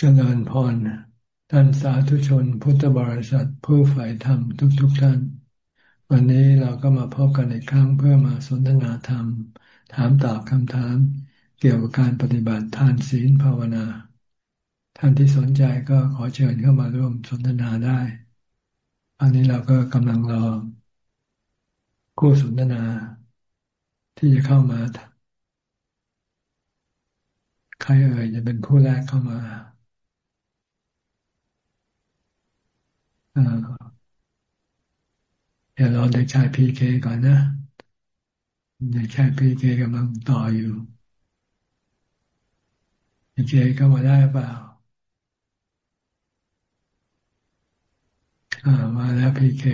เจริญพรท่านสาธุชนพุทธบริษัทผู้ใฝ่ธรรมทุกๆทท่าน วันนี้เราก็มาพบกันอีกครั้งเพื่อมาสนทนาธรรม ถามตอบคำถาม เกี่ยวกับการปฏิบัติทานศีลภาวนา ท่านที่สนใจก็ขอเชิญเข้ามาร่วมสนทนาได้ อันนี้เราก็กำลังรอคู่สนทนา ที่จะเข้ามา ใครเอ่ยจะเป็นผู้แรกเข้ามา เดี๋ยวรอเด็กชายพีเคก่อนนะเด็กชายพีเคกำลังต่ออยู่พีเคก็มาได้เปล่าอ่ามาแล้วพีเค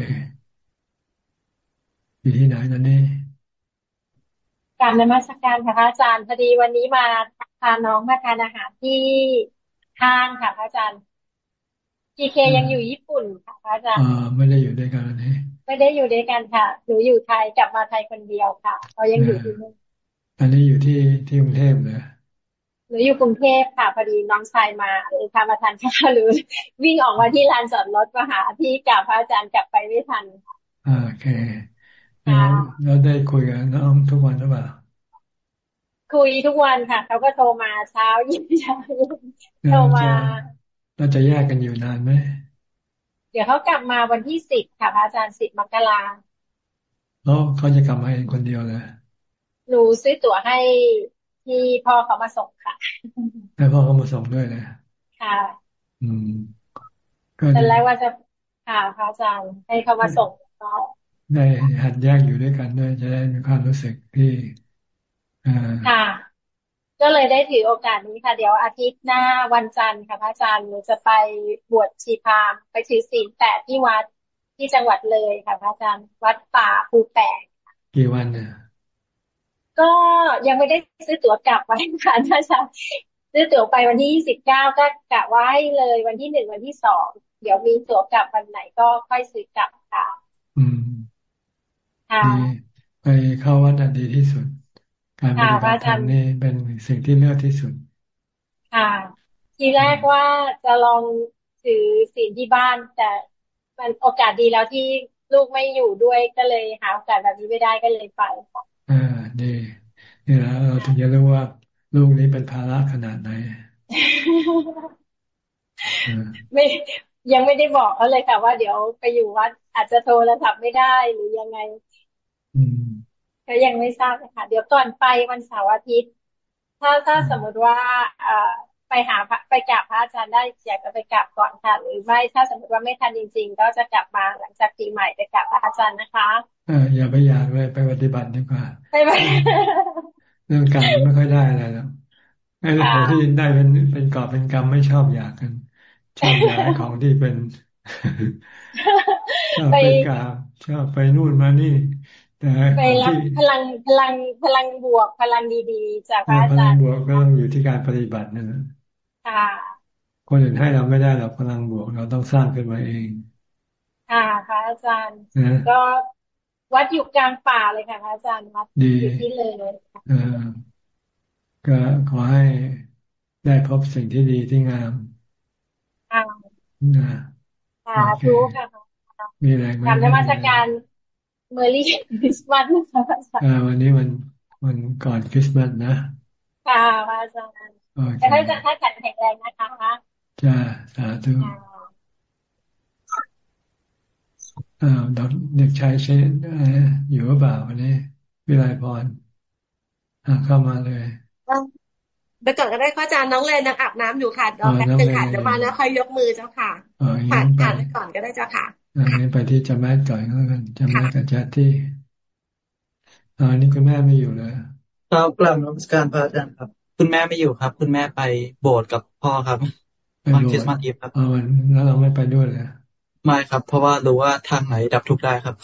อยู่ที่ไหนตอนนี้การนมัสการค่ะพระอาจารย์พอดีวันนี้มาพาน้องมาทานอาหารที่ห้างค่ะพระอาจารย์ พีเคยังอยู่ญี่ปุ่นค่ะอาจารย์อ่าไม่ได้อยู่ด้วยกันนี่ไม่ได้อยู่ด้วยกันค่ะหนูอยู่ไทยกลับมาไทยคนเดียวค่ะเขายังอยู่ที่นู่นอันนี้อยู่ที่ที่กรุงเทพเลยหนูอยู่กรุงเทพค่ะพอดีน้องชายมาเลยพามาทานข้าวหรือวิ่งออกมาที่ลานจอดรถมาหาที่กลับพระอาจารย์กลับไปไม่ทันโอเคแล้วได้คุยกันน้องทุกวันหรือเปล่าคุยทุกวันค่ะเขาก็โทรมาเช้าเย็นเช้าโทรมา เราจะแยกกันอยู่นานไหม เดี๋ยวเขากลับมาวันที่สิบค่ะพระอาจารย์สิบมกราแล้วเขาจะกลับมาเองคนเดียวเลยหนูซื้อตั๋วให้ที่พ่อเขามาส่งค่ะให้พ่อเขามาส่งด้วยนะค่ะ อืมก็ตอนแรกว่าจะค่ะพระอาจารย์ให้เขามาส่งก็ได้หัดแยกอยู่ด้วยกันด้วยจะได้มีความรู้สึกที่ค่ะ ก็เลยได้ถือโอกาสนี้ค่ะ เดี๋ยวอาทิตย์หน้าวันจันทร์ค่ะพระอาจารย์หนูจะไปบวชชีพามไปถือศีลแปดที่วัดที่จังหวัดเลยค่ะพระอาจารย์วัดป่าภูแปกกี่วันเนี่ยก็ยังไม่ได้ซื้อตั๋วกลับไว้ค่ะพระอาจารย์ซื้อตั๋วไปวันที่สิบเก้าก็กะไว้เลยวันที่หนึ่งวันที่สองเดี๋ยวมีตั๋วกลับวันไหนก็ค่อยซื้อกลับค่ะ อืมค่ะไปเข้าวัดดีที่สุด การปฏิบัติธรรมนี่เป็นสิ่งที่เลือกที่สุด ค่ะ ทีแรกว่าจะลองถือศีลที่บ้าน แต่มันโอกาสดีแล้วที่ลูกไม่อยู่ด้วยก็เลยหาโอกาสแบบนี้ไม่ได้ก็เลยไปอ่าดีนี่แหละเราถึงจะรู้ว่าลูกนี้เป็นภาระขนาดไหนไม่ยังไม่ได้บอกเขาเลยค่ะว่าเดี๋ยวไปอยู่วัดอาจจะโทรศัพท์ไม่ได้หรือยังไงอืม ก็ยังไม่ทราบเลยค่ะเดี๋ยวก่อนไปวันเสาร์อาทิตย์ ถ้าถ้าสมมติว่าเอ่อไปหาไปกราบพระอาจารย์ได้อยากจะไปกราบก่อนค่ะ หรือไม่ถ้าสมมติว่าไม่ทันจริง ๆ ก็จะกลับมาหลังจากปีใหม่ไปกราบพระอาจารย์นะคะออย่าไปอยากเลยไปปฏิบัติดีกว่าไปไปเรื่องการไม่ค่อยได้อะไรแล้วไอ้เรื่องที่ได้เป็นเป็นกอบเป็นกรรมไม่ชอบอยากกัน ชอบอยากของที่เป็นชอบไปกราบชอบไปนู่นมานี่ ไปรับพลังพลังพลังบวกพลังดีๆ จากพระอาจารย์พลังบวกก็ต้องอยู่ที่การปฏิบัตินะค่ะคนอื่นให้เราไม่ได้เราพลังบวก เราต้องสร้างขึ้นมาเอง ค่ะพระอาจารย์ก็วัดอยู่กลางป่าเลยค่ะพระอาจารย์วัดอยู่ที่เลยเออก็ขอให้ได้พบสิ่งที่ดีที่งามค่ะนะค่ะทุกค่ะมีแรงไหมการนมัสการ เมอรี่คริสต์มาสค่ะวันนี้วันวันก่อนคริสต์มาสนะค่ะพระอาจารย์แต่ถ้าจะถ้าแข็งแรงนะคะจ้าสาธุอ่าเด็กชายเชนอยู่หรือเปล่าวันนี้วิไลพรอ่าเข้ามาเลยไปก่อนก็ได้ข้าอาจารย์น้องเลนนังอาบน้ำอยู่ค่ะรอแป๊บนึงค่ะเดี๋ยวมาแล้วค่อยยกมือเจ้าค่ะผ่านผ่านไปก่อนก็ได้เจ้าค่ะ อันนี้ไปที่จำแม่ก่อนแล้วกันจำแม่กับจัดที่อันนี้คุณแม่ไม่อยู่เลยครับกลับนมัสการพระอาจารย์ครับ คุณแม่ไม่อยู่ครับ คุณแม่ไปโบสถ์กับพ่อครับวันคริสต์มาสอีฟครับอ๋อแล้วเราไม่ไปด้วยเลยไม่ครับ เพราะว่ารู้ว่าทางไหนดับทุกได้ครับ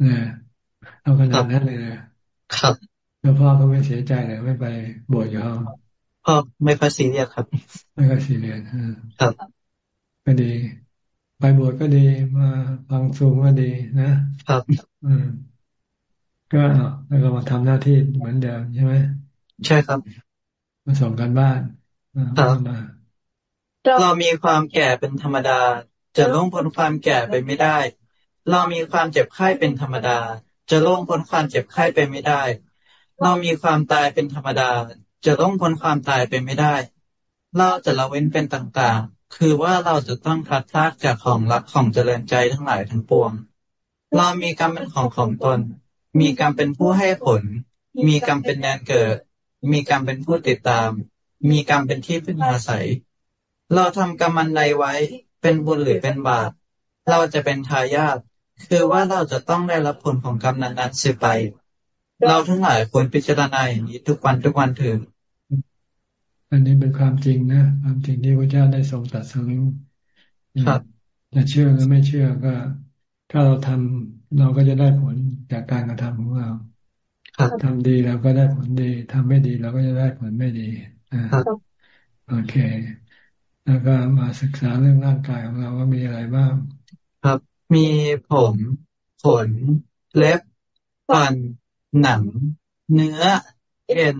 เนี่ยเอาขนาดนั้นเลยนะครับแล้วพ่อก็ไม่เสียใจเลยไม่ไปโบสถ์กับเขาพ่อไม่ค่อยซีเรียสครับ ไม่ค่อยซีเรียสครับก็ดี ไปบวชก็ดีมาฟังซูมก็ดีนะครับอืมก็แล้วก็มาทำหน้าที่เหมือนเดิมใช่ไหมใช่ครับ มาส่งกันบ้านครับมาเรามีความแก่เป็นธรรมดา จะล่วงพ้นความแก่ไปไม่ได้ เรามีความเจ็บไข้เป็นธรรมดา จะล่วงพ้นความเจ็บไข้ไปไม่ได้ เรามีความตายเป็นธรรมดา จะล่วงพ้นความตายไปไม่ได้ เราจะละเว้นเป็นต่างๆ คือว่าเราจะต้องพลัดพรากจากของรักของเจริญใจทั้งหลายทั้งปวง เรามีกรรมเป็นของของตน มีกรรมเป็นผู้ให้ผล มีกรรมเป็นแดนเกิด มีกรรมเป็นผู้ติดตาม มีกรรมเป็นที่พึ่งอาศัย เราทำกรรมันใดไว้เป็นบุญหรือเป็นบาปเราจะเป็นทายาทคือว่าเราจะต้องได้รับผลของกรรมนั้นๆสืบไป เราทั้งหลายควรพิจารณาอย่างนี้ทุกวันทุกวันถึง อันนี้เป็นความจริงนะความจริงที่พระเจ้าได้ทรงตัดสรุปจะเชื่อหรือไม่เชื่อก็ ถ้าเราทำเราก็จะได้ผลจากการกระทำของเราทำดีเราก็ได้ผลดีทำไม่ดีเราก็จะได้ผลไม่ดีอ่าโอเค แล้วก็มาศึกษาเรื่องร่างกายของเราว่ามีอะไรบ้าง ครับ มีผมขนเล็บฟันหนัง เนื้อ เอ็น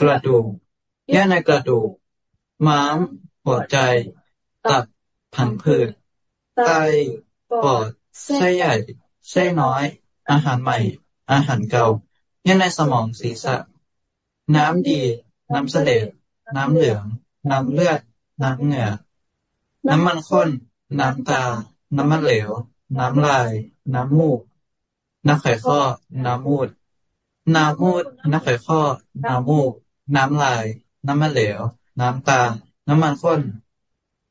กระดูก เยื่อในกระดูก ม้าม หัวใจ ตับ ผังผืด ไต ปอด ไส้ใหญ่ ไส้น้อย อาหารใหม่ อาหารเก่า เยื่อในสมองศีรษะ น้ำดี น้ำเสลดน้ำเหลือง น้ำเลือด น้ำเหงื่อ น้ำมันข้น น้ำตา น้ำมันเหลว น้ำลาย น้ำมูก น้ำไข่ข้อ น้ำมูด น้ำมูด น้ำไข่ข้อ น้ำมูก น้ำลาย น้ำมันเหลว น้ำตาน้ำมันข้น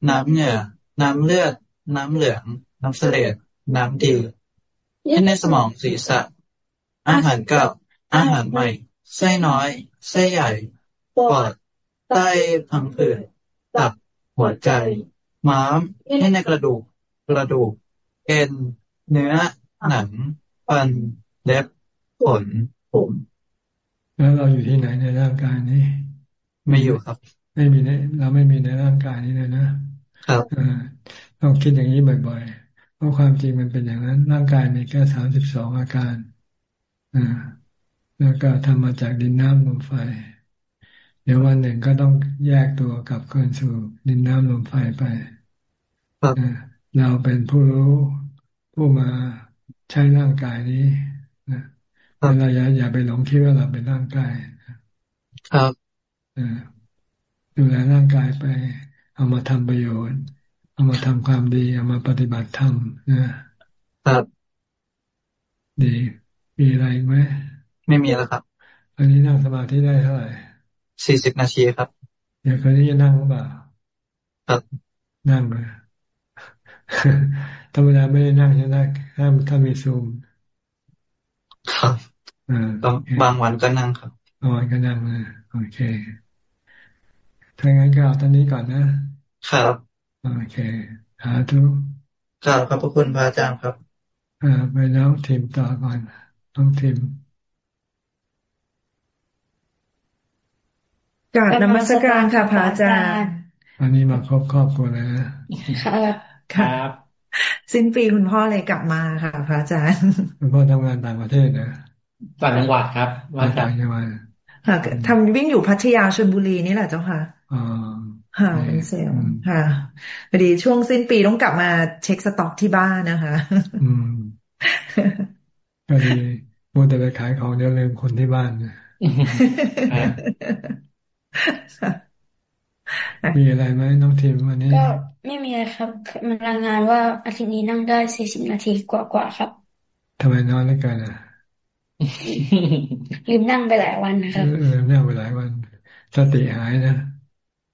น้ำเหงื่อ น้ำเลือด น้ำเหลือง น้ำเสลดน้ำดีที่ในสมองศีรษะ อาหารเก่า อาหารใหม่ ไส้น้อย ไส้ใหญ่ ปอด ไตพังผืดตับ หัวใจ ม้ามให้ในกระดูก กระดูก เอ็น เนื้อ หนัง ฟัน เล็บ ขน ผม แล้วเราอยู่ที่ไหนในร่างกายนี้ ไม่อยู่ครับ ไม่มีในเราไม่มีในร่างกายนี้เลยนะครับต้องคิดอย่างนี้บ่อยๆ เพราะความจริงมันเป็นอย่างนั้น ร่างกายมีแค่สามสิบสองอาการอ่าแล้วก็ทำมาจากดินน้ำลมไฟ เดี๋ยววันหนึ่งก็ต้องแยกตัวกลับคืนสู่ดินน้ำลมไฟไปเราเป็นผู้รู้ผู้มาใช้ร่างกายนี้นะเราอย่าอย่าไปหลงคิดว่าเราเป็นร่างกาย ครับ ดูแลร่างกายไป เอามาทำประโยชน์ เอามาทำความดี เอามาปฏิบัติธรรมนะครับดี มีอะไรไหมไม่มีแล้วครับ อันนี้นั่งสมาธิได้เท่าไหร่สี่สิบนาทีครับ เดี๋ยวคนนี้จะนั่งหรือเปล่าครับนั่งเลยธรรมดาไม่ได้นั่งใช่ไหมถ้าถ้ามีซูมครับต้องบางวันก็นั่งครับบางวันก็นั่งนะโอเค ถ้างั้นก็เอาตอนนี้ก่อนนะ ครับโอเคหาทุกครับขอบพระคุณพระอาจารย์ครับอ่าไปน้องทีมต่อก่อนน้องทีมกราบนมัสการค่ะพระอาจารย์ อันนี้มาครบครอบครัวเลยนะครับครับสิ้นปีคุณพ่อเลยกลับมาค่ะพระอาจารย์คุณพ่อทำงานต่างประเทศนะต่างจังหวัดครับมาต่างจังหวัดค่ะทำวิ่งอยู่พัทยาชลบุรีนี่แหละเจ้าค่ะอ๋อ ค่ะเป็นเซลค่ะพอดีช่วงสิ้นปีต้องกลับมาเช็คสต็อกที่บ้านนะคะ อืมก็ดีโมแต่ไปขายของเดี๋ยวลืมคนที่บ้านนะมีอะไรไหมน้องทีมวันนี้ ก็ไม่มีอะไรครับมันรายงานว่าอาทิตย์นี้นั่งได้สี่สิบนาทีกว่าๆครับทำไมนอนแล้วกันอะลืมนั่งไปหลายวันนะครับลืมนั่งไปหลายวัน สติหายนะ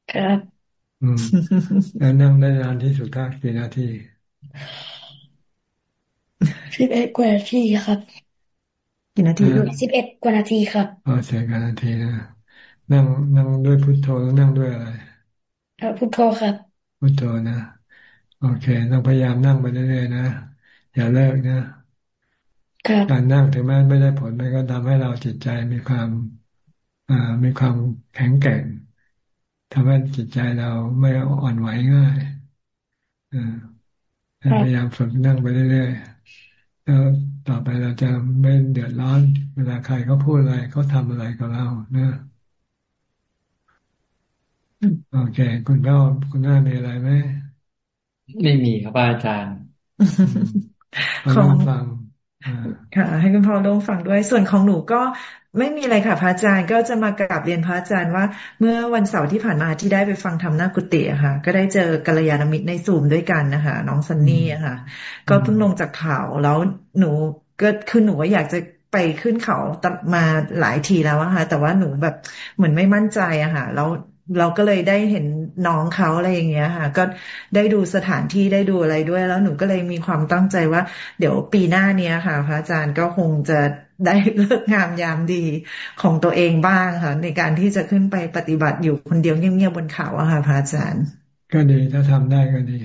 ครับอืมแล้วนั่งได้นานที่สุดก็กี่นาทีสิบเอ็ดกว่านาทีครับกี่นาทีสิบเอ็ดกว่านาทีครับอ๋อเสียกันนาทีนะนั่งนั่งด้วยพุทโธแล้วนั่งด้วยอะไรพุทโธครับพุทโธนะโอเคต้องพยายามนั่งไปเรื่อยๆนะอย่าเลิกนะการนั่งถึงแม้ไม่ได้ผลมันก็ทำให้เราจิตใจมีความอ่ามีความแข็งแกร่ง ทำให้จิตใจเราไม่อ่อนไหวง่ายอ่าพยายามฝึกนั่งไปเรื่อยๆ แล้วต่อไปเราจะไม่เดือดร้อน เวลาใครเขาพูดอะไรเขาทาอะไรกับเรานะอโอเค คุณพ่อคุณแม่มีอะไรไหมไม่มีครับอาจารย์ขอฟังค่ะให้คุณพ่อลงฟังด้วย ส่วนของหนูก็ ไม่มีอะไรค่ะ พระอาจารย์ก็จะมากราบเรียนพระอาจารย์ว่า เมื่อวันเสาร์ที่ผ่านมาที่ได้ไปฟังธรรมนากุติอะค่ะ ก็ได้เจอกัลยาณมิตรในซูมด้วยกันนะคะน้องซันนี่อะค่ะ ก็เพิ่งลงจากเขาแล้วหนูก็คือหนูว่าอยากจะไปขึ้นเขามาหลายทีแล้วอะค่ะ แต่ว่าหนูแบบเหมือนไม่มั่นใจอะค่ะแล้วเราก็เลยได้เห็นน้องเขาอะไรอย่างเงี้ยค่ะ ก็ได้ดูสถานที่ได้ดูอะไรด้วย แล้วหนูก็เลยมีความตั้งใจว่า เดี๋ยวปีหน้าเนี้ยค่ะ พระอาจารย์ก็คงจะ ได้เลิกงามยามดีของตัวเองบ้างค่ะ ในการที่จะขึ้นไปปฏิบัติอยู่คนเดียวเงียบๆบนเขาอะค่ะพระอาจารย์ ก็ดีถ้าทำได้ก็ดี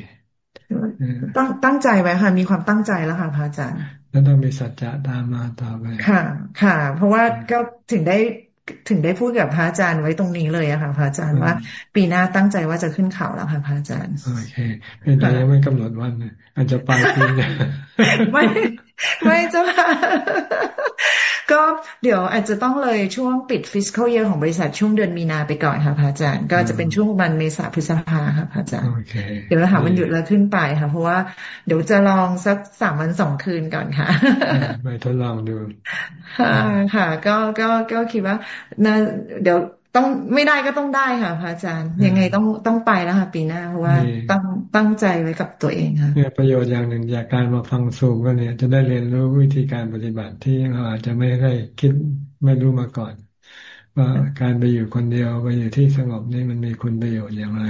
ตั้งตั้งใจไว้ค่ะ มีความตั้งใจแล้วค่ะพระอาจารย์แล้วต้องมีสัจจะตามมาต่อไปค่ะ ค่ะ เพราะว่าก็ถึงได้ถึงได้พูดกับพระอาจารย์ไว้ตรงนี้เลยอะค่ะพระอาจารย์ว่า ปีหน้าตั้งใจว่าจะขึ้นเขาแล้วค่ะพระอาจารย์โอเคเป็นแต่ยังไม่กำหนดวันอาจจะปลายปีไม่ไม่เจ้าค่ะ ก็เดี๋ยวอาจจะต้องเลยช่วงปิด fiscal year ของบริษัทช่วงเดือนมีนาไปก่อนค่ะพระอาจารย์ ก็จะเป็นช่วงวันเมษาพฤษภาค่ะพระอาจารย์ เดี๋ยวเราหาวันหยุดแล้วขึ้นไปค่ะ เพราะว่าเดี๋ยวจะลองสักสามวันสองคืนก่อนค่ะ ไปทดลองดู ค่ะค่ะก็ก็ก็คิดว่าน่าเดี๋ยว ต้องไม่ได้ก็ต้องได้ค่ะพระอาจารย์ ยังไงต้องต้องไปแล้วค่ะ ปีหน้าเพราะว่าตั้งตั้งใจไว้กับตัวเองค่ะเนี่ยประโยชน์อย่างหนึ่งจากการมาฟังสูงก็เนี่ย จะได้เรียนรู้วิธีการปฏิบัติที่เราอาจจะไม่ได้คิดไม่รู้มาก่อน ว่าการไปอยู่คนเดียวไปอยู่ที่สงบนี่มันมีคุณประโยชน์อย่างไร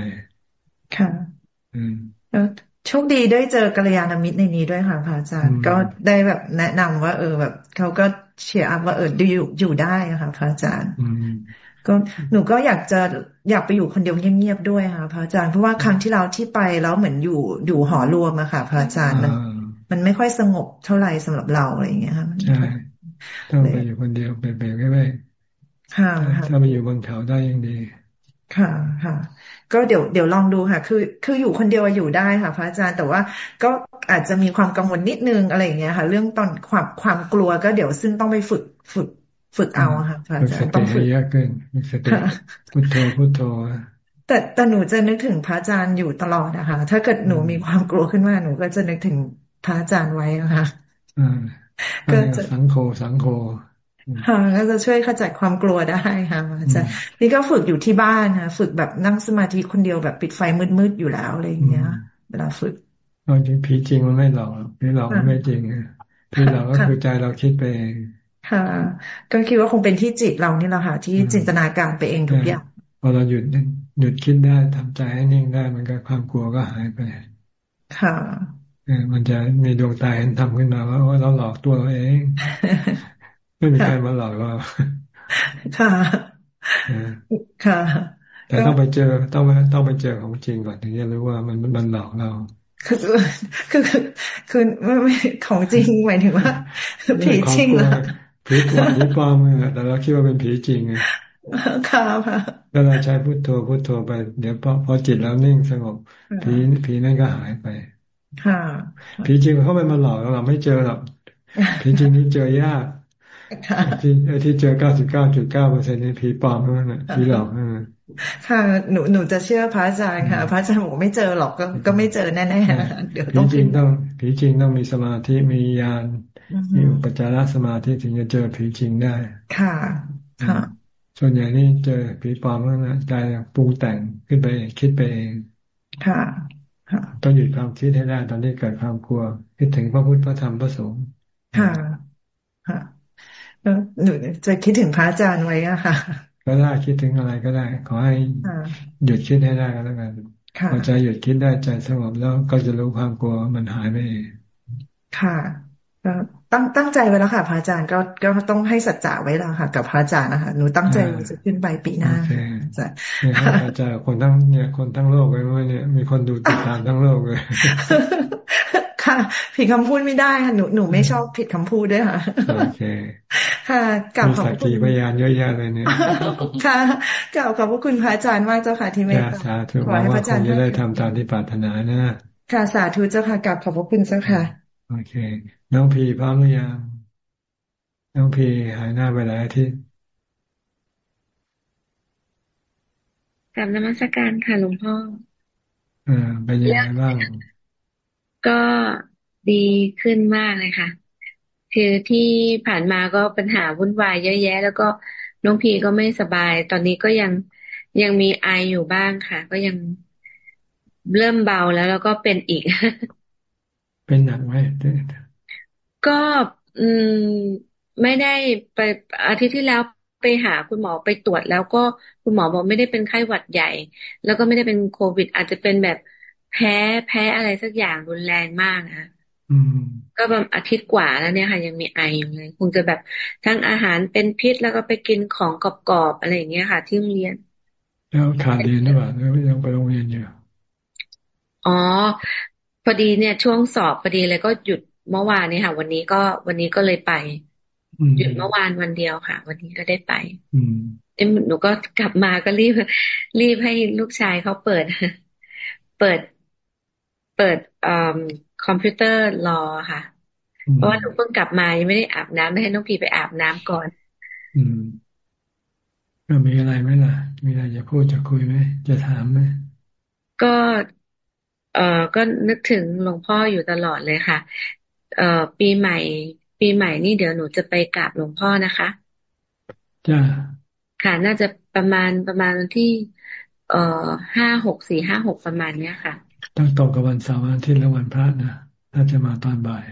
ค่ะ อืมโชคดีได้เจอกัลยาณมิตรในนี้ด้วยค่ะพระอาจารย์ ก็ได้แบบแนะนำว่า เออแบบเขาก็เชียร์อัพว่าเออดูอยู่อยู่ได้ค่ะพระอาจารย์ ก็หนูก็อยากจะอยากไปอยู่คนเดียวเงียบๆด้วยค่ะพระอาจารย์เพราะว่าครั้งที่เราที่ไปแล้วเหมือนอยู่อยู่หอรวมอะค่ะพระอาจารย์มัน มันไม่ค่อยสงบเท่าไหร่สำหรับเราอะไรอย่างเงี้ยค่ะใช่ต้องไปอยู่คนเดียวไปไปไม่ไม่ค่ะถ้าไปอยู่บนเขาได้ยังดี ค่ะค่ะ ก็เดี๋ยวเดี๋ยวลองดูค่ะ คือคืออยู่คนเดียวอยู่ได้ค่ะ พระอาจารย์แต่ว่าก็อาจจะมีความกังวลนิดนึงอะไรอย่างเงี้ยค่ะ เรื่องตอนความความกลัวก็เดี๋ยวซึ่งต้องไปฝึกฝึก ฝึกเอาค่ะอาจารย์ต้องฝึกเยอะขึ้นสติพุทโธพุทโธแต่แต่หนูจะนึกถึงพระอาจารย์อยู่ตลอดนะคะถ้าเกิดหนูมีความกลัวขึ้นมาหนูก็จะนึกถึงพระอาจารย์ไว้นะคะก็จะสังโฆสังโฆค่ะก็จะช่วยขจัดความกลัวได้ค่ะอาจารย์นี่ก็ฝึกอยู่ที่บ้านค่ะฝึกแบบนั่งสมาธิคนเดียวแบบปิดไฟมืดๆอยู่แล้วอะไรอย่างเงี้ย เวลาฝึกจริงผีจริงมันไม่หลอกผีหลอกมันไม่จริงผีหลอกก็คือใจเราคิดไปเอง ค่ะ ก็คิดว่าคงเป็นที่จิตเรานี่แหละค่ะ ที่จินตนาการไปเองทุกอย่างพอเราหยุดหยุดคิดได้ทำใจให้นิ่งได้ มันก็ความกลัวก็หายไปค่ะมันจะมีดวงตาเห็นทำขึ้นมาว่าเราหลอกตัวเราเอง ไม่มีใครมาหลอกเราค่ะค่ะ แต่ต้องไปเจอต้องต้องไปเจอของจริงก่อนถึงจะรู้ว่ามันมันหลอกเราคือคือคือไม่ไม่ของจริงหมายถึงว่าผีจริงเหรอ ผีปลอมผีปลอมเลยแต่เราคิดว่าเป็นผีจริงไงค่ะค่ะแล้วเราใช้พุทโธพุทโธไป เดี๋ยวพอพอจิตแล้วนิ่งสงบผีผีนั่นก็หายไป ค่ะ ผีจริงเขาไม่มาหลอกเราไม่เจอหรอกผีจริงนี่เจอยากที่ที่เจอเก้าสิบเก้าจุดเก้าเปอร์เซ็นต์นี่ผีปลอมเท่านั้นผีหลอกเท่านั้นค่ะหนูหนูจะเชื่อพระอาจารย์ค่ะ พระอาจารย์บอกไม่เจอหรอกก็ก็ไม่เจอแน่ๆเดี๋ยวต้องผีจริงต้องผีจริงต้องมีสมาธิมีญาณ มีอุปจารสมาธิถึงจะเจอผีจริงได้ ค่ะ ค่ะ ส่วนใหญ่นี่เจอผีปลอมแล้วนะใจปรุงแต่งขึ้นไปคิดไปเอง ค่ะ ค่ะ ต้องหยุดความคิดให้ได้ ตอนนี้เกิดความกลัว คิดถึงพระพุทธพระธรรมพระสงฆ์ ค่ะ ค่ะหนูจะคิดถึงพระอาจารย์ไว้อะค่ะ ก็ได้คิดถึงอะไรก็ได้ ขอให้หยุดคิดให้ได้ก็แล้วกันพอใจหยุดคิดได้ใจสงบแล้วก็จะรู้ความกลัวมันหายไปเองค่ะ ตั้งตั้งใจไว้แล้วค่ะพระอาจารย์ก็ก็ต้องให้สัจจะไว้แล้วค่ะ กับพระอาจารย์นะคะหนูตั้งใจจะขึ้นไปปีหน้าจะจะคนทั้งเนี่ยคนทั้งโลกเลยว่าเนี่ยมีคนดูติดตามทั้งโลกเลยค่ะ ผิดคำพูดไม่ได้ค่ะหนูหนูไม่ชอบผิดคำพูดด้วยค่ะโอเคค่ะกล่าวขอบคุณพยานเยอะแยะเลยเนี่ยค่ะกล่าวขอบพระคุณพระอาจารย์มากเจ้าค่ะที่เมตตาขอให้พระอาจารย์จะได้ทำตามที่ปรารถนานะค่ะสาธุเจ้าค่ะกล่าวขอบพระคุณเจ้าค่ะ โอเค น้องพีพร้อมหรือยัง น้องพีหายหน้าไปหลายอาทิตย์กับนมัสการค่ะหลวงพ่ออ่าเป็นยังไงบ้าง ก็ดีขึ้นมากเลยค่ะ คือที่ผ่านมาก็ปัญหาวุ่นวายเยอะแยะ แล้วก็น้องพีก็ไม่สบาย ตอนนี้ก็ยังยังมีไออยู่บ้างค่ะ ก็ยังเริ่มเบาแล้วแล้วก็เป็นอีก เป็นหนักไหมก็อืมไม่ได้ไปอาทิตย์ที่แล้วไปหาคุณหมอไปตรวจแล้วก็คุณหมอบอกไม่ได้เป็นไข้หวัดใหญ่ แล้วก็ไม่ได้เป็นโควิด อาจจะเป็นแบบแพ้แพ้อะไรสักอย่างรุนแรงมากนะก็ประมาณอาทิตย์กว่าแล้วเนี่ยค่ะ ยังมีไออยู่เลยคงจะแบบทั้งอาหารเป็นพิษแล้วก็ไปกินของกรอบๆอะไรอย่างเงี้ยค่ะ ที่โรงเรียน แล้วขาดเรียนหรือเปล่าแล้วยังไปโรงเรียนอยู่อ๋อ พอดีเนี่ยช่วงสอบพอดีเลยก็หยุดเมื่อวานนี้ค่ะ วันนี้ก็วันนี้ก็เลยไปหยุดเมื่อวานวันเดียวค่ะ วันนี้ก็ได้ไป อืมหนูก็กลับมาก็รีบ รีบให้ลูกชายเขาเปิด เปิดเปิดอคอมพิวเตอร์รอค่ะ เพราะว่าหนูเพิ่งกลับมายังไม่ได้อาบน้ำไม่ให้น้องพีไปอาบน้ำก่อน อืมก็มีอะไรไหมล่ะ มีอะไรจะพูดจะคุยไหมจะถามไหมก็ เอ่อก็นึกถึงหลวงพ่ออยู่ตลอดเลยค่ะ เอ่อปีใหม่ ปีใหม่นี่เดี๋ยวหนูจะไปกราบหลวงพ่อนะคะจ้าค่ะน่าจะประมาณประมาณวันที่ เอ่อห้าหกสี่ห้าหกประมาณเนี้ยค่ะต้องตรงกับวันเสาร์วันอาทิตย์และวันพระนะน่าจะมาตอนบ่าย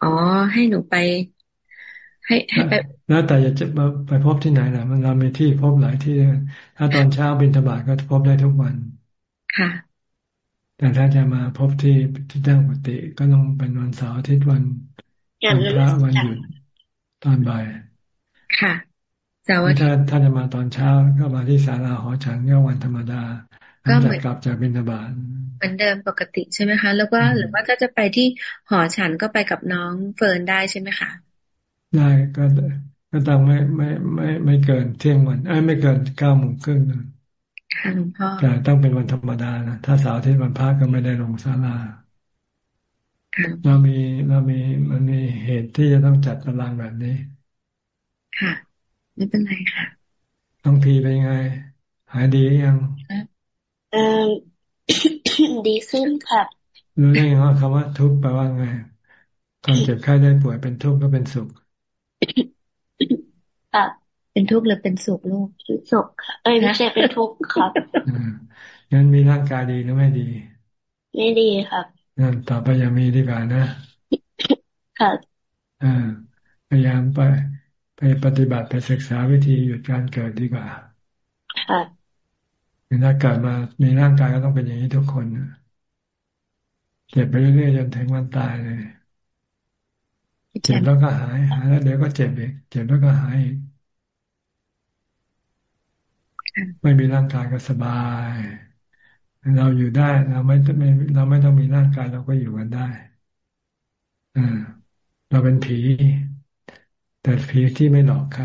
อ๋อ ให้หนูไป ให้ให้ไปแล้วแต่จะไปพบที่ไหนล่ะ มันเรามีที่พบหลายที่ถ้าตอนเช้าบินธบาตก็พบได้ทุกวัน ค่ะ แต่ถ้าจะมาพบที่ที่ตั้งปกติก็ต้องเป็นวันเสาร์อาทิตย์วันวันพระวันหยุดตอนบ่ายค่ะเสาร์อาทิตย์ถ้าถ้าจะมาตอนเช้าก็มาที่ศาลาหอฉันก็วันธรรมดาก็เหมือนกลับจากบิณฑบาตเหมือนเดิมปกติใช่ไหมคะ แล้วก็หรือว่าถ้าจะไปที่หอฉันก็ไปกับน้องเฟิร์นได้ใช่ไหมคะได้ก็ก็ต้องไม่ไม่ไม่ไม่เกินเที่ยงวันไอ้ไม่เกินเก้าโมงครึ่งนะ ค่ะหลวงพ่อแต่ต้องเป็นวันธรรมดานะถ้าเสาร์อาทิตย์วันพระก็ไม่ได้ลงศาลาเรามีเรามีมันมีเหตุที่จะต้องจัดตารางแบบนี้ ค่ะไม่เป็นไรค่ะต้องพีเป็นยังไง หายดียังเออดีขึ้นค่ะรู้ได้ยังว่าคำว่าทุกข์แปลว่าไงความเจ็บไข้ได้ป่วยเป็นทุกข์ก็เป็นสุขอะ เป็นทุกข์หรือเป็นสุขลูกสุขเอ้ยไม่ใช่เป็นทุกข์ครับงั้นมีร่างกายดีหรือไม่ดี ไม่ดีครับงั้นต่อไปยังมีดีกว่านะค่ะอ่าพยายามไปไปปฏิบัติไปศึกษาวิธีหยุดการเกิดดีกว่าค่ะถ้าเกิดมามีร่างกายก็ต้องเป็นอย่างนี้ทุกคนเจ็บไปเรื่อยๆจนถึงวันตายเลย เจ็บแล้วก็หายหายแล้วเดี๋ยวก็เจ็บอีกเจ็บแล้วก็หายอีก ไม่มีร่างกายก็สบาย เราอยู่ได้เราไม่ไม่เราไม่ต้องมีร่างกายเราก็อยู่กันได้อ่าเราเป็นผี แต่ผีที่ไม่หลอกใคร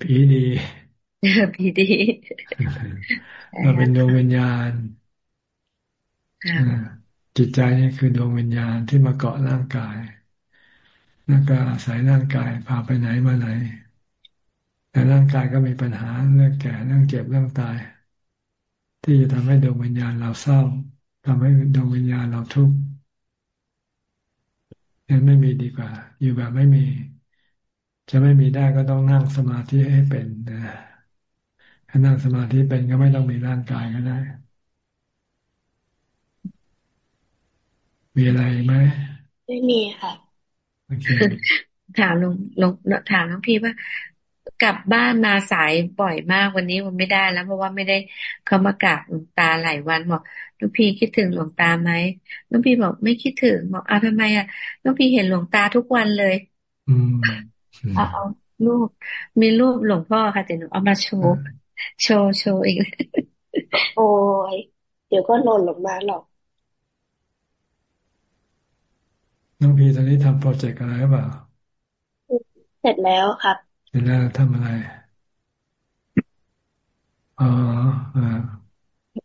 ผีดีผีดี เราเป็นดวงวิญญาณจิตใจนี่คือดวงวิญญาณที่มาเกาะร่างกายแล้วก็อาศัยร่างกายพาไปไหนมาไหน แต่ร่างกายก็มีปัญหาเรื่องแก่เรื่องเจ็บเรื่องตาย ที่จะทำให้ดวงวิญญาณเราเศร้าทำให้ดวงวิญญาณเราทุกข์ยังไม่มีดีกว่า อยู่แบบไม่มี จะไม่มีได้ก็ต้องนั่งสมาธิให้เป็นนะถ้านั่งสมาธิเป็นก็ไม่ต้องมีร่างกายก็ได้ มีอะไรไหมไม่มีค่ะโอเคถามลงลงถามน้องพี่ว่า กลับบ้านมาสายบ่อยมากวันนี้มันไม่ได้แล้ว เพราะว่าไม่ได้เขามากราบหลวงตาหลายวันบอกลูกพี่คิดถึงหลวงตาไหมลูกพี่บอกไม่คิดถึงบอกอ้าวทำไมอะลูกพี่เห็นหลวงตาทุกวันเลย อืมเอาเอารูปมีรูปหลวงพ่อค่ะแต่หนูเอามาโชว์โชว์โชว์อีกโอ้ยเดี๋ยวก็หล่นลงมาหรอกน้องพีตอนนี้ทำโปรเจกต์อะไรหรือเปล่า เสร็จแล้วครับ เสร็จแล้วทำอะไร อ๋ออ่า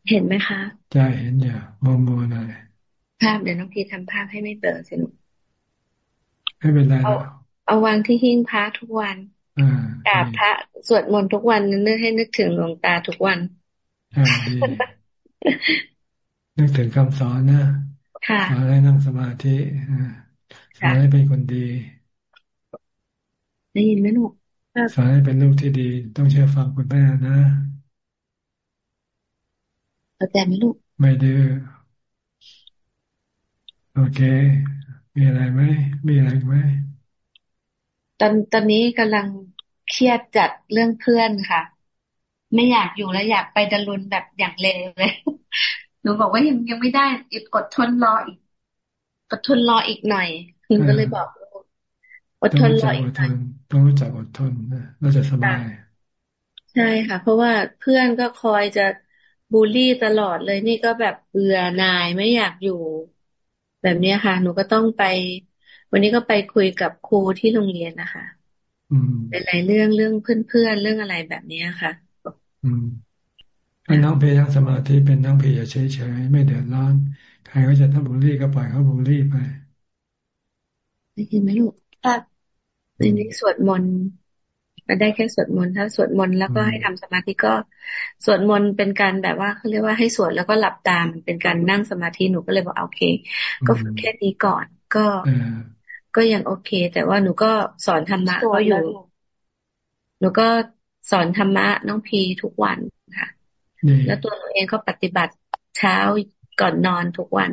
เห็นไหมคะใช่เห็นอยู่มองโมหน่อยภาพเดี๋ยวน้องพีทำภาพให้ไม่เปิดสนุกไม่เป็นไรเอาเอาวางที่หิ้งพระทุกวันกราบพระสวดมนต์ทุกวันนึกให้นึกถึงหลวงตาทุกวันนึกถึงคำสอนนะสอนให้นั่งสมาธิสอนให้เป็นคนดี ได้ยินไหมลูก สอนให้เป็นลูกที่ดี ต้องเชื่อฟังคุณแม่นะเข้าใจไหมลูก ไม่ดื้อโอเค มีอะไรไหมมีอะไรไหมตอนตอนนี้กำลังเครียดจัดเรื่องเพื่อนค่ะ ไม่อยากอยู่แล้วอยากไปดลุนแบบอย่างเร็วเลย หนูบอกว่ายังยังไม่ได้อีกอดทนรออีกอดทนรออีกหน่อยคุณก็เลยบอก อดทนรออีกหน่อยต้องรู้จักอดทนนะเราจะสบายใช่ค่ะ เพราะว่าเพื่อนก็คอยจะบูลลี่ตลอดเลยนี่ก็แบบเบื่อนายไม่อยากอยู่ แบบนี้ค่ะ หนูก็ต้องไป วันนี้ก็ไปคุยกับครูที่โรงเรียนนะคะเป็นหลายเรื่องเรื่องเพื่อนๆเรื่องอะไรแบบนี้ค่ะ อืมให้น้องเพยทั้งสมาธิเป็นน้องเพยเฉยๆไม่เดือดร้อนใครก็จะทำบูลลี่ก็ปล่อยเขาบูลลี่ไปได้ยินไหมลูกครับ ในนี้สวดมนต์ก็ได้แค่สวดมนต์ถ้าสวดมนต์แล้วก็ให้ทำสมาธิก็สวดมนต์เป็นการแบบว่าเขาเรียกว่าให้สวดแล้วก็หลับตามเป็นการนั่งสมาธิหนูก็เลยบอกโอเค ก็ฝึกแค่นี้ก่อนก็ก็ยังโอเค แต่ว่าหนูก็สอนธรรมะก็อยู่ หนูก็สอนธรรมะน้องพีทุกวันค่ะ แล้วตัวหนูเองก็ปฏิบัติเช้าก่อนนอนทุกวัน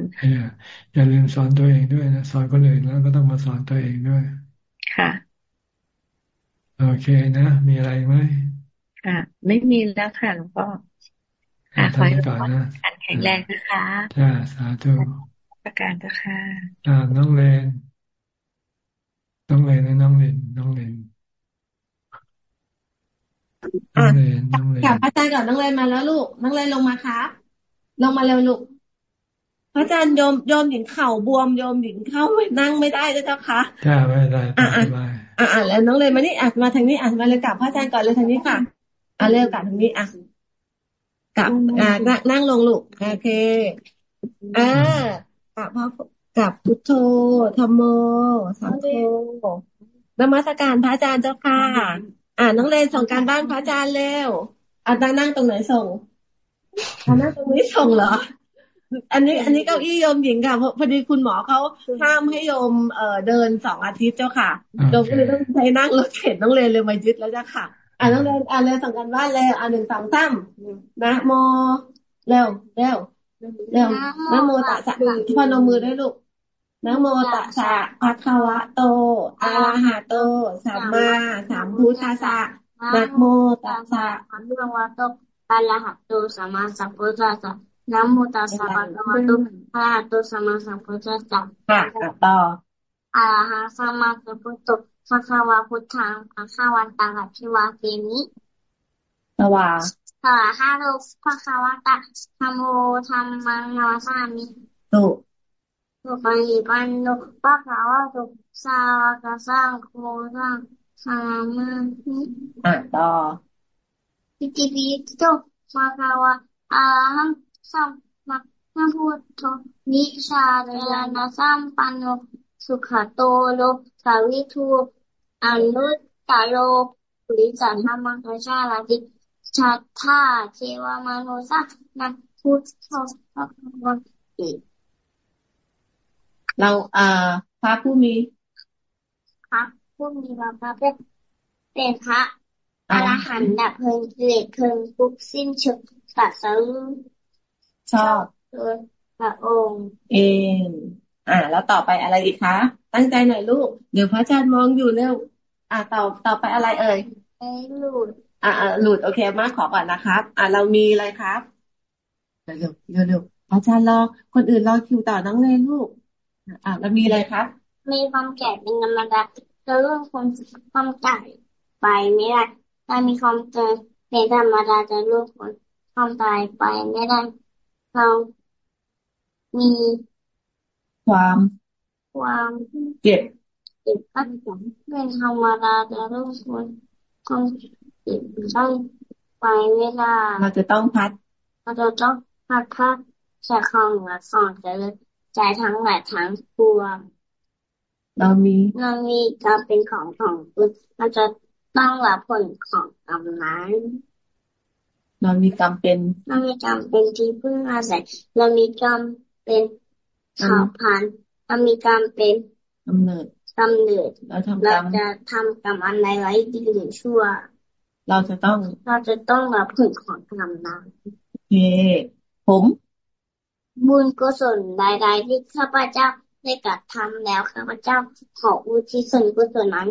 อย่าลืมสอนตัวเองด้วยนะสอนคนอื่นแล้วก็ต้องมาสอนตัวเองด้วย ค่ะ โอเคนะ มีอะไรไหมค่ะ ไม่มีแล้วค่ะหลวงพ่อค่ะขอให้ก่อนนะแข็งแรงนะคะจ้าสาธุประการจ้าค่ะอ่าน้องเลนน้องเลนนะน้องเลนน้องเลนน้องเลนน้องเลนค่ะพระอาจารย์ก่อนน้องเลนมาแล้วลูก น้องเลนลงมาครับลงมาเร็วลูกพระอาจารย์โยมโยมหญิงเข่าบวมโยมหญิงเข้านั่งไม่ได้เจ้าค่ะใช่ไม่ได้อ่า อ่าแล้วน้องเลยมานี่อะมาทางนี้อะมาเลยกลับพระอาจารย์ก่อนเลยทางนี้ค่ะอะเร็วกลับทางนี้อะกลับอ่านั่งลงลูกโอเคอ่ากลับพ่อกลับพุทโธธรรมโมสังโฆนมัสการพระอาจารย์เจ้าค่ะ อ่าน้องเลนส่งการบ้านพระอาจารย์เร็วอะนั่งตรงไหนส่งนั่งตรงนี้ส่งเหรอ อันนี้อันนี้เก้าอี้โยมหญิงค่ะพอดีคุณหมอเขาห้ามให้โยมเอ่อเดินสองอาทิตย์เจ้าค่ะโยมก็เลยต้องใช้นั่งรถเข็นต้องเรียนเลยมายึดแล้วเจ้าค่ะ อ่าต้องเรียนอ่าเรียนสั่งกันบ้านเลยอ่าหนึ่งสองสามนะโมเร็วเร็วเร็วนะโมตัสสะพนมมือได้ลูกนะโมตัสสะภะคะวะโตอะระหะโตสัมมาสัมพุทธัสสะนะโมตัสสะภะคะวะโตอะระหะโตสัมมาสัมพุทธัสสะ นะโมตัสสะภะคะวะโตอะระหะโตสัมมาสัมพุทธัสสะค่ะต่ออะระหังสัมมาสัมพุทโธภะคะวะพุทธังภะคะวันตังอภิวาเทมิสวาสวาหาโลภะคะวะตะธรรมโมธรรมังนาสามิตุตุปฏิปันโนภะคะวะโตสาวกสังโฆสังสามาธิอะต่อปิติปิโตภะคะวะอะหัง สัมมาสัมพุทธนิชาดยานาสัมปันโนสุขโตโลสาวิทูอนุตตโลปุริจันธรรมังคชาลาติชัตถาเทวมโนสักนักพุทธพระวันติเราเอ่อพระผู้มีพระผู้มีพระภาคเป็นพระอรหันต์ดับเพลิงเกลดเพลิงทุกสิ้นเชิงสัตว์ ชอบพระองค์ เอง อ่า แล้วต่อไปอะไรอีกคะ ตั้งใจหน่อยลูก เดี๋ยวพระอาจารย์มองอยู่เร็วอ่าต่อต่อไปอะไรเอ่ยหลุด อ่าหลุดโอเคมากขอก่อนนะครับ อ่าเรามีอะไรครับเร็วเร็วเร็วพระอาจารย์รอคนอื่นรอคิวต่อน้องเลยลูก อ่าเรามีอะไรครับ มีความแก่เป็นธรรมดาแล้วเรื่องความความตายไปไม่ได้ถ้ามีความเจอเป็นธรรมดาจะรู้ผลความตายไปไม่ได้ เรามีความความเจ็บเจ็บพัดเป็นธรรมดาแต่ต้องควรต้องเจ็บต้องไปเวลา เราจะต้องพัด เราจะต้องพัดพัดจากความเหนือสอนจะใจทั้งหลายทั้งปวงเรามีเรามีการเป็นของของคุณเราจะต้องรับผลของกรรมนั้น เรามีกรรมเป็นเรามีกรรมเป็นที่พึ่งอาศัย เรามีกรรมเป็นข่าวพันเรามีกรรมเป็นกำเนิดกำเนิดเราทำกรรมเราจะทำกรรมอันใดไว้ดีหรือชั่ว เราจะต้อง เราจะต้องรับผลของกรรมนั้นโอเค ผม บุญกุศลใดๆที่ข้าพเจ้าได้กระทำแล้วข้าพเจ้าขออุทิศส่วนกุศลนั้น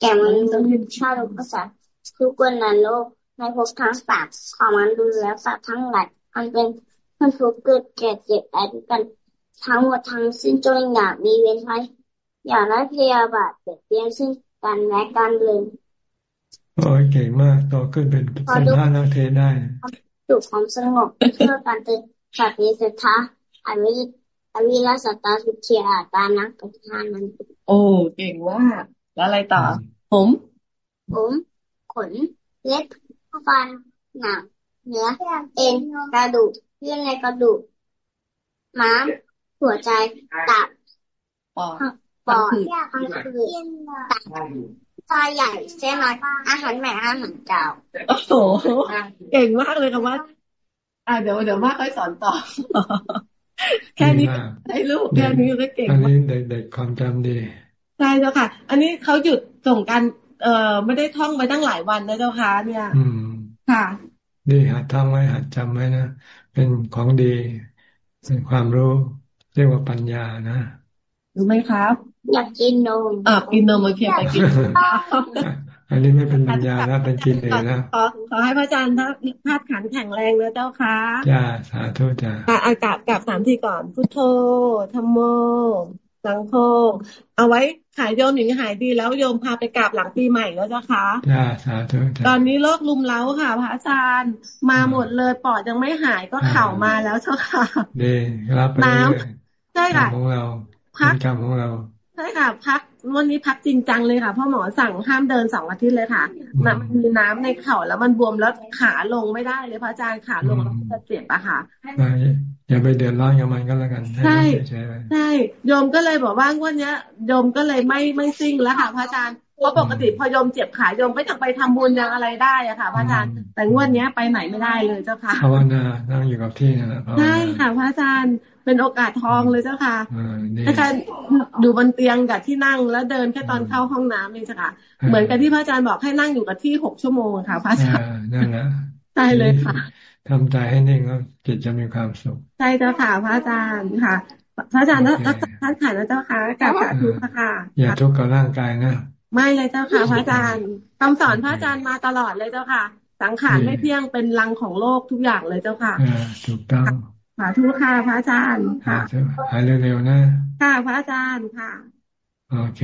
แก่มนุษย์ชาติโลกสัตว์ทุกคนในโลก ในภพทั้งสามของมันดูแล้วสัตว์ทั้งหลายอันเป็นคนทุกเกิดแก่เจ็บตายด้วยกันทั้งหมดทั้งสิ้นจงอย่ามีเว้นไว้อย่าได้พยาบาทเปรียบเทียบซึ่งกันและกันเลยโอ้ยเก่งมากต่อขึ้นเป็นเป็นพระนักเทได้ดูความสงบเพื่อการเตือนสัตว์นิสทาอวิอวิรัสตาสุเทียตานักปทานนั้นโอ้เก่งมากแล้วอะไรต่อ ผม ผม ขน เล็บ ฟันหนังเนื้อเอ็นกระดูกเยื่อในกระดูกม้ามหัวใจตับปอดปอดพังผืดตับไตใหญ่เส้นน้อยอาหารแม่อาหารเจ้าโอ้โหเก่งมากเลยค่ะว่าอ่าเดี๋ยวเดี๋ยวมาค่อยสอนต่อแค่นี้ให้ลูกแค่นี้ก็เก่งอันนี้เด็กๆความจำดีใช่เจ้าค่ะ อันนี้เขาหยุดส่งกัน เอ่อไม่ได้ท่องไปตั้งหลายวันนะเจ้าค่ะเนี่ย อืมค่ะดีหัดท่องไว้หัดจำไว้นะเป็นของดีเป็นความรู้เรียกว่าปัญญานะรู้ไหมครับอยากกินนมอ่ากินนมโอเคไปกินอันนี้ไม่เป็นปัญญาแล้วเป็นกินเองแล้วขอขอให้พระอาจารย์ธาตุขันแข็งแรงนะเจ้าค่ะจ้าสาธุจ้าอากาศกับสามทีก่อนพุทโธธรรมโม สังโฆเอาไว้ขายโยมอย่างหายดีแล้วโยมพาไปกราบหลังปีใหม่แล้วจ้ะคะจ้าสาธุตอนนี้โรคลุมเล้าค่ะ พระอาจารย์มาหมดเลยปอดยังไม่หายก็เข่ามาแล้วเจ้าค่ะดีรับไปน้ำใช่ค่ะของเราพักกรรมของเราใช่ค่ะพัก วันนี้พักจริงจังเลยค่ะพ่อหมอสั่งห้ามเดินสองอาทิตย์เลยค่ะมันมีน้ำในเข่าแล้วมันบวมแล้วขาลงไม่ได้เลยพระอาจารย์ขาลงแล้วจะเจ็บอะค่ะอย่าไปเดือดร้อนกับมันก็แล้วกันใช่ใช่โยมก็เลยบอกว่าวันนี้โยมก็เลยไม่ไม่ซิ่งแล้วค่ะพระอาจารย์ เพราะปกติพอโยมเจ็บขาโยมก็จะไปทำบุญยังอะไรได้อะค่ะพระอาจารย์แต่งวดนี้ไปไหนไม่ได้เลยเจ้าค่ะภาวนานั่งอยู่กับที่นั่นแหละใช่ค่ะพระอาจารย์เป็นโอกาสทองเลยเจ้าค่ะอาจารย์อยู่บนเตียงกับที่นั่งแล้วเดินแค่ตอนเข้าห้องน้ำเองจ้ะค่ะ เหมือนกับที่พระอาจารย์บอกให้นั่งอยู่กับที่หกชั่วโมงค่ะพระอาจารย์นั่นแหละใช่เลยค่ะทำใจให้นิ่งแล้วจิตจะมีความสุขใช่เจ้าค่ะพระอาจารย์ค่ะ พระอาจารย์แล้วท่านขายแล้วเจ้าค่ะกราบสาธุค่ะ อย่าทุกข์กับร่างกายนะ ไม่เลยเจ้าค่ะ พระอาจารย์คำสอนพระอาจารย์มาตลอดเลยเจ้าค่ะ สังขารไม่เที่ยงเป็นรังของโลกทุกอย่างเลยเจ้าค่ะถูกต้องสาธุค่ะพระอาจารย์ค่ะหายเร็วๆนะค่ะพระอาจารย์ค่ะ โอเค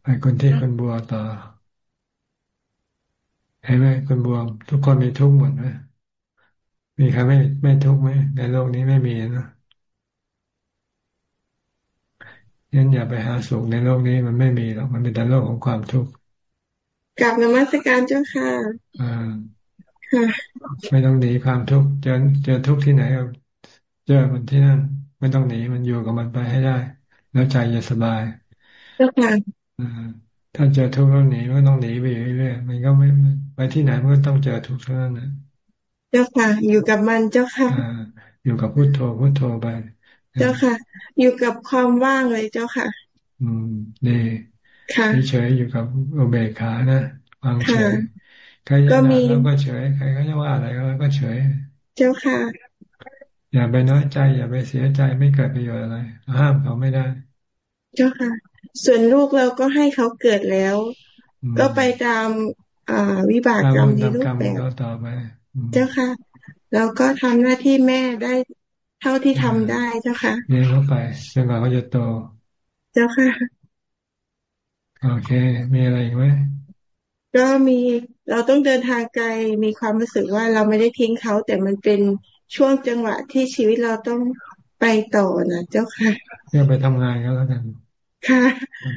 ไปคนที่คนบัวต่อเห็นไหมคนบัวทุกคนมีทุกข์หมดไหมมีใครไม่ไม่ทุกข์ไหมในโลกนี้ไม่มีนะ งั้นอย่าไปหาสุขในโลกนี้มันไม่มีหรอกมันเป็นแต่โลกของความทุกข์กลับนมัสการเจ้าค่ะอ่าไม่ต้องหนีความทุกข์เจอเจอทุกข์ที่ไหนเจอมันที่นั่น ไม่ต้องหนีมันอยู่กับมันไปให้ได้ แล้วใจจะสบายเจ้าค่ะถ้าเจอทุกข์แล้วหนีก็ต้องหนีไปเรื่อยๆมันก็ไม่ไปที่ไหนมันก็ต้องเจอทุกข์เท่านั้นนะเจ้าค่ะ อยู่กับมันเจ้าค่ะอยู่กับพุทโธพุทโธไป เจ้าค่ะ อยู่กับความว่างเลยเจ้าค่ะ อืมดีค่ะเฉยอยู่กับโอเบคานะวางเฉยใครจะด่าเราก็เฉยใครเขาจะว่าอะไรเราก็เฉย เจ้าค่ะ อย่าไปน้อยใจ อย่าไปเสียใจไม่เกิดประโยชน์อะไรห้ามเขาไม่ได้ เจ้าค่ะ ส่วนลูกเราก็ให้เขาเกิดแล้ว ก็ไปตามอ่าวิบากกรรมที่ลูกแบบต่อไปเจ้าค่ะ แล้วก็ทำหน้าที่แม่ได้ เท่าที่ทำได้เจ้าค่ะเลี้ยงเขาไปจนกว่าเขาจะโต เจ้าค่ะ โอเค มีอะไรอีกไหมก็มีเราต้องเดินทางไกลมีความรู้สึกว่าเราไม่ได้ทิ้งเขา แต่มันเป็นช่วงจังหวะที่ชีวิตเราต้องไปต่อนะเจ้าค่ะเพื่อไปทำงานก็แล้วกัน ค่ะ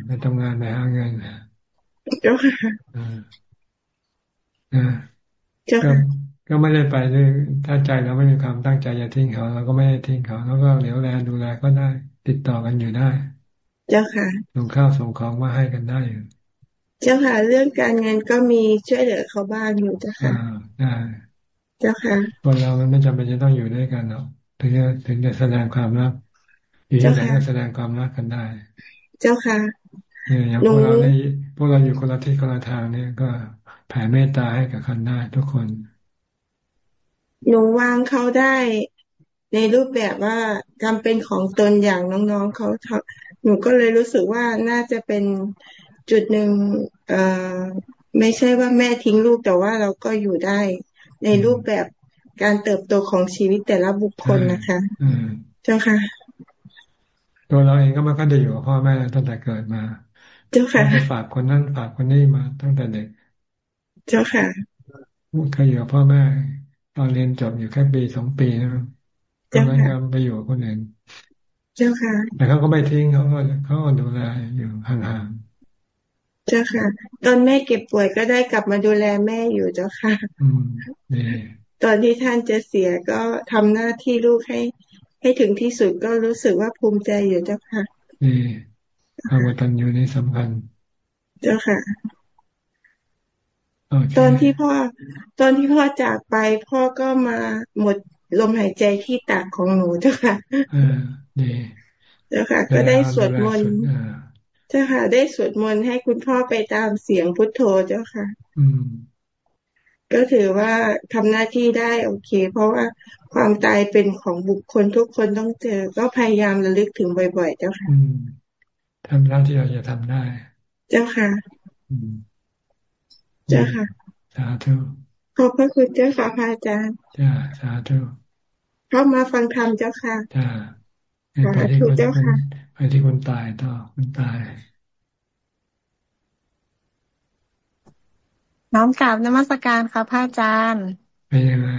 ไปทำงานไปหาเงินเจ้าค่ะอ่าเจ้าค่ะ ก็ไม่ได้ไปด้วยถ้าใจเราไม่มีความตั้งใจจะทิ้งเขาเราก็ไม่ได้ทิ้งเขาแล้วก็เหลียวแลดูแลก็ได้ ติดต่อกันอยู่ได้ เจ้าค่ะส่งข้าวส่งของมาให้กันได้อยู่เจ้าค่ะ เรื่องการเงินก็มีช่วยเหลือเขาบ้างอยู่เจ้าค่ะได้เจ้าค่ะคนเรามันไม่จำเป็นจะต้องอยู่ด้วยกันหรอกถึงจะถึงจะแสดงความรักอยู่ที่ไหนก็แสดงความรักกันได้ เจ้าค่ะเนี่ยอย่างพวกเราในพวกเราอยู่คนละที่คนละทางเนี่ยก็แผ่เมตตาให้กับคนได้ทุกคน หนูวางเขาได้ในรูปแบบว่าทำเป็นของตนอย่างน้องๆเขาหนูก็เลยรู้สึกว่าน่าจะเป็นจุดหนึ่งเอ่อไม่ใช่ว่าแม่ทิ้งลูกแต่ว่าเราก็อยู่ได้ในรูปแบบการเติบโตของชีวิตแต่ละบุคคลนะคะเจ้าค่ะ ตัวเราเองก็มันก็ได้อยู่กับพ่อแม่ตั้งแต่เกิดมา เจ้าค่ะฝากคนนั้นฝากคนนี้มาตั้งแต่เด็ก เจ้าค่ะเคยอยู่กับพ่อแม่ ตอนเรียนจบอยู่แค่ปีสองปีนะก็ไม่ยอมไปอยู่กับคนอื่นเจ้าค่ะ แต่เขาก็ไม่ทิ้งเขาก็เขาก็ดูแลอยู่ห่างๆ เจ้าค่ะ ตอนแม่เก็บป่วยก็ได้กลับมาดูแลแม่อยู่เจ้าค่ะ อืมตอนที่ท่านจะเสียก็ทำหน้าที่ลูกให้ ให้ถึงที่สุดก็รู้สึกว่าภูมิใจอยู่เจ้าค่ะนี่ความกตัญญูนี่สำคัญ เจ้าค่ะ ตอนที่พ่อ ตอนที่พ่อจากไป พ่อก็มาหมดลมหายใจที่ตากของหนูเจ้าค่ะเจ้าค่ะ ก็ได้สวดมนต์เจ้าค่ะ ได้สวดมนต์ให้คุณพ่อไปตามเสียงพุทโธเจ้าค่ะ อืมก็ถือว่าทำหน้าที่ได้โอเค เพราะว่าความตายเป็นของบุคคลทุกคนต้องเจอ ก็พยายามระลึกถึงบ่อยๆ เจ้าค่ะทำหน้าที่เราจะทำได้ เจ้าค่ะ เจ้าค่ะ สาธุขอบพระคุณเจ้าค่ะพระอาจารย์จ้าสาธุเข้ามาฟังธรรมเจ้าค่ะจ้าไปที่คุณเจ้าค่ะไปที่คุณตายต่อคุณตายน้อมกราบนมัสการค่ะพระอาจารย์เป็นยังไง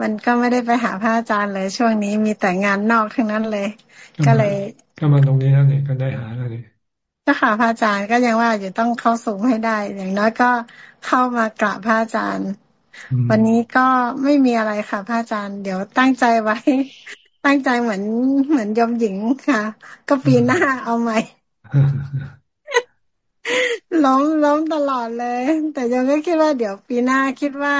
มันก็ไม่ได้ไปหาพระอาจารย์เลย ช่วงนี้มีแต่งานนอกทั้งนั้นเลย ก็เลย ก็มาตรงนี้แล้วเนี่ยก็ได้หาแล้วเนี่ย ก็ค่ะพระอาจารย์ก็ยังว่าอยู่ต้องเข้าสูงให้ได้ อย่างน้อยก็เข้ามากราบพระอาจารย์ วันนี้ก็ไม่มีอะไรค่ะพระอาจารย์ เดี๋ยวตั้งใจไว้ ตั้งใจเหมือนเหมือนยมหญิงค่ะ ก็ปีหน้าเอาใหม่ล้มล้มตลอดเลย แต่ยังก็คิดว่าเดี๋ยวปีหน้าคิดว่า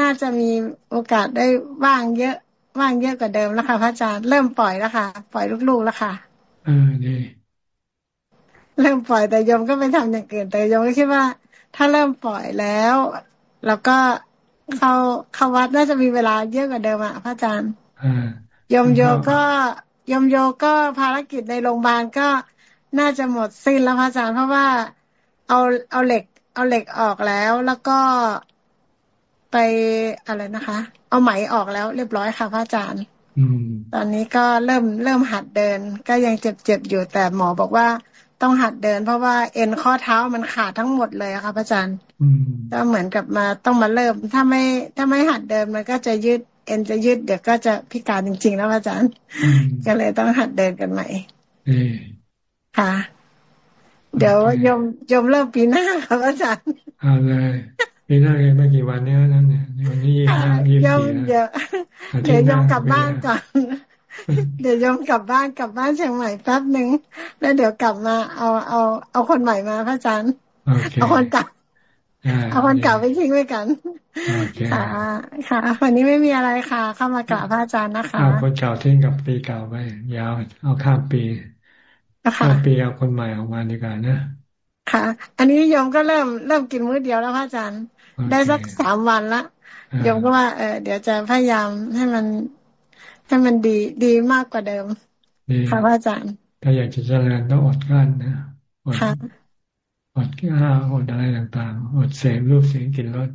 น่าจะมีโอกาสได้ว่างเยอะว่างเยอะกว่าเดิมแล้วค่ะพระอาจารย์เริ่มปล่อยแล้วค่ะ ปล่อยลูกๆแล้วค่ะ เออดี เริ่มปล่อยแต่ยมก็ไม่ทำอย่างอื่นแต่ยมก็คิดว่า ถ้าเริ่มปล่อยแล้ว แล้วก็เขาเขาวัดน่าจะมีเวลาเยอะกว่าเดิมอะพระอาจารย์ยมโยก็ยมโยก็ภารกิจในโรงพยาบาลก็น่าจะหมดสิ้นแล้วพระอาจารย์เพราะว่าเอาเอาเหล็ก เอาเหล็กออกแล้วแล้วก็ไปอะไรนะคะ เอาไหมออกแล้วเรียบร้อยค่ะพระอาจารย์ตอนนี้ก็เริ่มเริ่มหัดเดิน ก็ยังเจ็บเจ็บอยู่แต่หมอบอกว่า ต้องหัดเดิน เพราะว่าเอ็นข้อเท้ามันขาดทั้งหมดเลยค่ะพระอาจารย์ก็เหมือนกับมาต้องมาเริ่ม ถ้าไม่ถ้าไม่หัดเดินมันก็จะยืดเอ็นจะยืดเดี๋ยวก็จะพิการจริงๆแล้วอาจารย์ ก็เลยต้องหัดเดินกันใหม่ค่ะ เดี๋ยวยมยมเริ่มปีหน้าค่ะอาจารย์เอาเลยปีหน้าเองไม่กี่วันนี้นั่นเนี่ยวันนี้ยี่ห้ายี่สี่เดี๋ยวเดี๋ยวยมกลับบ้านก่อน เดี๋ยวยมกลับบ้านกลับบ้านเชียงใหม่แป๊บหนึ่งแล้วเดี๋ยวกลับมาเอาเอาเอาคนใหม่มาพระอาจารย์เอาคนเก่าเอาคนเก่าไปทิ้งไว้กันค่ะค่ะ วันนี้ไม่มีอะไรค่ะ เข้ามากราบพระอาจารย์นะคะเอาคนเก่าทิ้งกับปีเก่าไปยาวเอาข้ามปีข้ามปีเอาคนใหม่ออกมาดีกว่านะค่ะ อันนี้โยมก็เริ่มเริ่มกินมื้อเดียวแล้วพระอาจารย์ ได้สักสามวันละโยมก็ว่าเออเดี๋ยวจะพยายามให้มัน ให้มันดีดีมากกว่าเดิมค่ะพระอาจารย์ ถ้าอยากจะเจริญต้องอดกั้นนะอดอดข้าวอดอะไรต่างๆอดเสพรูปเสียงกลิ่นรส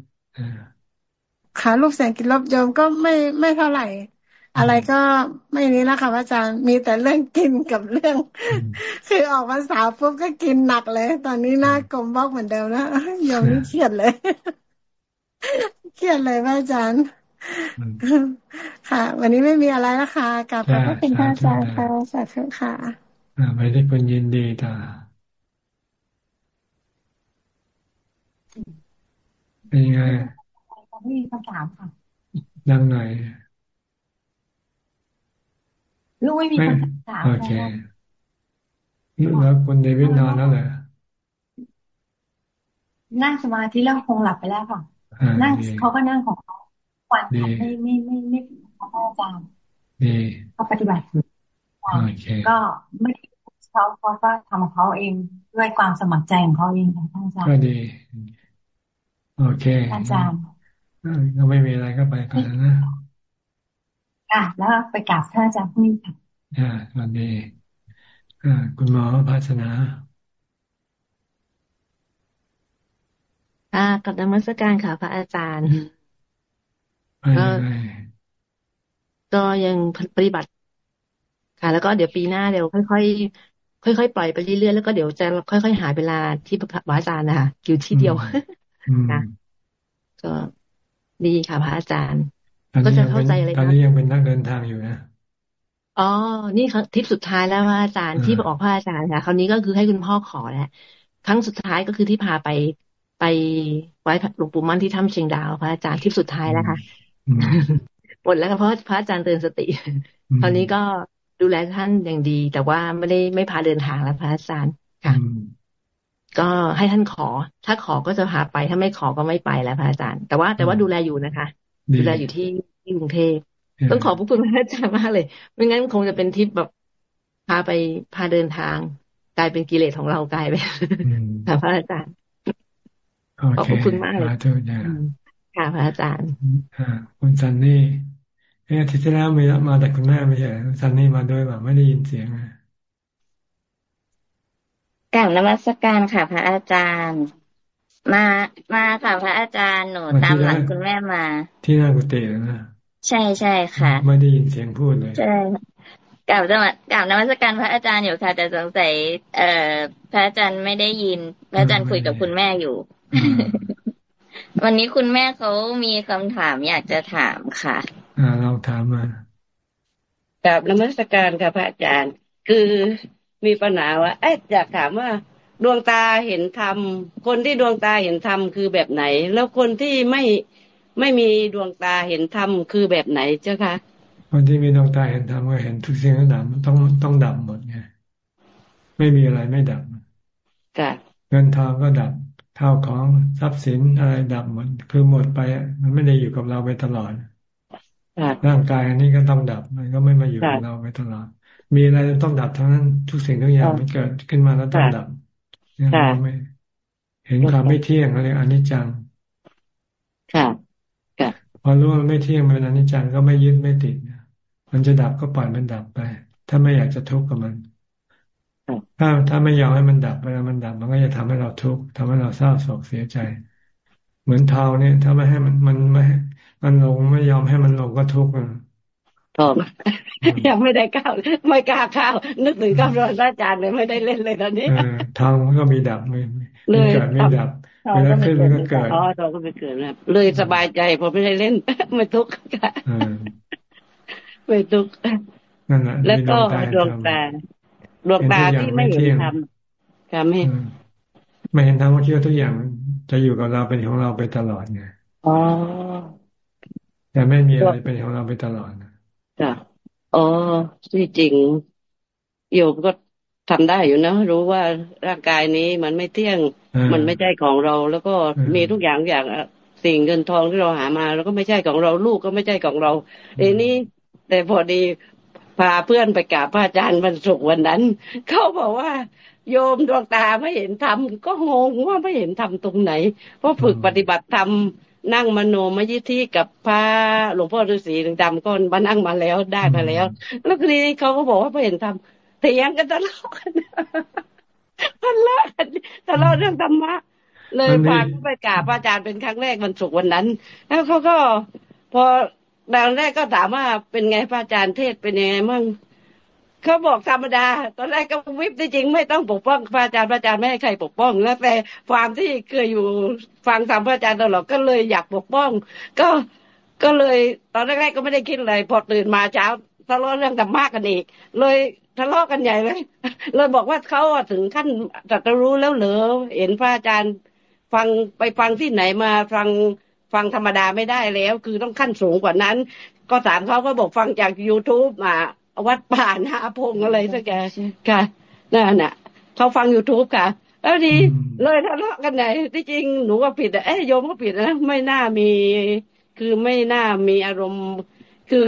ค่ะรูปเสียงกลิ่นรสโยมก็ไม่ไม่เท่าไหร่ อะไรก็ไม่นี้แล้วค่ะพระอาจารย์มีแต่เรื่องกินกับเรื่อง คือออกภาษาปุ๊บก็กินหนักเลย ตอนนี้หน้ากลมบอกเหมือนเดิมนะโยมนี่เครียดเลยเครียดเลยพระอาจารย์ ค่ะ วันนี้ไม่มีอะไรแล้วค่ะกลับไปก็เป็นพระอาจารย์ค่ะสาธุค่ะไปที่คนยินดีตาเป็นยังไงไม่มีคำถามค่ะดังหน่อยลูกไม่มีคำถามโอเคแล้วคุณเดวิดนอนแล้วเหรอนั่งสมาธิแล้วคงหลับไปแล้วค่ะนั่งเขาก็นั่งของเขา วันไม่ไม่ไม่ไม่พระอาจารย์เขาปฏิบัติก็ไม่เขาเขาก็ทำของเขาเองด้วยความสมัครใจของเขาเองค่ะท่านอาจารย์ก็ดีโอเคอาจารย์ก็ไม่มีอะไรก็ไปกันนะอะแล้วไปกราบท่านอาจารย์พรุ่งนี้ค่ะอ่าวันดีอ่าคุณหมอภาสนาค่ะกับนมัสการค่ะ พระอาจารย์ ก็ก็ยังปฏิบัติ ค่ะ แล้วก็เดี๋ยวปีหน้าเดี๋ยวค่อยๆค่อยๆปล่อยไปเรื่อยๆแล้วก็เดี๋ยวจะค่อยๆหาเวลาที่พระอาจารย์นะคะอยู่ที่เดียวค่ะก็ดีค่ะพระอาจารย์ ก็จะเข้าใจเลยตอนนี้ยังเป็นนักเดินทางอยู่นะอ๋อ นี่ทริปสุดท้ายแล้วพระอาจารย์ที่ออกพระอาจารย์ค่ะ คราวนี้ก็คือให้คุณพ่อขอแล้วครั้งสุดท้ายก็คือที่พาไปไปไว้หลวงปู่มั่นที่ถ้ำเชียงดาวพระอาจารย์ทริปสุดท้ายแล้วค่ะ หมดแล้วเพราะพระอาจารย์เตือนสติคราวนี้ก็ดูแลท่านอย่างดี แต่ว่าไม่ได้ไม่พาเดินทางแล้วพระอาจารย์ค่ะ ก็ให้ท่านขอ ถ้าขอก็จะพาไป ถ้าไม่ขอก็ไม่ไปแล้วพระอาจารย์ แต่ว่าแต่ว่าดูแลอยู่นะคะ ดูแลอยู่ที่ที่กรุงเทพต้องขอบพระคุณพระอาจารย์มากเลย ไม่งั้นคงจะเป็นทริปแบบพาไปพาเดินทาง กลายเป็นกิเลสของเรากลายไปค่ะพระอาจารย์ขอบคุณมากเลย ค่ะพระอาจารย์คุณซันนี่เอ๊ะที่ที่แล้วมีมาแต่คุณแม่ไม่ใช่ซันนี่มาด้วยแบบไม่ได้ยินเสียงอะกล่าวนมัสการค่ะ พระอาจารย์ มามาค่ะพระอาจารย์หนูตามหลังคุณแม่มา ที่นั่งกุฏินะใช่ใช่ค่ะ ไม่ได้ยินเสียงพูดเลยใช่กล่าวจะมากล่าวนมัสการพระอาจารย์อยู่ค่ะ แต่สงสัยเอ่อพระอาจารย์ไม่ได้ยิน พระอาจารย์คุยกับคุณแม่อยู่ วันนี้คุณแม่เขามีคำถามอยากจะถามค่ะ อ่าเราถามมากับนมัสการค่ะพระอาจารย์ คือมีปัญหาว่าเอ๊ะอยากถามว่า ดวงตาเห็นธรรม คนที่ดวงตาเห็นธรรมคือแบบไหน แล้วคนที่ไม่ไม่มีดวงตาเห็นธรรมคือแบบไหนเจ้าคะคนที่มีดวงตาเห็นธรรมก็เห็นทุกสิ่งทุกอย่างต้องต้องดับหมดไงไม่มีอะไรไม่ดับเงินทองก็ดับ ข้าวของทรัพย์สินอะไรดับหมดคือหมดไปมันไม่ได้อยู่กับเราไปตลอดร่างกายอันนี้ก็ต้องดับมันก็ไม่มาอยู่กับเราไปตลอด มีอะไรต้องดับทั้งนั้นทุกสิ่งทุกอย่างมันเกิดขึ้นมาแล้วต้องดับไม่เห็นความไม่เที่ยงอะไรอนิจจังค่ะพอรู้ว่าไม่เที่ยงมันอนิจจังก็ไม่ยึดไม่ติดมันจะดับก็ปล่อยมันดับไป ถ้าไม่อยากจะทุกข์กับมัน ถ้าถ้าไม่ยอมให้มันดับเวลามันดับ มันก็จะทำให้เราทุกข์ทำให้เราเศร้าโศกเสียใจ เหมือนเทาเนี่ย ถ้าไม่ให้มันมันไม่มันลงไม่ยอมให้มันลงก็ทุกข์ถูกยังไม่ได้ก้าวไม่กล้าข้าวนึกถึงคำสอนอาจารย์เลยไม่ได้เล่นเลยตอนนี้ทางมันก็มีดับไม่เกิดไม่ดับเวลาขึ้นมันก็เกิดอ๋อเราก็ไม่เกิดแล้วเลยสบายใจพอไม่ได้เล่นไม่ทุกข์ไม่ทุกข์นั่นแหละแล้วก็ดวงตา ดวงตาที่ไม่เห็นธรรมค่ะไม่ไม่เห็นธรรมว่าคิดว่าทุกอย่างจะอยู่กับเราเป็นของเราไปตลอดไงอ๋อแต่ไม่มีอะไรเป็นของเราไปตลอดจ้ะอ๋อที่จริงโยมก็ทำได้อยู่นะรู้ว่าร่างกายนี้มันไม่เที่ยง มันไม่ใช่ของเรา แล้วก็มีทุกอย่างอย่างสิ่งเงินทองที่เราหามา แล้วก็ไม่ใช่ของเราลูกก็ไม่ใช่ของเราเอ้นี่แต่พอดี พาเพื่อนไปกราบพระอาจารย์วันศุกร์วันนั้น เขาบอกว่า โยมดวงตาไม่เห็นธรรมก็งงว่าไม่เห็นธรรมตรงไหน เพราะฝึกปฏิบัติธรรมนั่งมโนมยิทธิกับพระหลวงพ่อฤาษีถึงดำก็มานั่งมาแล้วได้มาแล้ว แล้วทีนี้เขาก็บอกว่าไม่เห็นธรรมเถียงกันตลอดกันทะเลาะกันทะเลาะเรื่องธรรมะเลยพาเขาไปกราบพระอาจารย์เป็นครั้งแรกวันศุกร์วันนั้น แล้วเขาก็พอ ดาวแรกก็ถามว่าเป็นไงพระอาจารย์เทศเป็นยังไงมั่งเขาบอกธรรมดา ตอนแรกก็วิบที่จริงไม่ต้องปกป้องพระอาจารย์พระอาจารย์ไม่ให้ใครปกป้อง แล้วแต่ความที่เคยอยู่ฟังธรรมพระอาจารย์ตลอดก็เลยอยากปกป้อง ก็ก็เลยตอนแรกๆก็ไม่ได้คิดอะไรพอตื่นมาเช้าทะเลาะเรื่องธรรมะกันอีก เลยทะเลาะกันใหญ่เลยเลยบอกว่าเขาถึงขั้นตรัสรู้แล้วเหรอเห็นพระอาจารย์ฟังไปฟังที่ไหนมาฟัง ฟังธรรมดาไม่ได้แล้ว คือต้องขั้นสูงกว่านั้น ก็ถามเขาก็บอกฟังจาก youtube มาวัดป่านาพงอะไรสักแกค่ะนั่นน่ะเขาฟัง youtube ค่ะ แล้วดีเลยทะเลาะกันไหนที่จริงหนูก็ผิดแต่เอ้ยโยมก็ผิดนะไม่น่ามี คือไม่น่ามีอารมณ์ คือ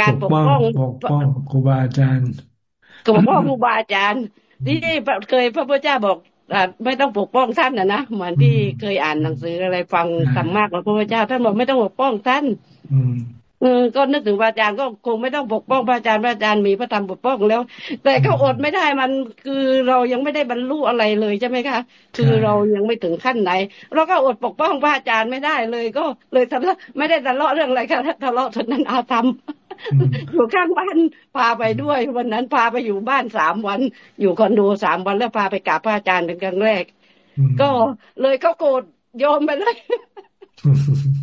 การปกป้องปกป้องครูบาอาจารย์ปกป้องครูบาอาจารย์ที่เคยพระพุทธเจ้าบอก ไม่ต้องปกป้องท่านนะนะเหมือนที่เคยอ่านหนังสืออะไรฟังธรรมะของพระพุทธเจ้าท่านบอกไม่ต้องปกป้องท่านเออก็นึกถึงพระอาจารย์ก็คงไม่ต้องปกป้องพระอาจารย์พระอาจารย์มีพระธรรมปกป้องแล้ว แต่เขาอดไม่ได้มันคือเรายังไม่ได้บรรลุอะไรเลยใช่ไหมคะ คือเรายังไม่ถึงขั้นไหน เราก็อดปกป้องพระอาจารย์ไม่ได้เลย ก็เลยทะเลาะไม่ได้ทะเลาะเรื่องอะไรค่ะทะเลาะเท่านั้นอาธรรมอยู่ข้างบ้านพาไปด้วย วันนั้นพาไปอยู่บ้านสามวัน อยู่คอนโดสามวันแล้วพาไปกราบพระอาจารย์เป็นครั้งแรก ก็เลยเขาโกรธยอมไปเลย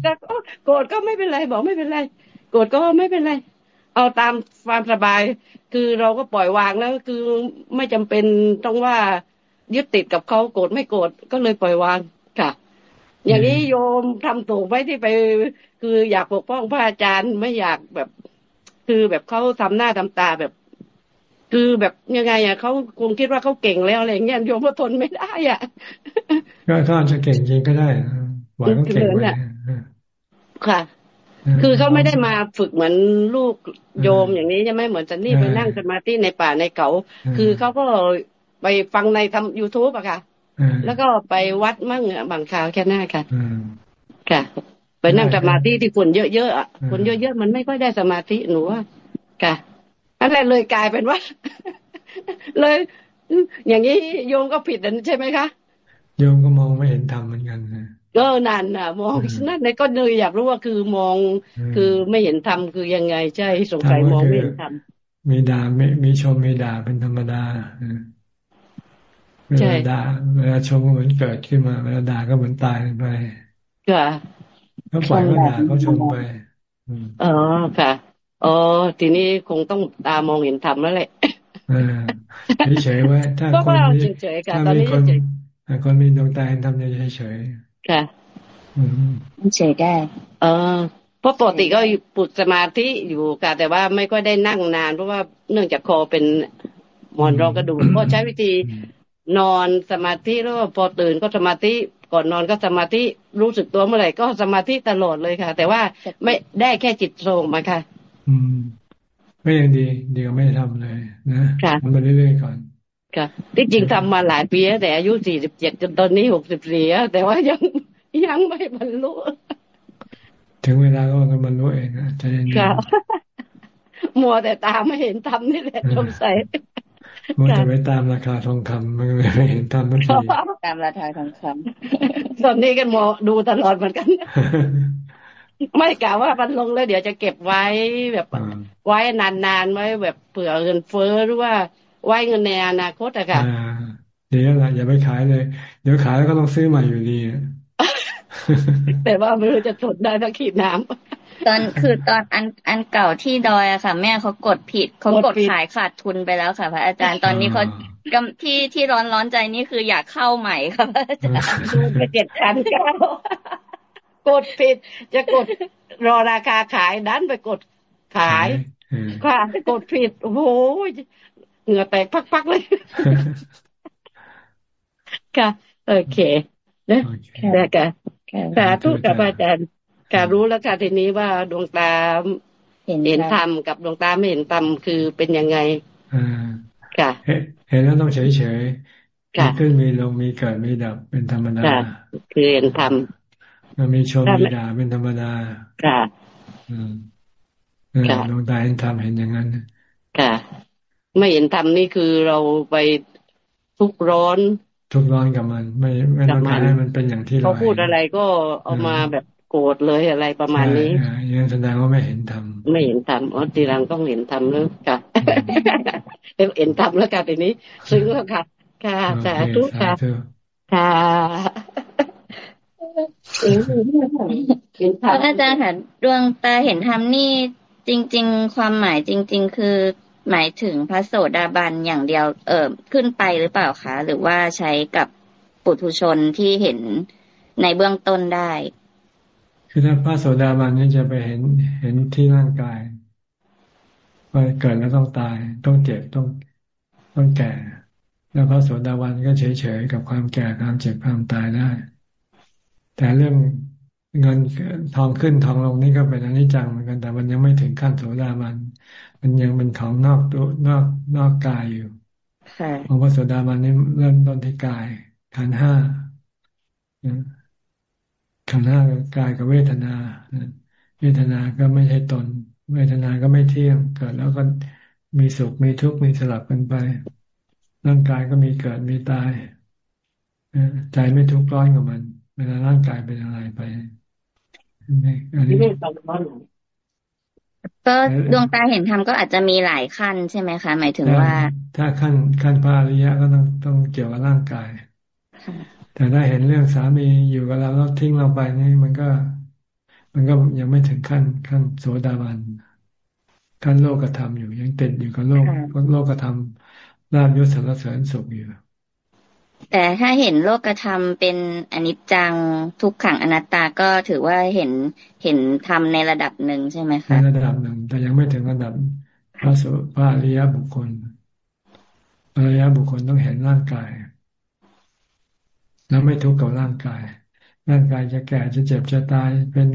แต่ก็โกรธก็ไม่เป็นไรบอกไม่เป็นไร โกรธก็ไม่เป็นไร เอาตามความสบาย คือเราก็ปล่อยวางแล้วคือไม่จำเป็นต้องว่ายึดติดกับเขาโกรธไม่โกรธก็เลยปล่อยวางค่ะ อย่างนี้โยมทำถูกไว้ที่ไป คืออยากปกป้องพระอาจารย์ไม่อยากแบบ คือแบบเขาทำหน้าทำตาแบบ คือแบบยังไงอะเขาคงคิดว่าเขาเก่งแล้วอะไรเงี้ยโยมก็ทนไม่ได้อะก็เขาอาจจะเก่งจริงก็ได้หวังเก่งไว้ค่ะ คือเขาไม่ได้มาฝึกเหมือนลูกโยมอย่างนี้ใช่ไหมเหมือนจันนี่ไปนั่งสมาธิในป่าในเขา คือเขาก็ไปฟังในทำยูทูบอะค่ะ แล้วก็ไปวัดมั่งบางคราวแค่หน้าค่ะค่ะ ไปนั่งสมาธิที่ฝุ่นเยอะๆอะฝุ่นเยอะๆมันไม่ค่อยได้สมาธิหนูว่าค่ะอะไรเลยกลายเป็นว่า เลย อย่างนี้โยมก็ผิดใช่ไหมคะโยมก็มองไม่เห็นธรรมเหมือนกันนะ ก็นั่นน่ะ มองนั่นในก็เลยอยากรู้ว่าคือมองคือไม่เห็นธรรมคือยังไงใช่สงสัยมองไม่เห็นธรรมมีด่าไม่มีชมมีด่าเป็นธรรมดาเวลาด่าเวลาชมก็เหมือนเกิดขึ้นมาเวลาด่าก็เหมือนตายไปค่ะก็ปล่อยก็ด่าก็ชมไปอ๋อค่ะอ๋อทีนี้คงต้องตามองเห็นธรรมแล้วแหละเฉยๆไว้ถ้าคนมีถ้ามีคนคนมีดวงตาเห็นธรรมเฉย ค่ะเฉยได้ เออเพราะปกติก็ปุดสมาธิอยู่ค่ะ แต่ว่าไม่ก็ได้นั่งนาน เพราะว่าเนื่องจากคอเป็นหมอนรองกระดูกก็ใช้วิธีนอนสมาธิแล้วพอตื่นก็สมาธิก่อนนอนก็สมาธิรู้สึกตัวเมื่อไหร่ก็สมาธิตลอดเลยค่ะ แต่ว่าไม่ได้แค่จิตทรงมาค่ะ อืม ไม่ยังดี เดี๋ยวไม่ทำเลยนะทำไปเรื่อยๆก่อน ค่ะที่จริงทำมาหลายปีแต่อายุสี่สิบเจ็ดจนตอนนี้หกสิบสี่แต่ว่ายังยังไม่บรรลุ ถึงเวลาก็มันบรรลุเองนะจะเย็นมัวแต่ตามไม่เห็นทำนี่แหละสงสัยมัวแต่ไปตามราคาทองคำมันไม่เห็นทำมันทีตามราคาทองคำตอนนี้กันมอดูตลอดเหมือนกัน ไม่กล่าวว่ามันลงแล้วเดี๋ยวจะเก็บไว้แบบไว้นานๆไว้แบบเผื่อเงินเฟ้อหรือว่า ไว้เงินในอนาคตอะค่ะเดี๋ยวละอย่าไปขายเลย เดี๋ยวขายแล้วก็ต้องซื้อใหม่อยู่ดีแต่ว่าไม่รู้จะทนได้ถ้าขีดน้ำตอนคือตอนอันอันเก่าที่ดอยอะค่ะ แม่เขากดผิดเขากดขายขาดทุนไปแล้วค่ะ พระอาจารย์ตอนนี้เขาที่ที่ร้อนร้อนใจนี่คืออยากเข้าใหม่ค่ะพระอาจารย์ดูไปเจ็ดพันเก้ากดผิดจะกดรอราคาขายดันไปกดขายค่ะกดผิดโอ้โห เหงื่อแตกพักๆเลย ค่ะ โอเคนะได้ค่ะสาธุกับอาจารย์การรู้แล้วค่ะทีนี้ว่าดวงตาเห็นธรรมกับดวงตาไม่เห็นธรรมคือเป็นยังไงค่ะ เห็นแล้วต้องเฉยเฉยขึ้นมีลงมีเกิดมีดับเป็นธรรมดาคือเห็นธรรมมันมีชมมีด่าเป็นธรรมดาค่ะอืมดวงตาเห็นธรรมเห็นอย่างนั้นค่ะ ไม่เห็นธรรมนี่คือเราไปทุกร้อน ทุกร้อนกับมัน ไม่ไม่ต้องการให้มันเป็นอย่างที่เราเขาพูดอะไรก็เอามาแบบโกรธเลยอะไรประมาณนี้ยังแสดงว่าไม่เห็นธรรมไม่เห็นธรรมอ๋อทีหลังต้องเห็นธรรมแล้วค่ะเห็นธรรมแล้วค่ะทีนี้ ซึ้งแล้วค่ะ ค่ะสาธุค่ะค่ะพระอาจารย์ค่ะดวงตาเห็นธรรมนี่จริง ๆ ความหมายจริง ๆ คือ หมายถึงพระโสดาบันอย่างเดียว เอ่อขึ้นไปหรือเปล่าคะหรือว่าใช้กับปุถุชนที่เห็นในเบื้องต้นได้ คือถ้าพระโสดาบันนี่จะไปเห็นเห็นที่ร่างกายว่าเกิดแล้วต้องตาย ต้องเจ็บต้องต้องแก่ แล้วพระโสดาวันก็เฉยๆกับความแก่ความเจ็บความตายได้ แต่เรื่องเงินทองขึ้นทองลงนี่ก็เป็นอนิจจังเหมือนกันแต่มันยังไม่ถึงขั้นโสดาบัน มันยังเป็นของนอกตัวนอกนอกกายอยู่ของพระโสดาบันนี่เริ่มต้นที่กายขันห้าขันห้ากายกับเวทนาเวทนาก็ไม่ใช่ตน เวทนาก็ไม่เที่ยงเกิดแล้วก็มีสุขมีทุกข์มีสลับกันไปร่างกายก็มีเกิดมีตายใจไม่ทุกข์ร้อนกับมัน เวลาร่างกายเป็นอะไรไปอันนี้ ก็ดวงตาเห็นธรรมก็อาจจะมีหลายขั้นใช่ไหมคะ หมายถึงว่า ถ้าขั้นขั้นพระอริยะก็ต้องต้องเกี่ยวกับร่างกายแต่ถ้าเห็นเรื่องสามีอยู่กับเราแล้วทิ้งเราไปนี่มันก็ มันก็ยังไม่ถึงขั้นขั้นโสดาบันขั้นโลกธรรมอยู่ยังติดอยู่กับโลกโลกธรรมลาบยศสารเสริญสุขอยู่ แต่ถ้าเห็นโลกธรรมเป็นอนิจจังทุกขังอนัตตาก็ถือว่าเห็นเห็นธรรมในระดับหนึ่งใช่ไหมคะในระดับหนึ่งแต่ยังไม่ถึงระดับพระสุพระอริยบุคคลอริยบุคคลต้องเห็นร่างกาย แล้วไม่ทุกข์กับร่างกาย ร่างกายจะแก่จะเจ็บจะตาย เป็น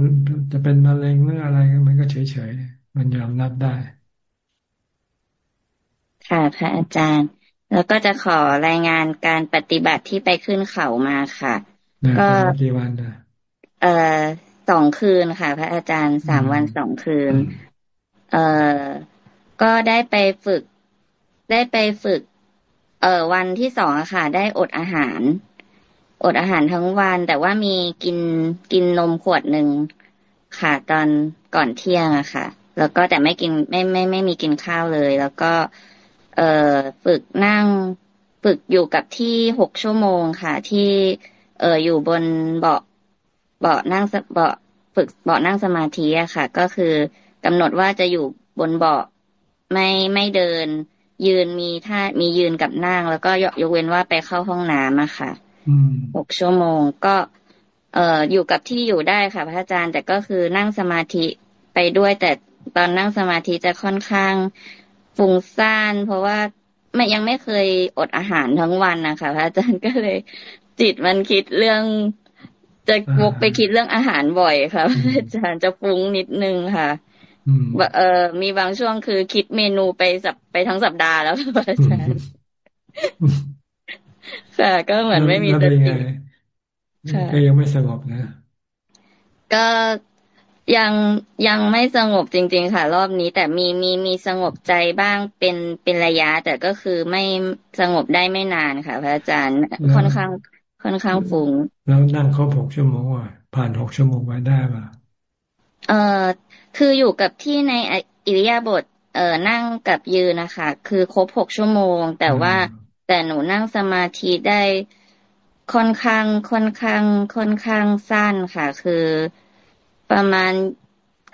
จะเป็นมะเร็งหรืออะไรมันก็เฉยๆมันยอมรับได้ ค่ะพระอาจารย์ แล้วก็จะขอรายงานการปฏิบัติที่ไปขึ้นเขามาค่ะ ก็กี่วันนะเอ่อสองคืนค่ะ พระอาจารย์สามวันสองคืน เอ่อก็ได้ไปฝึก ได้ไปฝึก เอ่อวันที่สองอะค่ะ ได้อดอาหาร อดอาหารทั้งวัน แต่ว่ามีกินกินนมขวดหนึ่งค่ะ ตอนก่อนเที่ยงอะค่ะ แล้วก็แต่ไม่กินไม่ไม่ไม่มีกินข้าวเลย แล้วก็เอ่อฝึกนั่งฝึกอยู่กับที่หกชั่วโมงค่ะ ที่ เอ่ออยู่บนเบาะเบาะนั่งเบาะฝึกเบาะนั่งสมาธิอะค่ะ ก็คือกำหนดว่าจะอยู่บนเบาะไม่ไม่เดิน ยืนมีท่ามียืนกับนั่ง แล้วก็ยกเว้นว่าไปเข้าห้องน้ำอะค่ะหกชั่วโมงก็ เอ่ออยู่กับที่อยู่ได้ค่ะ พระอาจารย์แต่ก็คือนั่งสมาธิไปด้วยแต่ตอนนั่งสมาธิจะค่อนข้าง ฟุ้งซ่าน เพราะว่าไม่ยังไม่เคยอดอาหารทั้งวันนะคะพระอาจารย์ก็เลย จิตมันคิดเรื่อง จะวกไปคิดเรื่องอาหารบ่อยค่ะพระอาจารย์จะฟุ้งนิดนึงค่ะเออมีบางช่วงคือคิดเมนูไปสับไปทั้งสัปดาห์แล้วพระอาจารย์ค่ะ ก็เหมือนไม่มีสติก็ยังไม่สงบนะ ก็ ยังยังไม่สงบจริง ๆ ค่ะ รอบนี้ แต่มีมีมีสงบใจบ้างเป็นเป็นระยะ แต่ก็คือไม่สงบได้ไม่นานค่ะ พระอาจารย์ค่อนข้างค่อนข้างฟุ้งแล้วนั่งครบหกชั่วโมงว่ะผ่านหกชั่วโมงไปได้ป่ะเอ่อคืออยู่กับที่ในอิริยาบถเอ่อนั่งกับยืนนะคะ คือครบหกชั่วโมง แต่ว่าแต่หนูนั่งสมาธิได้ค่อนข้างค่อนข้าง ค่อนข้างสั้นค่ะ คือ ประมาณ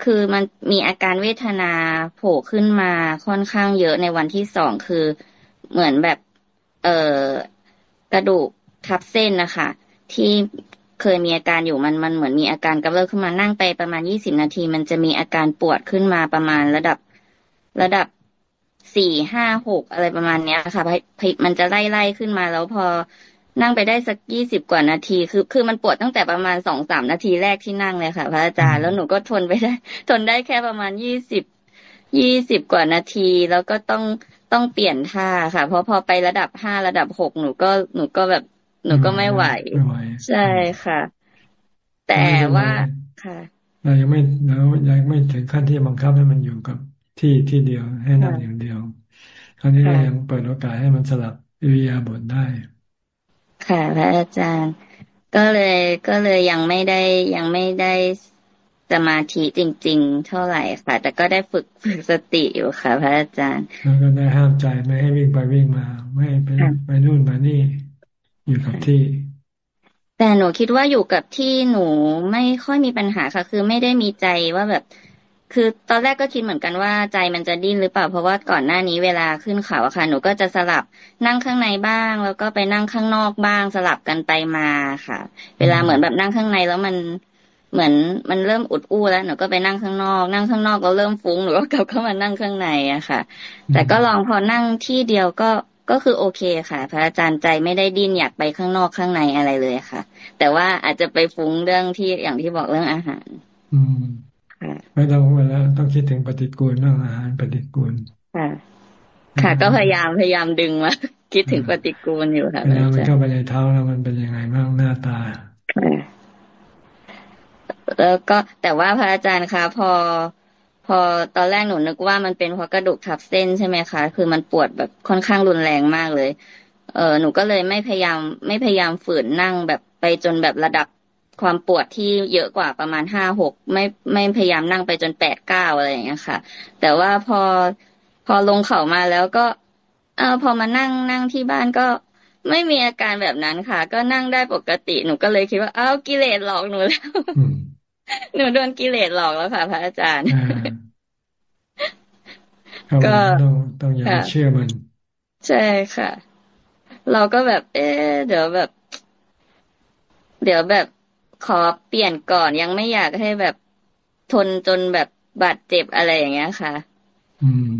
คือมันมีอาการเวทนาโผล่ขึ้นมาค่อนข้างเยอะในวันที่สองคือเหมือนแบบ เออกระดูกทับเส้นนะคะที่เคยมีอาการอยู่มันมันเหมือนมีอาการกำเริบขึ้นมานั่งไปประมาณยี่สิบนาที มันจะมีอาการปวดขึ้นมาประมาณระดับระดับสี่ห้าหกอะไรประมาณเนี้ยค่ะมันจะไล่ไล่ขึ้นมาแล้วพอ นั่งไปได้สักยี่สิบกว่านาที คือ คือมันปวดตั้งแต่ประมาณสองสามนาทีแรกที่นั่งเลยค่ะ พระอาจารย์แล้วหนูก็ทนไปได้ ทนได้แค่ประมาณยี่สิบยี่สิบกว่านาที แล้วก็ต้องต้องเปลี่ยนท่าค่ะ เพราะพอไประดับห้าระดับหกหนูก็หนูก็แบบหนูก็ไม่ไหว ใช่ค่ะ แต่ว่าค่ะเรายังไม่เรายังไม่ถึงขั้นที่บังคับให้มันอยู่กับที่ที่เดียวให้นั่งอย่างเดียว คราวนี้เรายังเปิดโอกาสให้มันสลับอิริยาบถได้ ค่ะพระอาจารย์ ก็เลยก็เลยยังไม่ได้ยังไม่ได้สมาธิจริง ๆ เท่าไหร่ค่ะ แต่ก็ได้ฝึกฝึกสติอยู่ค่ะ พระอาจารย์แล้วก็ได้ห้ามใจไม่ให้วิ่งไปวิ่งมา ไม่ไปไปนู่นมานี่ อยู่กับที่ แต่หนูคิดว่าอยู่กับที่หนูไม่ค่อยมีปัญหาค่ะ คือไม่ได้มีใจว่าแบบ คือตอนแรกก็คิดเหมือนกันว่าใจมันจะดิ้นหรือเปล่า เพราะว่าก่อนหน้านี้เวลาขึ้นเขาอะค่ะ หนูก็จะสลับนั่งข้างในบ้าง แล้วก็ไปนั่งข้างนอกบ้างสลับกันไปมาค่ะ เวลาเหมือนแบบนั่งข้างในแล้วมันเหมือนมันเริ่มอุดอู้แล้วหนูก็ไปนั่งข้างนอก นั่งข้างนอกก็เริ่มฟุ้งหนูก็กลับเข้ามานั่งข้างในอะค่ะ แต่ก็ลองพอนั่งที่เดียวก็ก็คือโอเคค่ะ พระอาจารย์ใจไม่ได้ดิ้นอยากไปข้างนอกข้างในอะไรเลยค่ะ แต่ว่าอาจจะไปฟุ้งเรื่องที่อย่างที่บอกเรื่องอาหาร อืม ไม่ต้องเวลาต้องคิดถึงปฏิกูลเรื่องอาหารปฏิกูลค่ะค่ะก็พยายามพยายามดึงมาคิดถึงปฏิกูลอยู่ค่ะเวลามันเข้าไปในเท้าแล้วมันเป็นยังไงบ้างหน้าตาแล้วก็แต่ว่าพระอาจารย์คะพอ พอตอนแรกหนูนึกว่ามันเป็นเพราะกระดูกทับเส้นใช่ไหมคะคือมันปวดแบบค่อนข้างรุนแรงมากเลย เออหนูก็เลยไม่พยายามไม่พยายามฝืนนั่งแบบไปจนแบบระดับ ความปวดที่เยอะกว่าประมาณห้าหกไม่ไม่พยายามนั่งไปจนแปดเก้าอะไรอย่างเงี้ยค่ะ แต่ว่าพอพอลงเข่ามาแล้วก็ เออพอมานั่งนั่งที่บ้านก็ไม่มีอาการแบบนั้นค่ะ ก็นั่งได้ปกติหนูก็เลยคิดว่าเอ้ากิเลสหลอกหนูแล้วหนูโดนกิเลสหลอกแล้วค่ะพระอาจารย์ก็ต้องต้องอย่าเชื่อมัน ใช่ค่ะ เราก็แบบ เอ๊เดี๋ยวแบบ เดี๋ยวแบบ ขอเปลี่ยนก่อนยังไม่อยากให้แบบทนจนแบบบาดเจ็บอะไรอย่างเงี้ยค่ะ อืม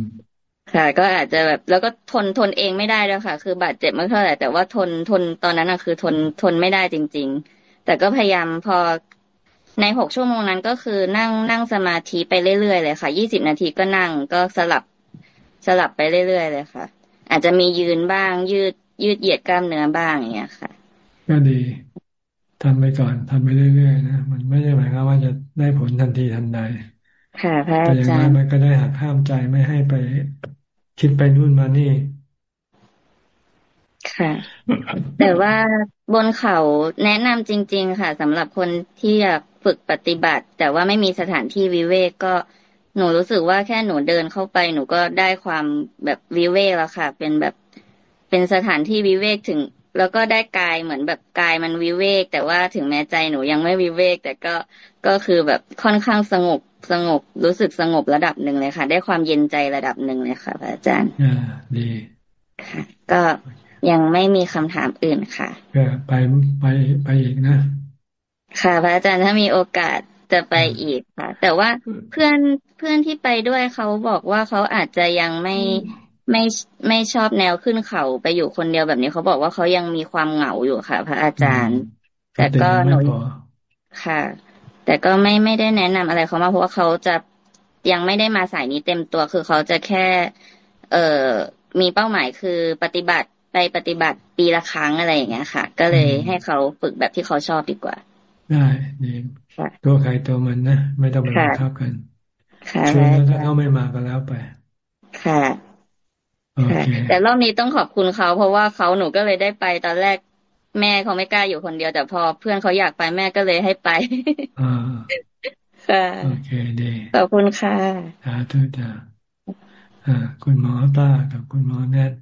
ค่ะ ก็อาจจะแบบ แล้วก็ทนทนเองไม่ได้ด้วยค่ะ คือบาดเจ็บไม่เท่าไหร่แต่ว่าทนทนตอนนั้นอะคือทนทนไม่ได้จริง ๆ แต่ก็พยายามพอในหกชั่วโมงนั้นก็คือนั่งนั่งสมาธิไปเรื่อยๆเลยค่ะยี่สิบนาทีก็นั่งก็สลับสลับไปเรื่อยๆเลยค่ะ อาจจะมียืนบ้างยืดยืดเหยียดกล้ามเนื้อบ้างอย่างเงี้ยค่ะ ก็ดี ทำไปก่อนทำไปเรื่อยๆนะมันไม่ใช่หมายความว่าจะได้ผลทันทีทันใดค่ะพระอาจารย์แต่อย่างนั้นมันก็ได้หักห้ามใจไม่ให้ไปคิดไปนู่นมานี่ ค่ะ แต่ว่าบนเขาแนะนำจริง ๆ ค่ะสำหรับคนที่อยากฝึกปฏิบัติ แต่ว่าไม่มีสถานที่วิเวกก็หนูรู้สึกว่าแค่หนูเดินเข้าไปหนูก็ได้ความแบบวิเวกแล้วค่ะ เป็นแบบเป็นสถานที่วิเวกถึง แล้วก็ได้กายเหมือนแบบกายมันวิเวก แต่ว่าถึงแม้ใจหนูยังไม่วิเวก แต่ก็ก็คือแบบค่อนข้างสงบสงบรู้สึกสงบระดับหนึ่งเลยค่ะ ได้ความเย็นใจระดับหนึ่งเลยค่ะพระอาจารย์อ่าดีค่ะก็ยังไม่มีคำถามอื่นค่ะก็ไปไปไปอีกนะ ค่ะ พระอาจารย์ถ้ามีโอกาสจะไปอีกค่ะ แต่ว่าเพื่อนเพื่อนที่ไปด้วยเขาบอกว่าเขาอาจจะยังไม่ ไม่ไม่ชอบแนวขึ้นเขาไปอยู่คนเดียวแบบนี้เขาบอกว่าเขายังมีความเหงาอยู่ค่ะ พระอาจารย์ แต่ก็หนูค่ะ แต่ก็ไม่ไม่ได้แนะนำอะไรเขามาเพราะว่าเขาจะยังไม่ได้มาสายนี้เต็มตัวคือเขาจะแค่ เอ่อมีเป้าหมายคือปฏิบัติไปปฏิบัติปีละครั้งอะไรอย่างเงี้ยค่ะ ก็เลยให้เขาฝึกแบบที่เขาชอบดีกว่า ได้ดีตัวใครตัวมันนะไม่ต้องไปบังคับกันชวนแล้วถ้าเขาไม่มาก็แล้วไปค่ะ แต่รอบนี้ต้องขอบคุณเขา เพราะว่าเขาหนูก็เลยได้ไปตอนแรกแม่เขาไม่กล้าอยู่คนเดียว แต่พอเพื่อนเขาอยากไปแม่ก็เลยให้ไปค่ะโอเคดีขอบคุณค่ะสาธุจ้าอ่าคุณหมอต้ากับคุณหมอแนท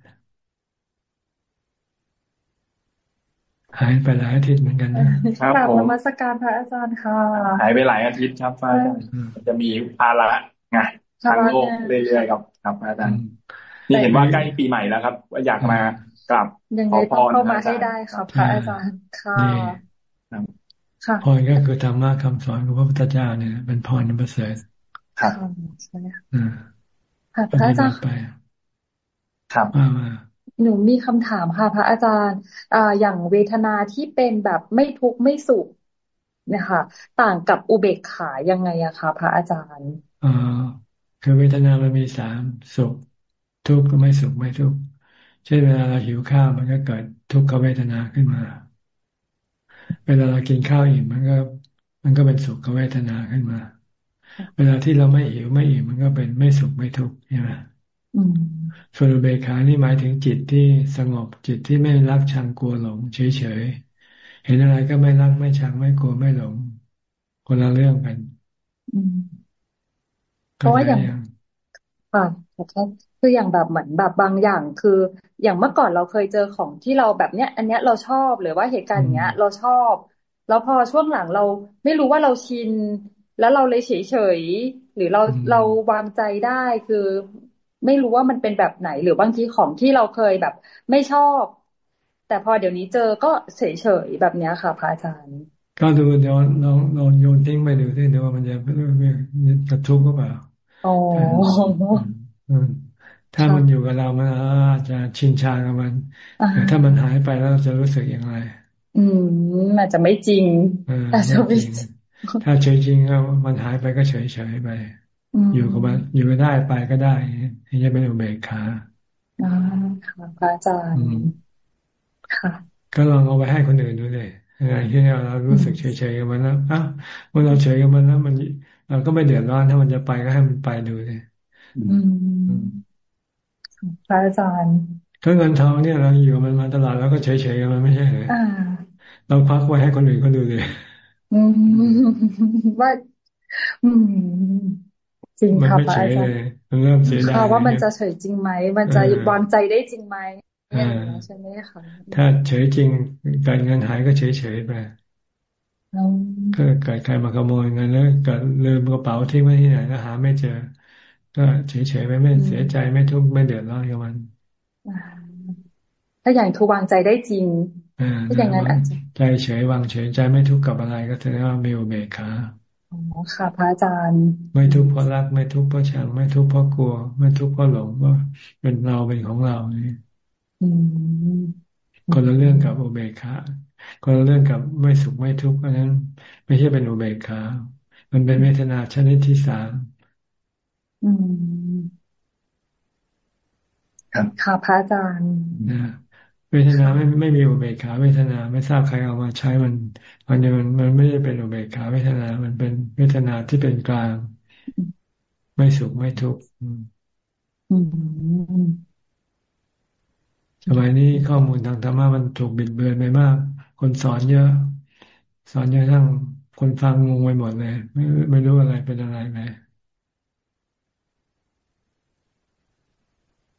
หายไปหลายอาทิตย์เหมือนกันนะครับผมนมัสการพระอาจารย์ค่ะ หายไปหลายอาทิตย์ครับพระอาจารย์จะมีภาระไงทางโลกเรื่อยๆครับครับพระอาจารย์ นี่เห็นว่าใกล้ปีใหม่แล้วครับว่าอยากมากลับขอพรเข้ามาให้ได้ครับพระอาจารย์ค่ะค่ะพรก็คือธรรมะคำสอนของพระพุทธเจ้าเนี่ย เป็นพรนันประเสริฐครับใช่ค่ะพระอาจารย์ครับมาหนูมีคำถามค่ะ พระอาจารย์อ่าอย่างเวทนาที่เป็นแบบไม่ทุกข์ไม่สุขนะคะต่างกับอุเบกขายังไงอะคะพระอาจารย์อ่าคือเวทนามันมีสามสุข ทุกข์ก็ไม่สุขไม่ทุกข์เช่นเวลาเราหิวข้าวมันก็เกิดทุกขเวทนาขึ้นมา เวลาเรากินข้าวอิ่มมันก็ มันก็เป็นสุขเวทนาขึ้นมา เวลาที่เราไม่หิวไม่อิ่มมันก็เป็นไม่สุขไม่ทุกข์ใช่ไหมส่วนอุเบกขานี่หมายถึงจิตที่สงบจิตที่ไม่รักชังกลัวหลงเฉยๆเห็นอะไรก็ไม่รักไม่ชังไม่กลัวไม่หลง คนละเรื่องกันเพราะว่าอย่างค่ะ คืออย่างแบบเหมือนแบบบางอย่างคือ อย่างเมื่อก่อนเราเคยเจอของที่เราแบบเนี้ย อันเนี้ยเราชอบหรือว่าเหตุการณ์อย่างเงี้ย เราชอบ แล้วพอช่วงหลังเราไม่รู้ว่าเราชิน แล้วเราเลยเฉยๆหรือเราเราวางใจได้คือ ไม่รู้ว่ามันเป็นแบบไหน หรือบางทีของที่เราเคยแบบ ไม่ชอบ แต่พอเดี๋ยวนี้เจอก็เฉยๆแบบเนี้ยค่ะพระอาจารย์ก็ดูเดี๋ยวลองลองโยนทิ้งไปดูที่ดูว่ามันจะกระทุกข์ก็เปล่าอ๋อ ถ้ถ้ามันอยู่กับเรามันอาจจะชินชากับมันแต่ถ้ามันหายไปแล้วจะรู้สึกอย่างไร อืมอาจจะไม่จริงอาจจะไม่จริงถ้าเฉยจริงก็มันหายไปก็เฉยเฉยไป อยู่กับมัน อยู่ก็ได้ไปก็ได้ที่จะเป็นอุเบกขาอ่าค่ะพระอาจารย์ค่ะ ก็ลองเอาไปให้คนอื่นดูเลยอะไรที่เรารู้สึกเฉยๆกับมันแล้วอะเมื่อเราเฉยกับมันแล้วมันเราก็ไม่เดือดร้อนถ้ามันจะไปก็ให้มันไปดูเลย พระอาจารย์ก็เงินทองเนี่ยเราอยู่กับมันมาตลอดแล้วก็เฉยๆกับมันไม่ใช่เหรอเราพักไว้ให้คนอื่นก็ดูเลยว่าอืมจริงค่ะพระอาจารย์มันเริ่มเสียดายว่ามันจะเฉยจริงไหม มันจะวางใจได้จริงไหมใช่ไหมคะถ้าเฉยจริงการเงินหายก็เฉยเฉยไปก็เกิดใครมาขโมยเงินแล้วก็ลืมกระเป๋าทิ้งไว้ที่ไหนแล้วหาไม่เจอ ก็เฉยเฉยไปไม่เสียใจไม่ทุกข์ไม่เดือดร้อนกับมันถ้าอย่างทูวางใจได้จริงถ้าอย่างนั้นอาจจะใจเฉยวางเฉยใจไม่ทุกข์กับอะไรก็แสดงว่ามีอุเบกขาอ๋อค่ะพระอาจารย์ ไม่ทุกข์เพราะรักไม่ทุกข์เพราะชังไม่ทุกข์เพราะกลัว ไม่ทุกข์เพราะหลงว่าเป็นเราเป็นของเรานี่คนละเรื่องกับอุเบกขาคนละเรื่องกับไม่สุขไม่ทุกข์อันนั้น ไม่ใช่เป็นอุเบกขา มันเป็นเวทนาชนิดที่สาม ครับค่ะพระอาจารย์นะเวทนาไม่ไม่มีอุเบกขาเวทนาไม่ทราบใครเอามาใช้มันมันมันมันไม่ได้เป็นอุเบกขาเวทนา มันเป็นเวทนาที่เป็นกลาง ไม่สุขไม่ทุกข์สมัยนี้ข้อมูลทางธรรมะมันถูกบิดเบือนไปมาก คนสอนเยอะ สอนเยอะทั้งคนฟังงงไปหมดเลย ไม่ไม่รู้อะไรเป็นอะไรไหมอ่า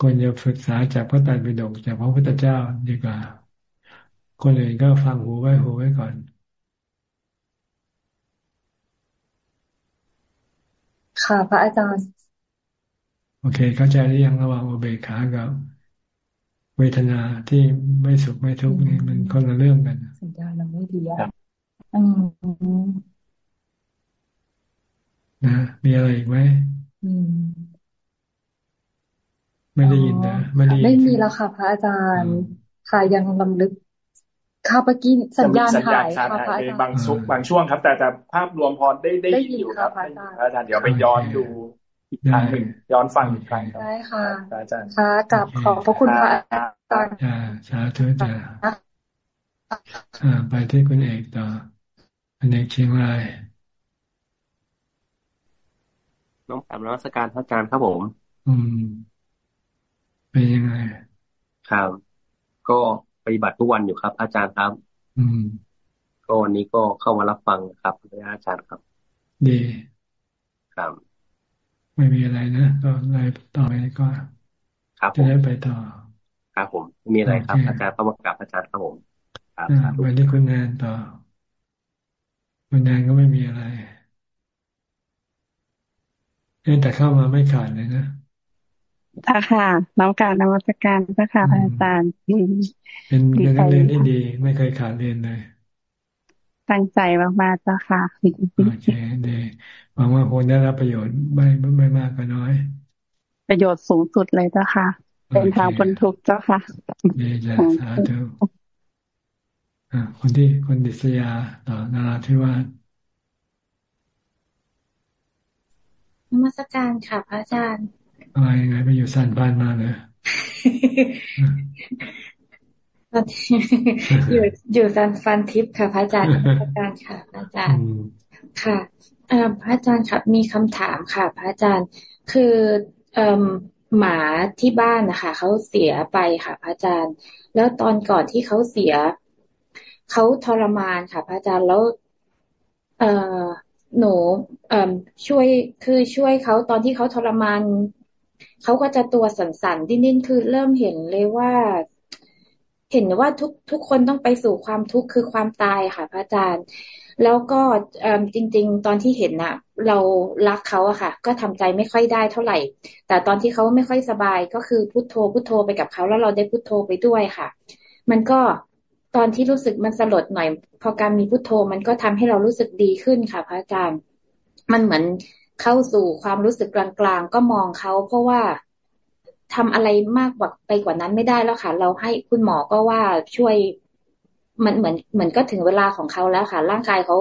ควรจะศึกษาจากพระไตรปิฎกจากพระพุทธเจ้าดีกว่า คนอื่นก็ฟังหูไว้หูไว้ก่อนค่ะพระอาจารย์ โอเค เข้าใจหรือยังระหว่างอุเบกขากับ เวทนาที่ไม่สุขไม่ทุกข์นี่มันคนละเรื่องกันสัญญาเราไม่ดีอะนะมีอะไรอีกไหม ไม่ได้ยินนะไม่ได้ยินไม่มีแล้วค่ะพระอาจารย์ค่ะยังลำลึกค่ะเมื่อกี้สัญญาณหายค่ะพระอาจารย์บางช่วงบางช่วงครับ แต่แต่ภาพรวมพอได้ได้ยินอยู่ครับพระอาจารย์เดี๋ยวไปย้อนดูอีกครั้งหนึ่งย้อนฟังอีกครั้งได้ค่ะอาจารย์ค่ะกับขอบพระคุณพระอาจารย์สาธุจ้าไปที่คุณเอกต่อคุณเอกเชียงรายน้องกลับรัชการพระอาจารย์ครับผม อืม เป็นยังไง ครับ ก็ปฏิบัติทุกวันอยู่ครับ อาจารย์ครับ อืมก็วันนี้ก็เข้ามารับฟังครับอาจารย์ครับ ดีครับไม่มีอะไรนะก็ไล่ต่อไปก็ครับจะได้ไปต่อ ครับผม มีอะไรครับ อาจารย์ต้องมากราบอาจารย์ครับผมครับวันนี้คุณแนนต่อคุณแนนก็ไม่มีอะไรแต่เข้ามาไม่ขาดเลยนะ พระค่ะน้องการนวัตการพระค่ะพระอาจารย์เป็นเป็นนักเรียนที่ดี ไม่เคยขาดเรียนเลย ตั้งใจมากๆเจ้าค่ะ โอเคดีหวังว่าคงได้รับประโยชน์ไม่ไม่มากก็น้อย ประโยชน์สูงสุดเลยเจ้าค่ะ เป็นทางบรรทุกเจ้าค่ะดีจ้ะสาธุคนที่คนดิษยาต่อนาราธิวาสนมัสการค่ะพระอาจารย์ อะไรไงไปอยู่สันบ้านมาเลยอยู่อยู่ซันฟันทิพย์ค่ะ พระอาจารย์พระอาจารย์ค่ะพระอาจารย์ค่ะพระอาจารย์ครับมีคำถามค่ะ พระอาจารย์คือหมาที่บ้านนะคะเขาเสียไปค่ะ พระอาจารย์ แล้วตอนก่อนที่เขาเสียเขาทรมานค่ะ พระอาจารย์แล้ว เออหนูเอช่วยคือช่วยเขาตอนที่เขาทรมาน เขาก็จะตัวสั่นๆดิ้นๆคือเริ่มเห็นเลยว่า เห็นว่าทุกทุกคนต้องไปสู่ความทุกข์คือความตายค่ะพระอาจารย์ แล้วก็จริง ๆ ตอนที่เห็นน่ะ เรารักเขาอะค่ะ ก็ทำใจไม่ค่อยได้เท่าไหร่ แต่ตอนที่เขาไม่ค่อยสบายก็คือพุโทโธพุโทโธไปกับเขาแล้วเราได้พุโทโธไปด้วยค่ะ มันก็ตอนที่รู้สึกมันสลดหน่อย พอการมีพุโทโธมันก็ทำให้เรารู้สึกดีขึ้นค่ะ พระอาจารย์ มันเหมือน เข้าสู่ความรู้สึกกลางๆ ก็มองเขาเพราะว่าทำอะไรมากกว่าไปกว่านั้นไม่ได้แล้วค่ะ เราให้คุณหมอก็ว่าช่วย มันเหมือนเหมือนก็ถึงเวลาของเขาแล้วค่ะ ร่างกายเขา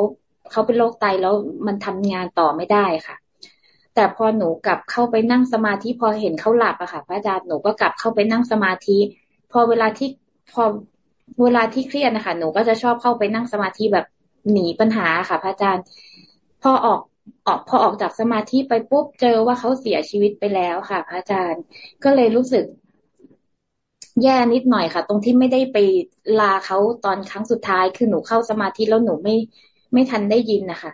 เขาเป็นโรคไตแล้วมันทำงานต่อไม่ได้ค่ะ แต่พอหนูกลับเข้าไปนั่งสมาธิพอเห็นเขาหลับอะค่ะ พระอาจารย์หนูก็กลับเข้าไปนั่งสมาธิ พอเวลาที่พอเวลาที่เครียดนะคะหนูก็จะชอบเข้าไปนั่งสมาธิแบบหนีปัญหาค่ะ พระอาจารย์ พอออก ออกพอออกจากสมาธิไปปุ๊บเจอว่าเขาเสียชีวิตไปแล้วค่ะ พระอาจารย์ ก็เลยรู้สึก แย่นิดหน่อยค่ะ ตรงที่ไม่ได้ไปลาเขาตอนครั้งสุดท้าย คือหนูเข้าสมาธิแล้วหนูไม่ไม่ทันได้ยินนะคะ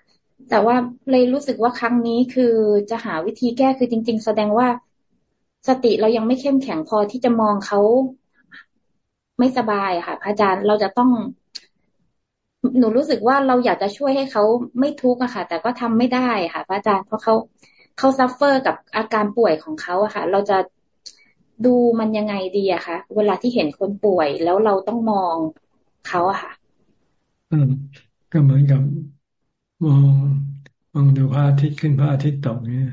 แต่ว่าเลยรู้สึกว่าครั้งนี้คือจะหาวิธีแก้คือจริง ๆ แสดงว่าสติเรายังไม่เข้มแข็งพอที่จะมองเขาไม่สบายค่ะ พระอาจารย์เราจะต้อง หนูรู้สึกว่าเราอยากจะช่วยให้เขาไม่ทุกข์อะค่ะ แต่ก็ทำไม่ได้ค่ะพระอาจารย์เพราะเขาเขา suffer กับอาการป่วยของเขาอะค่ะ เราจะดูมันยังไงดีอะคะเวลาที่เห็นคนป่วยแล้วเราต้องมองเขาอะค่ะ อืม ก็เหมือนกับมองมองดูพระอาทิตย์ขึ้นพระอาทิตย์ตกเนี่ย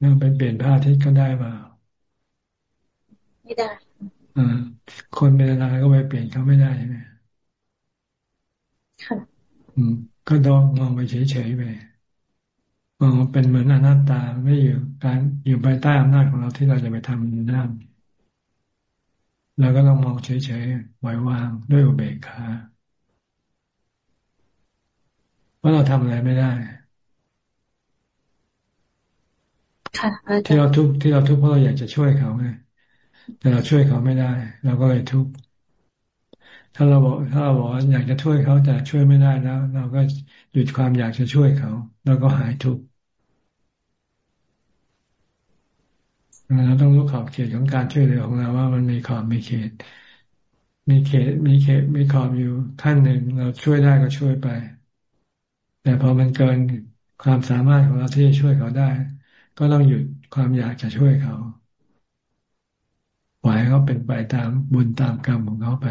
เราไปเปลี่ยนพระอาทิตย์ก็ได้มาไม่ได้อ่าคนเป็นอะไรก็ไปเปลี่ยนเขาไม่ได้ใช่ไหม ค่ะอืมก็ต้องมองไปเฉยๆไปมองเป็นเหมือนอนัตตาไม่อยู่การอยู่ภายใต้อำนาจของเราที่เราจะไปทำมันได้เราก็ต้องมองเฉยๆไว้วางด้วยอุเบกขาเพราะเราทำอะไรไม่ได้ที่เราทุกที่เราทุกเพราะเราอยากจะช่วยเขาไงแต่เราช่วยเขาไม่ได้ เราก็เลยทุกข์ ถ้าเราบอกถ้าเราบอกอยากจะช่วยเขาแต่ช่วยไม่ได้แล้ว เราก็หยุดความอยากจะช่วยเขาเราก็หายทุกข์เราต้องรู้ขอบเขตของการช่วยเหลือของเราว่ามันมีขอบมีเขต มีเขตมีเขตมีขอบอยู่ขั้นหนึ่งเราช่วยได้ก็ช่วยไป แต่พอมันเกินความสามารถของเราที่จะช่วยเขาได้ ก็ต้องหยุดความอยากจะช่วยเขาปล่อยให้เขาเป็นไปตามบุญตามกรรมของเขาไป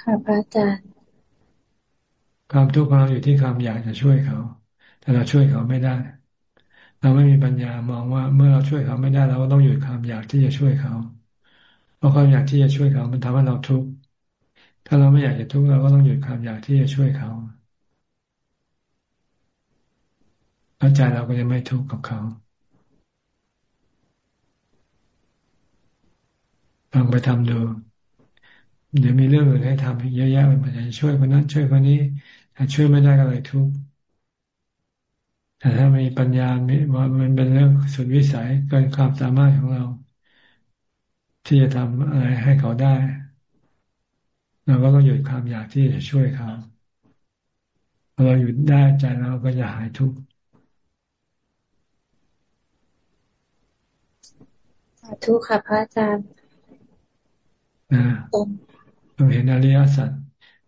ค่ะพระอาจารย์ ความทุกข์ของเราอยู่ที่ความอยากจะช่วยเขา แต่เราช่วยเขาไม่ได้ เราไม่มีปัญญามองว่า เมื่อเราช่วยเขาไม่ได้เราก็ต้องหยุดความอยากที่จะช่วยเขา เพราะความอยากที่จะช่วยเขา มันทำให้เราทุกข์ ถ้าเราไม่อยากจะทุกข์เราก็ต้องหยุดความอยากที่จะช่วยเขาแล้วใจเราก็จะไม่ทุกข์กับเขาลองไปทำดู เดี๋ยวมีเรื่องอื่นให้ทำเยอะแยะมันจะช่วยคนนั้นช่วยคนนี้ถ้าช่วยไม่ได้ก็เลยทุกข์แต่ถ้ามีปัญญามีว่ามันเป็นเรื่องสุดวิสัยเกินความสามารถของเรา ที่จะทำอะไรให้เขาได้เราก็ต้องหยุดความอยากที่จะช่วยเขาพอเราหยุดได้ใจเราก็จะหายทุกข์สาธุค่ะพระอาจารย์นะ เราเห็นอริยสัจ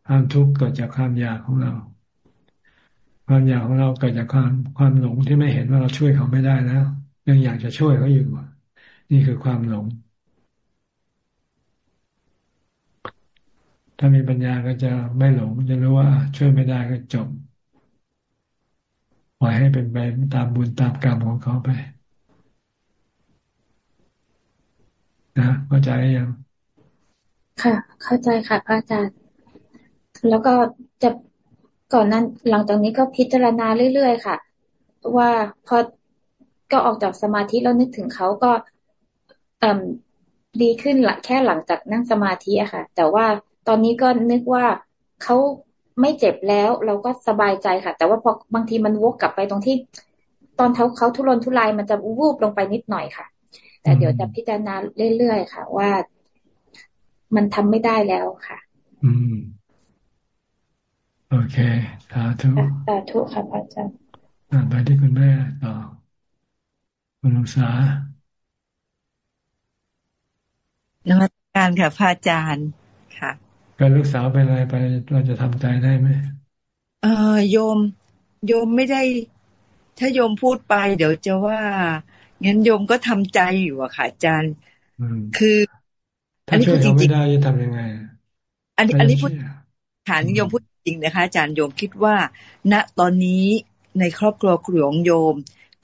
ความทุกข์เกิดจากความอยากของเรา ความอยากของเราเกิดจากความความหลงที่ไม่เห็นว่าเราช่วยเขาไม่ได้แล้วยังอยากจะช่วยเขาอยู่นี่คือความหลง ถ้ามีปัญญาก็จะไม่หลง จะรู้ว่าช่วยไม่ได้ก็จบปล่อยให้เป็นไปตามบุญตามกรรมของเขาไป นะเข้าใจยัง ค่ะ เข้าใจค่ะพระอาจารย์ แล้วก็จะก่อนนั้นหลังจากนี้ก็พิจารณาเรื่อยๆค่ะ ว่าพอก็ออกจากสมาธิแล้วนึกถึงเขาก็ดีขึ้นละแค่หลังจากนั่งสมาธิอะค่ะ แต่ว่าตอนนี้ก็นึกว่าเขาไม่เจ็บแล้ว เราก็สบายใจค่ะ แต่ว่าพอบางทีมันวกกลับไปตรงที่ ตอนเขาเขาทุรนทุรายมันจะวูบลงไปนิดหน่อยค่ะ แต่เดี๋ยวจะพิจารณาเรื่อยๆค่ะ ว่า มันทำไม่ได้แล้วค่ะ อืม โอเคสาธุสาธุค่ะพระอาจารย์ไปที่คุณแม่ต่อคุณลุงสานมัสการค่ะพระอาจารย์ค่ะการลูกสาวเป็นอะไรไปเราจะทำใจได้ไหมเออโยม โยมไม่ได้ ถ้าโยมพูดไป เดี๋ยวจะว่างั้นโยมก็ทำใจอยู่อะค่ะอาจารย์คือ อันนี้พูดจริงๆไม่ได้จะทำยังไง อันนี้อันนี้พูดฐานโยมพูดจริงนะคะ อาจารย์โยมคิดว่า ณตอนนี้ในครอบครัวครูของโยม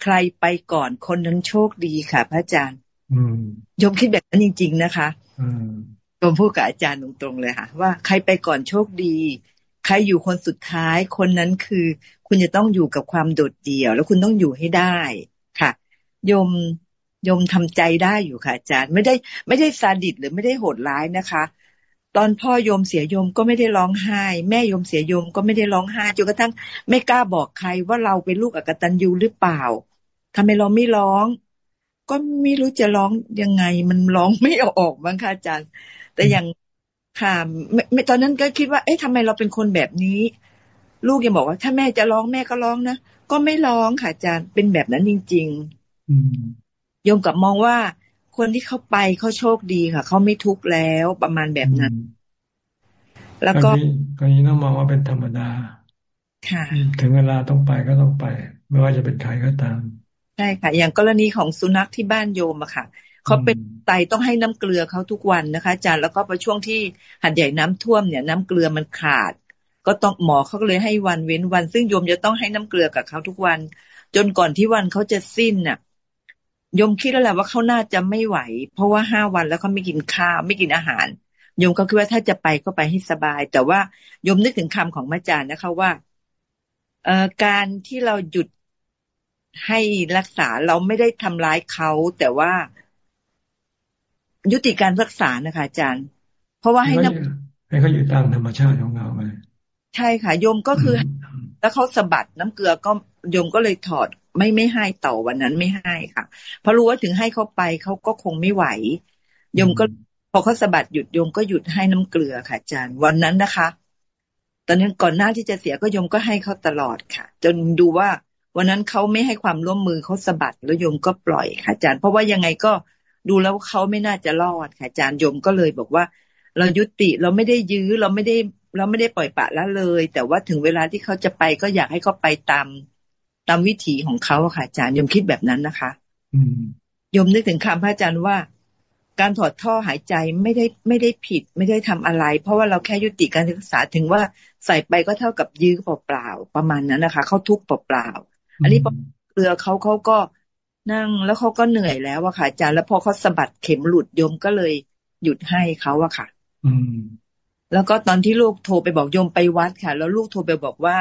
ใครไปก่อนคนนั้นโชคดีค่ะ พระอาจารย์อืมโยมคิดแบบนั้นจริง ๆ นะคะอืมโยมพูดกับอาจารย์ตรงๆเลยค่ะ ว่าใครไปก่อนโชคดี ใครอยู่คนสุดท้ายคนนั้นคือ คุณจะต้องอยู่กับความโดดเดี่ยว แล้วคุณต้องอยู่ให้ได้ค่ะ โยมโยมทำใจได้อยู่ค่ะอาจารย์ไม่ได้ไม่ได้ซาดิสหรือไม่ได้โหดร้ายนะคะ ตอนพ่อโยมเสียโยมก็ไม่ได้ร้องไห้ แม่โยมเสียโยมก็ไม่ได้ร้องไห้จนกระทั่งไม่กล้าบอกใครว่าเราเป็นลูกอกตันยูหรือเปล่าทำไมเราไม่ร้อง ก็ไม่รู้จะร้องยังไง มันร้องไม่ออกบ้างค่ะอาจารย์ แต่อย่างค่ะไม่ตอนนั้นก็คิดว่า เอ๊ะทำไมเราเป็นคนแบบนี้ ลูกยังบอกว่า ถ้าแม่จะร้องแม่ก็ร้องนะก็ไม่ร้องค่ะอาจารย์เป็นแบบนั้นจริง ๆ โยมกับมองว่าคนที่เขาไปเขาโชคดีค่ะ เขาไม่ทุกข์แล้วประมาณแบบนั้น แล้วก็ก็นี้ต้องมองว่าเป็นธรรมดา ค่ะ ถึงเวลาต้องไปก็ต้องไป ไม่ว่าจะเป็นใครก็ตาม ใช่ค่ะ อย่างกรณีของสุนัขที่บ้านโยมอะค่ะเขาเป็นไตต้องให้น้ำเกลือเขาทุกวันนะคะอาจารย์แล้วก็พอช่วงที่หัดใหญ่น้ำท่วมเนี่ย น้ำเกลือมันขาด ก็ต้องหมอเขาก็เลยให้วันเว้นวัน ซึ่งโยมจะต้องให้น้ำเกลือกับเขาทุกวัน จนก่อนที่วันเขาจะสิ้นน่ะโยมคิดแล้วแหละว่าเขาน่าจะไม่ไหว เพราะว่าห้าวันแล้วเขาไม่กินข้าวไม่กินอาหารโยมก็คิดว่าถ้าจะไปก็ไปให้สบาย แต่ว่าโยมนึกถึงคำของอาจารย์นะคะว่าเอ่อการที่เราหยุดให้รักษาเราไม่ได้ทำร้ายเขาแต่ว่า ยุติการรักษานะคะอาจารย์ เพราะว่าให้น้ำให้เขาอยู่ตามธรรมชาติของเราไปใช่ค่ะโยมก็คือ แล้วเขาสะบัดน้ำเกลือก็โยมก็เลยถอด ไม่ไม่ให้ต่อวันนั้นไม่ให้ค่ะ เพราะรู้ว่าถึงให้เขาไปเขาก็คงไม่ไหว โยมก็พอเขาสะบัดหยุดโยมก็หยุดให้น้ำเกลือค่ะอาจารย์วันนั้นนะคะ ตอนนั้นก่อนหน้าที่จะเสียก็โยมก็ให้เขาตลอดค่ะ จนดูว่าวันนั้นเขาไม่ให้ความร่วมมือเขาสะบัดแล้วโยมก็ปล่อยค่ะอาจารย์ เพราะว่ายังไงก็ดูแล้วเขาไม่น่าจะรอดค่ะอาจารย์ยมก็เลยบอกว่า เรายุติเราไม่ได้ยื้อเราไม่ได้เราไม่ได้ปล่อยปะละเลย แต่ว่าถึงเวลาที่เขาจะไปก็อยากให้เขาไปตาม ตามวิถีของเขาค่ะอาจารย์ยมคิดแบบนั้นนะคะอืมยมนึกถึงคำพระอาจารย์ว่า การถอดท่อหายใจไม่ได้ไม่ได้ผิด ไม่ได้ทำอะไร เพราะว่าเราแค่ยุติการศึกษาถึงว่าใส่ไปก็เท่ากับยื้อเปล่าๆประมาณนั้นนะคะเขาทุกเปล่าๆอันนี้เกลือเขาเขาก็นั่งแล้วเขาก็เหนื่อยแล้วอะค่ะอาจารย์แล้วพอเขาสะบัดเข็มหลุดโยมก็เลยหยุดให้เขาอะค่ะ อืม แล้วก็ตอนที่ลูกโทรไปบอกโยมไปวัดค่ะ แล้วลูกโทรไปบอกว่า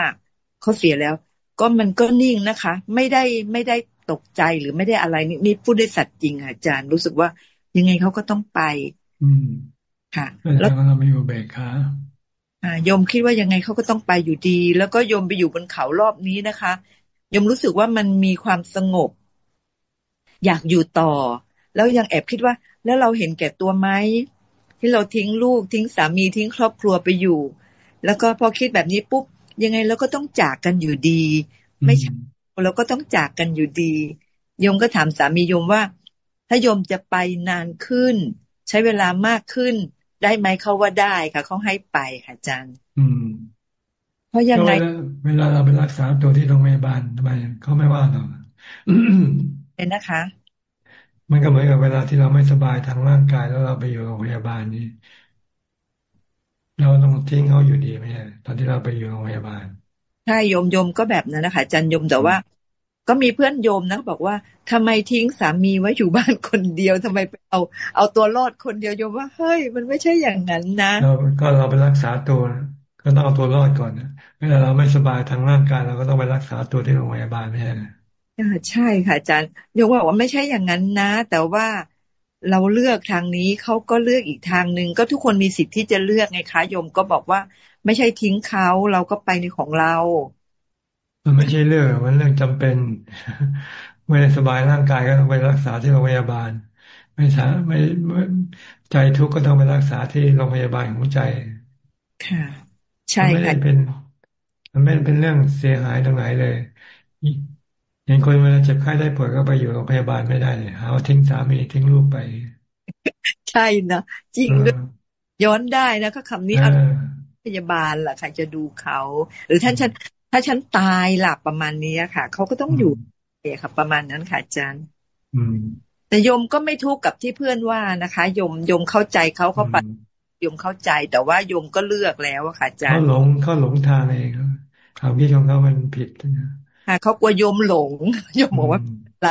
เขาเสียแล้ว ก็มันก็นิ่งนะคะ ไม่ได้ไม่ได้ตกใจหรือไม่ได้อะไรนี่นี่พูดได้สัตย์จริงอาจารย์รู้สึกว่ายังไงเขาก็ต้องไป อืมค่ะแล้วเราไม่อยู่เบกค่ะโยมคิดว่ายังไงเขาก็ต้องไปอยู่ดี แล้วก็โยมไปอยู่บนเขารอบนี้นะคะโยมรู้สึกว่ามันมีความสงบ อยากอยู่ต่อ แล้วยังแอบคิดว่า แล้วเราเห็นแก่ตัวไหมที่เราทิ้งลูกทิ้งสามีทิ้งครอบครัวไปอยู่ แล้วก็พอคิดแบบนี้ปุ๊บ ยังไงเราก็ต้องจากกันอยู่ดี ไม่ใช่เราก็ต้องจากกันอยู่ดี โยมก็ถามสามีโยมว่า ถ้าโยมจะไปนานขึ้น ใช้เวลามากขึ้น ได้ไหมเขาว่าได้ค่ะเขาให้ไปค่ะอาจารย์ อืมเพราะยังไงเวลาเราไปรักษาตัวที่โรงพยาบาลทำไมเขาไม่ว่าเราเห็นนะคะ มันก็เหมือนกับเวลาที่เราไม่สบายทางร่างกายแล้วเราไปอยู่โรงพยาบาลนี่ เราต้องทิ้งเขาอยู่ดีไหมตอนที่เราไปอยู่โรงพยาบาลใช่โยมโยมก็แบบนั้นนะคะจันโยมแต่ว่า ก็มีเพื่อนโยมนะบอกว่าทำไมทิ้งสามีไว้อยู่บ้านคนเดียวทำไมไปเอา เอาตัวรอดคนเดียวโยมว่าเฮ้ย มันไม่ใช่อย่างนั้นนะเราก็เราไปรักษาตัวก็ต้องเอาตัวรอดก่อนนะเวลาเราไม่สบายทางร่างกายเราก็ต้องไปรักษาตัวที่โรงพยาบาลไม่ใช่ใช่ค่ะอาจารย์ยกว่าว่าไม่ใช่อย่างนั้นนะ แต่ว่า เราเลือกทางนี้เขาก็เลือกอีกทางหนึ่งก็ทุกคนมีสิทธิ์ที่จะเลือกไงคะโยมก็บอกว่า ไม่ใช่ทิ้งเขาเราก็ไปในของเรา มันไม่ใช่เรื่องมันเรื่องจำเป็นไม่ได้สบายร่างกายก็ต้องไปรักษาที่โรงพยาบาล ไม่สาไม่ใจทุกข์ก็ต้องไปรักษาที่โรงพยาบาลของใจ ค่ะ ใช่ค่ะไม่ได้เป็น มันไม่เป็นเรื่องเสียหายตรงไหนเลย เห็นคนเวลาเจ็บไข้ได้ป่วยก็ไปอยู่โรงพยาบาลไม่ได้เลยหาทิ้งสามีทิ้งลูกไป ใช่นะจริงด้วยย้อนได้นะก็คำนี้พยาบาลล่ะใครจะดูเขา หรือท่านฉันถ้าฉันตายหลับประมาณนี้ค่ะเขาก็ต้องอยู่เอค่ะ ประมาณนั้นค่ะอาจารย์แต่โยมก็ไม่ทุกข์กับที่เพื่อนว่านะคะโยมโยมเข้าใจเขาเขาปัดโยมเข้าใจแต่ว่าโยมก็เลือกแล้วค่ะอาจารย์เขาหลงเขาหลงทางเองความคิดของเขามันผิดนะ ค่ะเขากลัวโยมหลงโยมบอกว่าไร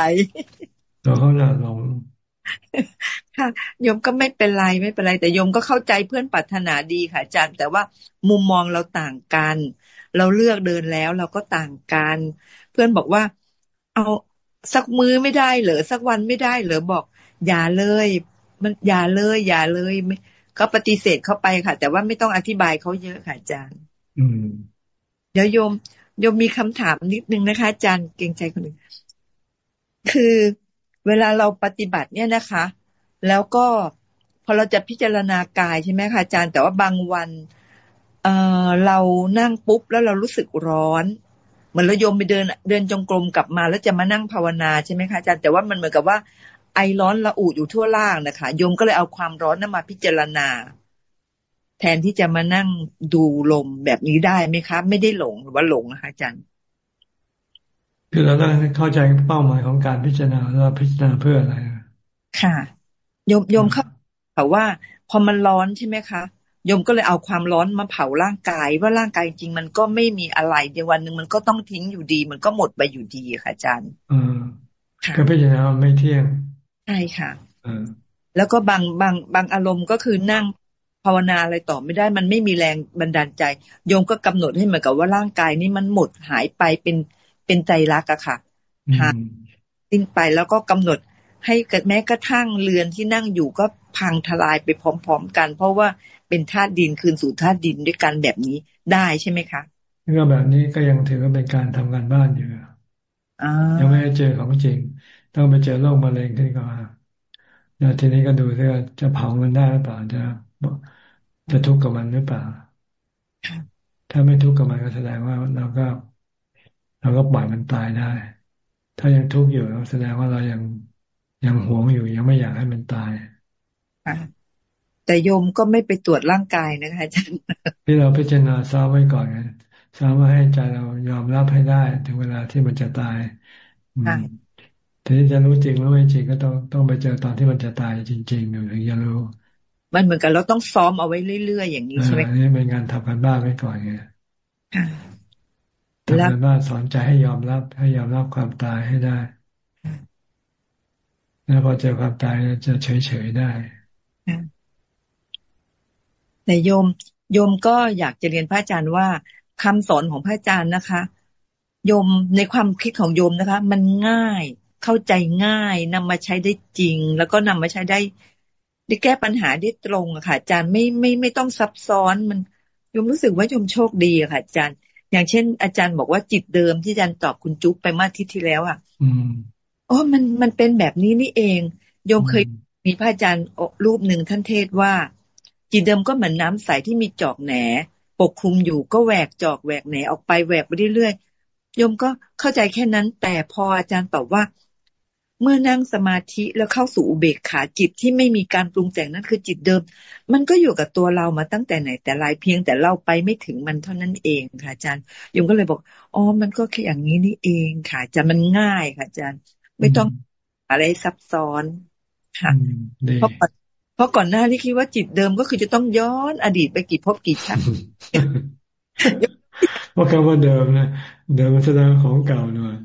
ตัวเขาหน่าหลงค่ะโยมก็ไม่เป็นไรไม่เป็นไร แต่โยมก็เข้าใจเพื่อนปรารถนาดีค่ะอาจารย์ แต่ว่ามุมมองเราต่างกัน เราเลือกเดินแล้วเราก็ต่างกัน เพื่อนบอกว่า เอาสักมือไม่ได้เหรอสักวันไม่ได้เหรอบอก อย่าเลย มันอย่าเลย อย่าเลยเขาปฏิเสธเข้าไปค่ะ แต่ว่าไม่ต้องอธิบายเขาเยอะค่ะอาจารย์ อืมเดี๋ยวโยม โยมมีคำถามนิดนึงนะคะอาจารย์เกรงใจคนหนึ่งคือเวลาเราปฏิบัติเนี่ยนะคะ แล้วก็พอเราจะพิจารณากายใช่ไหมคะอาจารย์ แต่ว่าบางวันเออเรานั่งปุ๊บแล้วเรารู้สึกร้อน เหมือนเราโยมไปเดินเดินจงกรมกลับมา แล้วจะมานั่งภาวนาใช่ไหมคะอาจารย์แต่ว่ามันเหมือนกับว่าไอร้อนละอุอยู่ทั่วล่างนะคะโยมก็เลยเอาความร้อนนั้นมาพิจารณา แทนที่จะมานั่งดูลมแบบนี้ได้ไหมคะ ไม่ได้หลงหรือว่าหลงนะคะอาจารย์ คือเราต้องเข้าใจเป้าหมายของการพิจารณาเราพิจารณาเพื่ออะไร ค่ะโยมโยมเขาแต่ว่า พอมันร้อนใช่ไหมคะโยมก็เลยเอาความร้อนมาเผาร่างกาย ว่าร่างกายจริงมันก็ไม่มีอะไรในวันหนึ่งมันก็ต้องทิ้งอยู่ดี มันก็หมดไปอยู่ดีค่ะอาจารย์อืมก็พิจารณาไม่เที่ยงใช่ค่ะแล้วก็บางบางบางอารมณ์ก็คือนั่ง ภาวนาอะไรต่อไม่ได้ มันไม่มีแรงบันดาลใจ โยมก็กำหนดให้เหมือนกับว่าร่างกายนี้มันหมดหายไปเป็นเป็นใจรักอะค่ะหายสิ้นไปแล้วก็กำหนดให้แม้กระทั่งเรือนที่นั่งอยู่ก็พังทลายไปพร้อม ๆ กัน เพราะว่าเป็นธาตุดินคืนสู่ธาตุดินด้วยกันแบบนี้ได้ใช่ไหมคะก็แบบนี้ก็ยังถือว่าเป็นการทำงานบ้านอยู่ยังไม่ได้เจอของจริง ต้องไปเจอโรคมะเร็งขึ้นก่อนแล้วทีนี้ก็ดูว่าจะเผามันได้หรือเปล่าจะ จะทุกข์กับมันหรือเปล่า ถ้าไม่ทุกข์กับมันก็แสดงว่าเราก็เราก็ปล่อยมันตายได้ ถ้ายังทุกข์อยู่เราแสดงว่าเรายังยังหวงอยู่ยังไม่อยากให้มันตายแต่โยมก็ไม่ไปตรวจร่างกายนะคะอาจารย์ที่เราพิจารณาซ้อมไว้ก่อนไงซ้อมว่าให้ใจเรายอมรับให้ได้ ถึงเวลาที่มันจะตายทีนี้จะรู้จริงรู้ไม่จริงก็ต้องต้องไปเจอตอนที่มันจะตายจริงๆถึงจะรู้ มันเหมือนกันเราต้องซ้อมเอาไว้เรื่อยๆอย่างนี้ใช่ไหมนี่เป็นงานทำกันบ้านไว้ก่อนไงทำกันบ้านสอนใจให้ยอมรับ ให้ยอมรับความตายให้ได้แล้วพอเจอความตายจะเฉยๆได้แต่โยม โยมก็อยากจะเรียนพระอาจารย์ว่าคำสอนของพระอาจารย์นะคะ โยมในความคิดของโยมนะคะ มันง่ายเข้าใจง่ายนำมาใช้ได้จริง แล้วก็นำมาใช้ได้ ได้แก้ปัญหาได้ตรงอะค่ะอาจารย์ไม่ไม่ไม่ต้องซับซ้อนมันโยมรู้สึกว่าโยมโชคดีอะค่ะอาจารย์ อย่างเช่น อาจารย์บอกว่าจิตเดิมที่อาจารย์ตอบคุณจุ๊บไปเมื่ออาทิตย์ที่แล้วอะอ๋อมันมันเป็นแบบนี้นี่เองโยมเคยมีพระอาจารย์รูปหนึ่งท่านเทศว่า จิตเดิมก็เหมือนน้าใสที่มีจอกแหนปกคลุมอยู่ก็แหวกจอกแหวกแหนออกไปแหวกไปเรื่อยๆโยมก็เข้าใจแค่นั้น แต่พออาจารย์ตอบว่า เมื่อนั่งสมาธิแล้วเข้าสู่อุเบกขาจิตที่ไม่มีการปรุงแต่งนั่นคือจิตเดิม มันก็อยู่กับตัวเรามาตั้งแต่ไหนแต่ไรเพียงแต่เราไปไม่ถึงมันเท่านั้นเองค่ะอาจารย์โยมก็เลยบอกอ๋อมันก็แค่อย่างนี้นี่เองค่ะอาจารย์มันง่ายค่ะอาจารย์ ไม่ต้องอะไรซับซ้อนค่ะเพราะเพราะก่อนหน้าที่คิดว่าจิตเดิมก็คือจะต้องย้อนอดีตไปกี่ภพกี่ชาติว่าคำว่าเดิมนะเดิมมันแสดงของเก่าหน่อย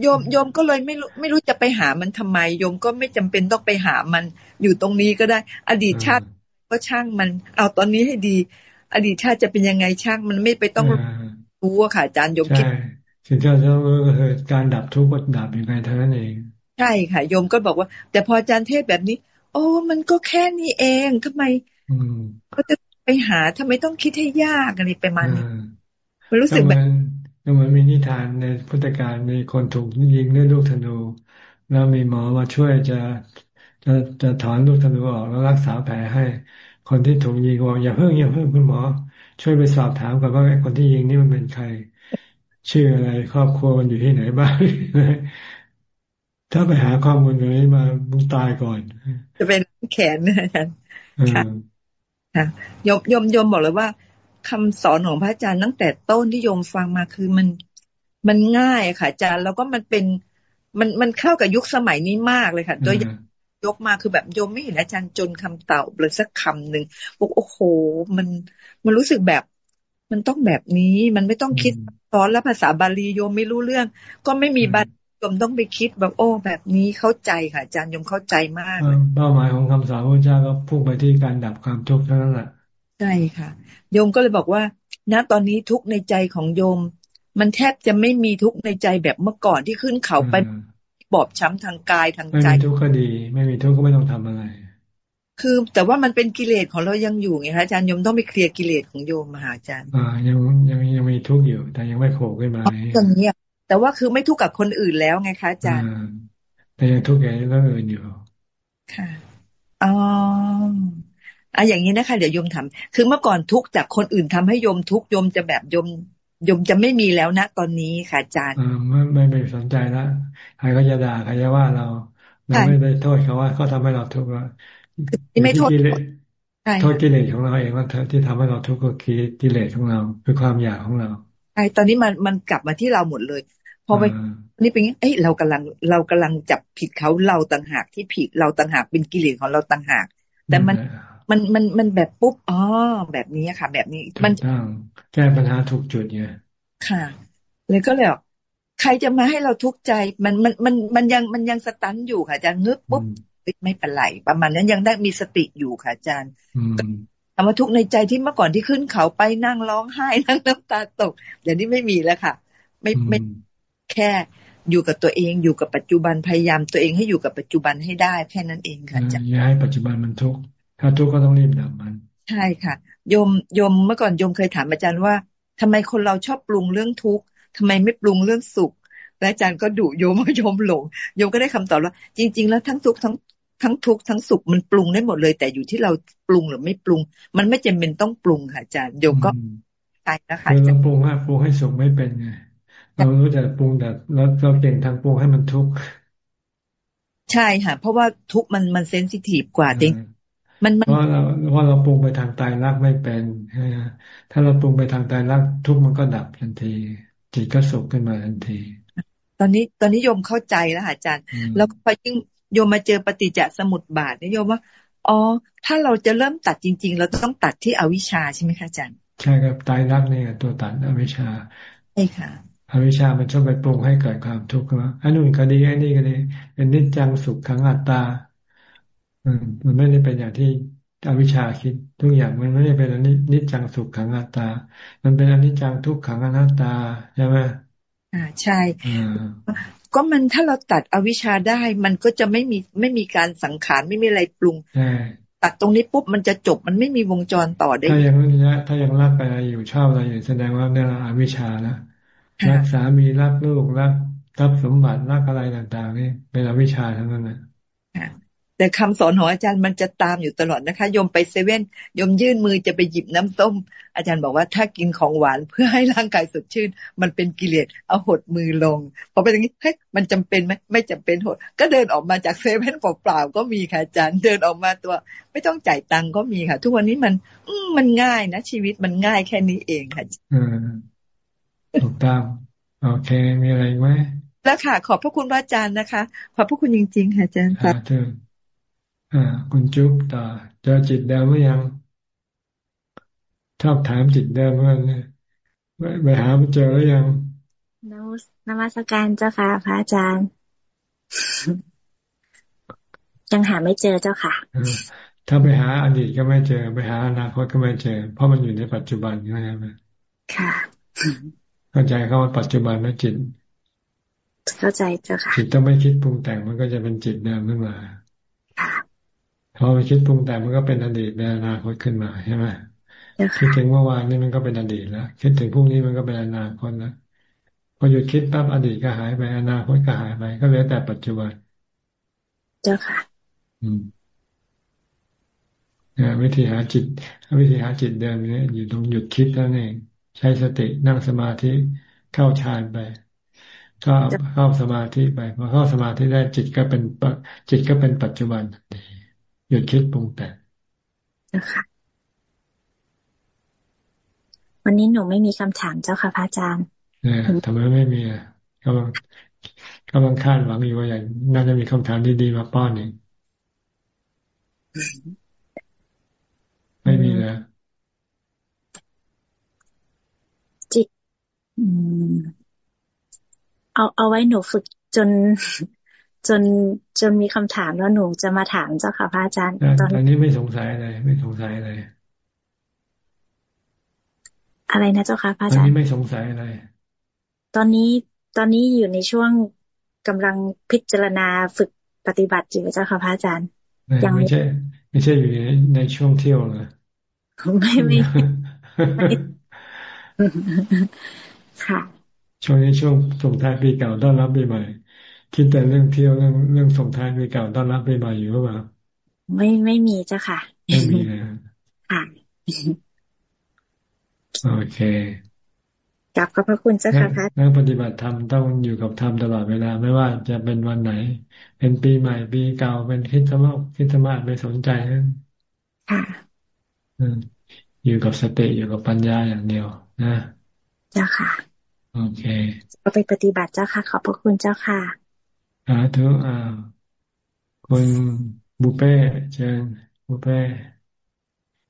โยมโยมก็เลยไม่รู้ไม่รู้จะไปหามันทำไม โยมก็ไม่จำเป็นต้องไปหามัน อยู่ตรงนี้ก็ได้ อดีตชาติก็ช่างมัน เอาตอนนี้ให้ดี อดีตชาติจะเป็นยังไงช่างมันไม่ไปต้องรู้ค่ะอาจารย์โยมคิดสิ่งที่เราก็คือการดับทุกข์ก็ดับยังไงเท่านั้นเองใช่ค่ะโยมก็บอกว่า แต่พออาจารย์เทศแบบนี้ โอ้มันก็แค่นี้เองทำไมก็จะไปหาทำไมต้องคิดให้ยากอะไรไปมันมันรู้สึกแบบ เหมือนมีนิทานในพุทธการมีคนถูกยิงด้วยลูกธนู แล้วมีหมอมาช่วยจะจะจะถอนลูกธนูออกแล้วรักษาแผลให้ คนที่ถูกยิงบอกอย่าเพิ่งอย่าเพิ่งคุณหมอ ช่วยไปสอบถามก่อนว่าคนที่ยิงนี่มันเป็นใคร ชื่ออะไรครอบครัวมันอยู่ที่ไหนบ้างถ้าไปหาข้อมูลตรงนี้มามึงตายก่อน จะเป็นแขนนะอาจารย์ค่ะค่ะยมยมยมบอกเลยว่า คำสอนของพระอาจารย์ตั้งแต่ต้นที่โยมฟังมาคือมันมันง่ายค่ะอาจารย์แล้วก็มันเป็นมันมันเข้ากับยุคสมัยนี้มากเลยค่ะโดยยกมาคือแบบโยมไม่เห็นอาจารย์จนคำเต่าเลยสักคำหนึ่งบอกโอ้โห มันมันรู้สึกแบบมันต้องแบบนี้มันไม่ต้องคิดสอนแล้วภาษาบาลีโยมไม่รู้เรื่อง ก็ไม่มีบัตรโยมต้องไปคิดแบบโอ้ แบบนี้เข้าใจค่ะอาจารย์โยมเข้าใจมาก เป้าหมายของคำสอนพระเจ้าก็พุ่งไปที่การดับความทุกข์เท่านั้นแหละ ใช่ค่ะ โยมก็เลยบอกว่าณตอนนี้ทุกในใจของโยม มันแทบจะไม่มีทุกในใจแบบเมื่อก่อนที่ขึ้นเขาไปบอบช้ำทางกายทางใจไม่มีทุกข์ก็ดี ไม่มีทุกข์ก็ไม่ต้องทำอะไร คือแต่ว่ามันเป็นกิเลสของเรายังอยู่ไงคะอาจารย์โยมต้องไปเคลียร์กิเลสของโยมมหาอาจารย์อ่ายังยังยังมีทุกข์อยู่ แต่ยังไม่โผล่ขึ้นมาตรงนี้แต่ว่าคือไม่ทุกข์กับคนอื่นแล้วไงคะอาจารย์แต่ยังทุกข์อย่างเรื่องอื่นอยู่ค่ะอ๋อ อะอย่างนี้นะคะ เดี๋ยวโยมทำคือเมื่อก่อนทุกข์จากคนอื่นทำให้โยมทุกข์โยมจะแบบโยมโยมจะไม่มีแล้วนะตอนนี้ค่ะอาจารย์ไม่ไม่ไปสนใจแล้วใครก็จะด่าใครจะว่าเราเราไม่ได้โทษเขาว่าเขาทาให้เราทุกข์ว่าไม่โทษโทษกิเลสของเราเองว่าที่ทำให้เราทุกข์ก็คือกิเลสของเรา คือความอยากของเราใช่ตอนนี้มันมันกลับมาที่เราหมดเลย พอไปนี่เป็นงี้เอ้ยเรากำลังเรากำลังจับผิดเขาเราต่างหากที่ผิดเราต่างหากเป็นกิเลสของเราต่างหาก แต่มัน มันมันมันแบบปุ๊บอ๋อแบบนี้ค่ะ แบบนี้มันแก้ปัญหาถูกจุดเนี่ยค่ะเลยก็เลยใครจะมาให้เราทุกข์ใจ มันมันมันมันยังมันยังสตันอยู่ค่ะอาจารย์งึกปุ๊บไม่เป็นไรประมาณนั้นยังได้มีสติอยู่ค่ะอาจารย์ธรรมทุกข์ในใจที่เมื่อก่อนที่ขึ้นเขาไปนั่งร้องไห้นั่งน้ำตาตกเดี๋ยวนี้ไม่มีแล้วค่ะ ไม่ไม่แค่อยู่กับตัวเองอยู่กับปัจจุบันพยายามตัวเองให้อยู่กับปัจจุบันให้ได้แค่นั้นเองค่ะอาจารย์อย่าให้ปัจจุบันมันทุกข์ ถ้าทุกข์ก็ต้องรีบดับมัน ใช่ค่ะโยมโยมเมื่อก่อนโยมเคยถามอาจารย์ว่าทำไมคนเราชอบปรุงเรื่องทุกข์ทำไมไม่ปรุงเรื่องสุขและอาจารย์ก็ดุโยมว่าโยมหลงโยมก็ได้คำตอบว่า จริง ๆ แล้วทั้งทุกข์ทั้งทั้งทุกข์ทั้งสุขมันปรุงได้หมดเลย แต่อยู่ที่เราปรุงหรือไม่ปรุง มันไม่จำเป็นต้องปรุงค่ะอาจารย์โยมก็ใช่นะคะจะปรุงให้ปรุงให้สุขไม่เป็นไงเรารู้แต่ปรุงแต่เราเราเก่งทางปรุงให้มันทุกข์ใช่ค่ะ เพราะว่าทุกมันมันเซนซิทีฟกว่าจริง มันเพราะเราเพราะเราปรุงไปทางตายรักไม่เป็นถ้าเราปรุงไปทางตายรักทุกมันก็ดับทันที จิตก็สุขขึ้นมาทันที ตอนนี้ตอนนี้โยมเข้าใจแล้วอาจารย์ แล้วพอยิ่งโยมมาเจอปฏิจจสมุปบาทนี่โยมว่าอ๋อ ถ้าเราจะเริ่มตัดจริง ๆ เราต้องตัดที่อวิชชาใช่ไหมคะอาจารย์ใช่ครับตายรักเนี่ยตัวตัดอวิชชาใช่ค่ะอวิชชามันชอบไปปรุงให้เกิดความทุกข์ว่าอันนู้นก็ดีอันนี้ก็ดีเป็นนิจจังสุขขังอัตตาอื มมันไม่ได้เป็นอย่างที่อวิชชาคิด ทุกอย่างมันไม่ได้เป็นอนิจจังสุขขังอัตตา มันเป็นอนิจจังทุกขังอนัตตาใช่ไหมอ่าใช่ก็มันถ้าเราตัดอวิชชาได้ มันก็จะไม่มีไม่มีการสังขารไม่มีอะไรปรุงตัดตรงนี้ปุ๊บมันจะจบมันไม่มีวงจรต่อได้ ถ้ายังถ้ายังรักไปอยู่ชอบอะไรอยู่แสดงว่าเนี่ยอวิชชาแล้วรักสามีรักลูกรักทรัพย์สมบัติรักอะไรต่างๆนี่เป็นอวิชชาทั้งนั้นนะ แต่คำสอนของอาจารย์มันจะตามอยู่ตลอดนะคะโยมไปเซเว่นโยมยื่นมือจะไปหยิบน้ำส้ม อาจารย์บอกว่าถ้ากินของหวานเพื่อให้ร่างกายสดชื่น มันเป็นกิเลสเอาหดมือลงพอเป็นอย่างนี้เฮ้ยมันจำเป็นไหมไม่จำเป็นหด ก็เดินออกมาจากเซเว่นเปล่าๆก็มีค่ะอาจารย์เดินออกมาตัว ไม่ต้องจ่ายตังก็มีค่ะ ทุกวันนี้มันอืมันง่ายนะ ชีวิตมันง่ายแค่นี้เองค่ะอืมถูกต้องโอเคมีอะไรไหมแล้วค่ะ ขอบพระคุณพระอาจารย์นะคะ ขอบพระคุณจริงๆค่ะอาจารย์ค่ะ อ่า คุณจุ๊บต่อเจอจิตเดิมหรือยัง ชอบถามจิตเดิมว่าเนี่ยไปหามันเจอหรือยังนนมัสการเจ้าค่ะพระอาจารย์ ยังหาไม่เจอเจ้าค่ะถ้าไปหาอดีตก็ไม่เจอ ไปหาอนาคตก็ไม่เจอ เพราะมันอยู่ในปัจจุบันใช่ไหมค่ะเข้าใจเข้าปัจจุบันนะจิต เข้าใจเจ้าค่ะจิตต้องไม่คิดปรุงแต่งมันก็จะเป็นจิตเดิมขึ้นมา พอไปคิดปรุงแต่งมันก็เป็นอดีตในอนาคตขึ้นมาใช่ไหมคิดถึงเมื่อวานนี่มันก็เป็นอดีตแล้วคิดถึงพรุ่งนี้มันก็เป็นอนาคตแล้วพอหยุดคิดปั๊บอดีตก็หายไปอนาคตก็หายไปก็เหลือแต่ปัจจุบัน เจ้าค่ะ อืมวิธีหาจิตวิธีหาจิตเดิมนี้อยู่ตรงหยุดคิดนั่นเอง ใช้สตินั่งสมาธิเข้าฌานไปก็เข้าสมาธิไปพอเข้าสมาธิได้จิตก็เป็นจิตก็เป็นปัจจุบัน หยุดคิดปรุงแต่งนะคะวันนี้หนูไม่มีคำถามเจ้าค่ะพระอาจารย์เนี่ยทำไมไม่มีอะกำลังกำลังคาดหวังอยู่ว่าอย่างน่าจะมีคำถามดีๆมาป้อนเองไม่มีแล้วอืมเอาเอาไว้หนูฝึกจน จนจนมีคำถามแล้วหนูจะมาถามเจ้าค่ะพระอาจารย์ตอนนี้ไม่สงสัยอะไรไม่สงสัยอะไรอะไรนะเจ้าค่ะพระอาจารย์ตอนนี้ไม่สงสัยอะไร ตอนนี้ตอนนี้อยู่ในช่วงกำลังพิจารณาฝึกปฏิบัติอยู่เจ้าค่ะพระอาจารย์ ยังไม่ใช่ ไม่ใช่อยู่ในช่วงเที่ยวเลยไม่ไม่ค่ะช่วงนี้ช่วงส่งท้ายปีเก่าต้อนรับปีใหม่ คิดแต่เรื่องเที่ยวเรื่องเรื่องส่งท้ายปีเก่าต้อนรับปีใหม่อยู่หรือเปล่าไม่ไม่มีเจ้าค่ะไม่มีนะค่ะโอเคกลับขอบพระคุณเจ้าค่ะพระนักปฏิบัติธรรมต้องอยู่กับธรรมตลอดเวลา ไม่ว่าจะเป็นวันไหน เป็นปีใหม่ปีเก่าเป็นคิดสมาคิดสมาไม่สนใจนะค่ะอยู่กับสติอยู่กับปัญญาอย่างเดียวนะเจ้าค่ะ โอเคเราไปปฏิบัติเจ้าค่ะ ขอบพระคุณเจ้าค่ะ สาธุอ่าคุณบุเป้เชิญบุเป้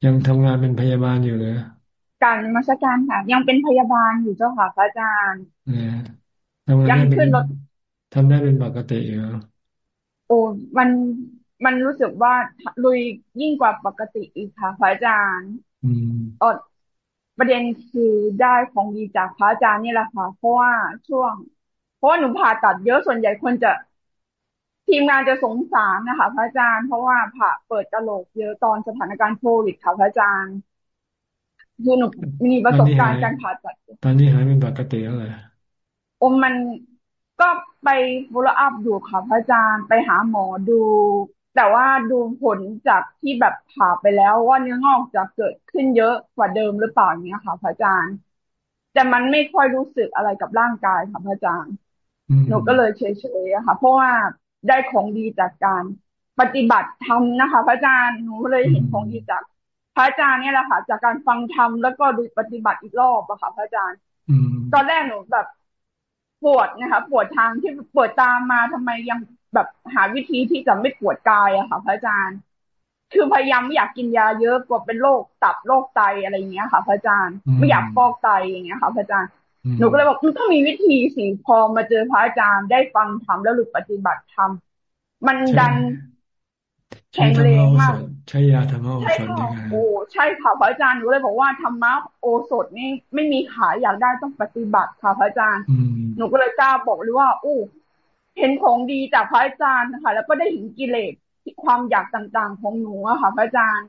ยังทำงานเป็นพยาบาลอยู่เหรอการมาสการค่ะ ยังเป็นพยาบาลอยู่เจ้าค่ะพระอาจารย์ยังขึ้นรถทำได้เป็นปกติอยู่โอ้มันมันรู้สึกว่าลุยยิ่งกว่าปกติอีกค่ะพระอาจารย์อดประเด็นคือได้ของดีจากพระอาจารย์นี่แหละค่ะเพราะว่าช่วงเพ ราะว่าหนูผ่าตัดเยอะส่วนใหญ่คนจะทีมงานจะสงสารนะคะพระอาจารย์ เพราะว่าผ่าเปิดกระโหลกเยอะตอนสถานการณ์โควิดค่ะพระอาจารย์คือหนูมีประสบการณ์การผ่าตัด ตอนนี้หายเป็นปกติแล้วเลยอมมันก็ไปฟูลอัพอยู่ค่ะพระอาจารย์ไปหาหมอดู แต่ว่าดูผลจากที่แบบผ่าไปแล้วว่าเนื้องอกจะเกิดขึ้นเยอะกว่าเดิมหรือเปล่าเนี้ยค่ะพระอาจารย์ แต่มันไม่ค่อยรู้สึกอะไรกับร่างกายค่ะพระอาจารย์ หนูก็เลยเฉยๆค่ะ เพราะว่าได้ของดีจากการปฏิบัติธรรมนะคะ พระอาจารย์หนูเลยเห็นของดีจาก พระอาจารย์เนี่ยแหละค่ะ จากการฟังธรรมแล้วก็ดูปฏิบัติอีกรอบอะค่ะ พระอาจารย์ตอนแรกหนูแบบปวดนะคะปวดทางที่ปวดตามมาทำไมยังแบบหาวิธีที่จะไม่ปวดกายอะค่ะ พระอาจารย์ คือพยายามไม่อยากกินยาเยอะกลัวเป็นโรคตับโรคไตอะไรอย่างเงี้ยค่ะ พระอาจารย์ไม่อยากฟอกไตอย่างเงี้ยค่ะ พระอาจารย์ หนูก็เลยบอกมันต้องมีวิธีสิพอมาเจอพระอาจารย์ได้ฟังธรรมแล้วหลุดปฏิบัติธรรมมันดันแข็งแรงมากใช้ยาธรรมโอสถนี่ไงโอ้ใช่ค่ะพระอาจารย์หนูเลยบอกว่าธรรมะโอสถนี่ไม่มีขายอยากได้ต้องปฏิบัติค่ะพระอาจารย์หนูก็เลยกล้าบอกเลยว่าอู้เห็นของดีจากพระอาจารย์นะคะแล้วก็ได้เห็นกิเลสความอยากต่างๆ ของหนูอะค่ะ พระอาจารย์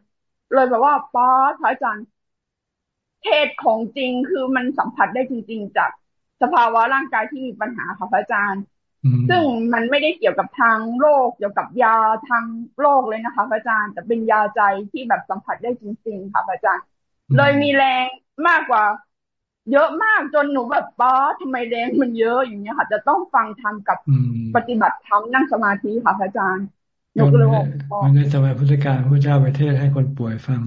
เลยแบบว่าป้าพระอาจารย์ เทศของจริงคือมันสัมผัสได้จริง ๆ จากสภาวะร่างกายที่มีปัญหาค่ะพระอาจารย์ ซึ่งมันไม่ได้เกี่ยวกับทางโรคเกี่ยวกับยาทางโรคเลยนะคะพระอาจารย์แต่เป็นยาใจที่แบบสัมผัสได้จริง ๆ ค่ะพระอาจารย์ เลยมีแรงมากกว่า เยอะมากจนหนูแบบป้าทำไมแรงมันเยอะอย่างเงี้ยค่ะ จะต้องฟังทำกับปฏิบัติธรรมนั่งสมาธิค่ะพระอาจารย์หนูก็เลยบอกในสมัยพุทธกาลพระเจ้าไปเทศให้คนป่วยฟัง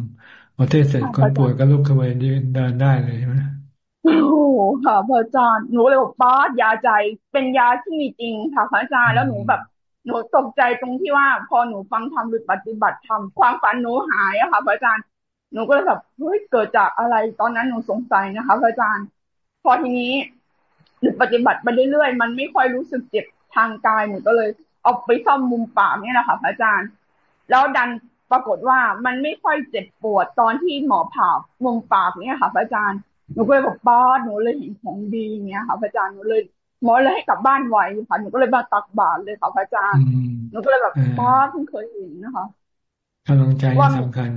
พอเทศเสร็จคนป่วยก็ลุกขึ้นมาเดินได้เลยใช่ไหมโอ้ค่ะพระอาจารย์หนูเลยบอกป้ายาใจเป็นยาที่มีจริงค่ะพระอาจารย์แล้วหนูแบบหนูตกใจตรงที่ว่าพอหนูฟังธรรมหรือปฏิบัติธรรมความฝันหนูหายอะค่ะพระอาจารย์หนูก็เลยแบบเฮ้ยเกิดจากอะไรตอนนั้นหนูสงสัยนะคะพระอาจารย์ พอทีนี้หนูปฏิบัติไปเรื่อยๆมันไม่ค่อยรู้สึกเจ็บทางกายหนูก็เลยเอาไปซ่อมมุมปากเนี่ยแหละค่ะพระอาจารย์ แล้วดัน ปรากฏว่ามันไม่ค่อยเจ็บปวดตอนที่หมอผ่ามุมปากเนี่ยค่ะพระอาจารย์หนูก็เลยบอกป้าหนูเลยเห็นของดีเงี้ยค่ะพระอาจารย์หนูเลยหมอเลยให้กลับบ้านไวค่ะหนูก็เลยมาตักบาตรเลยค่ะพระอาจารย์หนูก็เลยแบบป้าเพิ่งเคยเห็นนะคะกำลังใจสำคัญ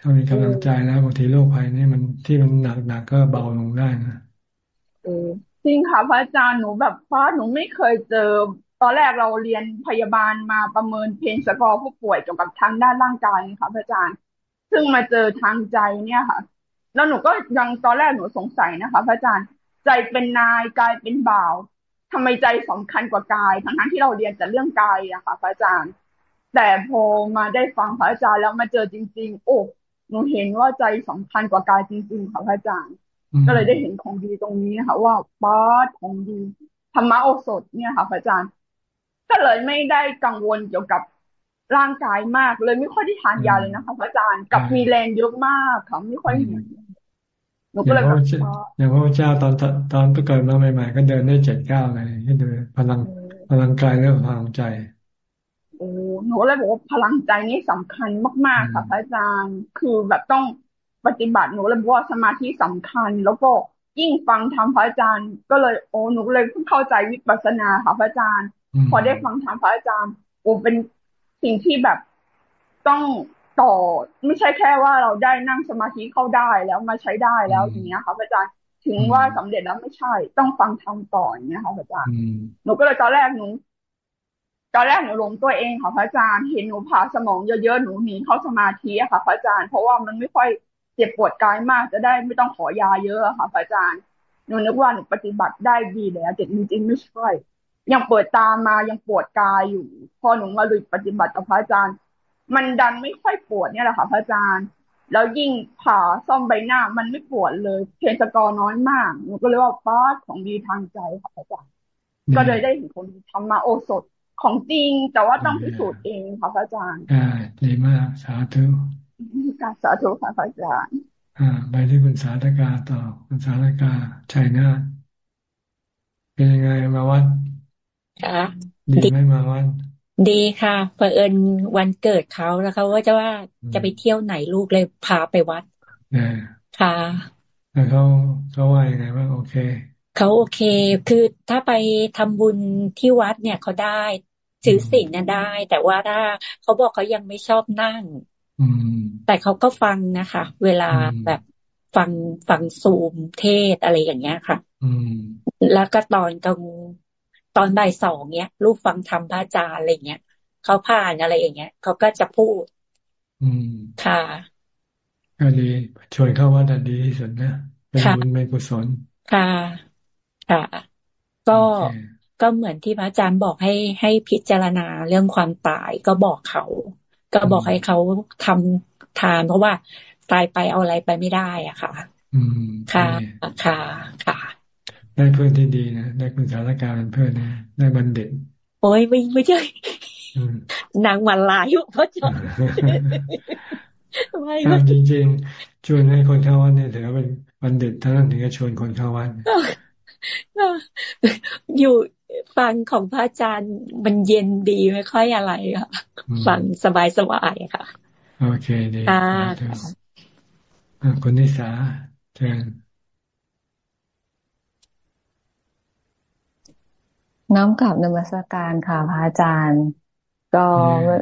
ถ้ามีกำลังใจแล้วบางทีโรคภัยนี่มันที่มันหนักหนักก็เบาลงได้นะเออจริงค่ะพระอาจารย์หนูแบบป้าหนูไม่เคยเจอ ตอนแรกเราเรียนพยาบาลมาประเมินเพนสกอร์ผู้ป่วยเกี่ยวกับทางด้านร่างกายค่ะพระอาจารย์ ซึ่งมาเจอทางใจเนี่ยค่ะ แล้วหนูก็ยังตอนแรกหนูสงสัยนะคะพระอาจารย์ ใจเป็นนายกายเป็นบ่าวทำไมใจสำคัญกว่ากาย ทั้งนั้นที่เราเรียนแต่เรื่องกายอะค่ะพระอาจารย์ แต่พอมาได้ฟังพระอาจารย์แล้วมาเจอจริง ๆ โอ้หนูเห็นว่าใจสำคัญกว่ากายจริงๆค่ะพระอาจารย์ ก็เลยได้เห็นของดีตรงนี้นะคะว่าป้าของดีธรรมะโอสถเนี่ยค่ะพระอาจารย์ ก็เลยไม่ได้กังวลเกี่ยวกับร่างกายมาก เลยไม่ค่อยได้ทานยาเลยนะคะพระอาจารย์กับมีแรงเยอะมากค่ะไม่ค่อยหนูก็เลยแบบอย่างพระเจ้าตอนตอนประเกิดมาใหม่ ๆ ก็เดินได้เจ็ดเก้าเลยให้ดูพลังพลังกายและพลังใจโอ้หนูก็เลยบอกว่าพลังใจนี่สำคัญมากๆค่ะพระอาจารย์ คือแบบต้องปฏิบัติหนูเลยบอกว่าสมาธิสำคัญ แล้วก็ยิ่งฟังธรรมพระอาจารย์ ก็เลยโอ้หนูเลยเข้าใจวิปัสสนาค่ะพระอาจารย์ พอได้ฟังธรรมพระอาจารย์โอ้เป็นสิ่งที่แบบต้องต่อไม่ใช่แค่ว่าเราได้นั่งสมาธิเข้าได้แล้วมาใช้ได้แล้วอย่างเงี้ยค่ะพระอาจารย์ถึงว่าสำเร็จแล้วไม่ใช่ ต้องฟังธรรมต่ออย่างเงี้ยค่ะพระอาจารย์หนูก็เลยตอนแรกหนูตอนแรกหนูลงตัวเองค่ะพระอาจารย์เห็นหนูผ่าสมองเยอะๆหนูหนีเข้าสมาธิอะค่ะพระอาจารย์เพราะว่ามันไม่ค่อยเจ็บปวดกายมากจะได้ไม่ต้องขอยาเยอะค่ะพระอาจารย์หนูนึกว่าหนูปฏิบัติได้ดีแล้วแต่จริงๆไม่ใช่ ยังเปิดตามายังปวดกายอยู่ พอหนูมาลุยปฏิบัติกับพระอาจารย์ มันดันไม่ค่อยปวดเนี่ยแหละค่ะพระอาจารย์ แล้วยิ่งผ่าซ่อมใบหน้ามันไม่ปวดเลยเพนสกอร์น้อยมากหนูก็เลยว่าป้าของดีทางใจค่ะพระอาจารย์ ก็เลยได้เห็นคนทำมาโอสถของจริง แต่ว่าต้องพิสูจน์เองค่ะพระอาจารย์อ่าดีมากสาธุกาสาธุค่ะพระอาจารย์อ่าไปที่คุณสาธกาต่อคุณสาธกาชัยนาเป็นยังไงมาวัด ค่ะดีไหมมาวัดดีค่ะเผอิญวันเกิดเขาแล้วเขาว่าจะว่าจะไปเที่ยวไหนลูกเลยพาไปวัดค่ะแล้วเขาเขาว่ายังไงว่าโอเคเขาโอเค คือถ้าไปทำบุญที่วัดเนี่ยเขาได้ถือศีลน่ะได้ แต่ว่าถ้าเขาบอกเขายังไม่ชอบนั่งแต่เขาก็ฟังนะคะ เวลาแบบฟังฟังซูมเทศอะไรอย่างเงี้ยค่ะแล้วก็ตอนกลาง ตอนบ่ายสองเนี้ยลูกฟังธรรมพระอาจารย์อะไรเงี้ยเขาผ่านอะไรอย่างเงี้ยเขาก็จะพูด อืมค่ะก็ดีชวนเข้าวัดดีที่สุดนะเป็นบุญเป็นกุศลค่ะค่ะ ก็ก็เหมือนที่พระอาจารย์บอกให้ให้พิจารณาเรื่องความตายก็บอกเขา ก็บอกให้เขาทำทาน เพราะว่าตายไปเอาอะไรไปไม่ได้อะค่ะ อืมค่ะค่ะค่ะ ได้เพื่อนที่ดีนะได้คุณสารการเป็นเพื่อนนะได้บัณฑิตโอ้ยไม่ไม่ใช่นางมันลายอยู่เพราะจไม่จริงๆชวนให้คนเข้าวัดเนี่ยถือว่าเป็นบัณฑิตท่านั้นถึงจะชวนคนเข้าวัดอยู่ฟังของพระอาจารย์มันเย็นดีไม่ค่อยอะไรค่ะฟังสบายสบายค่ะ โอเคดีค่ะคุณนิสาเชิญ น้อมกลับนมัสการค่ะพระอาจารย์ ก็ไม่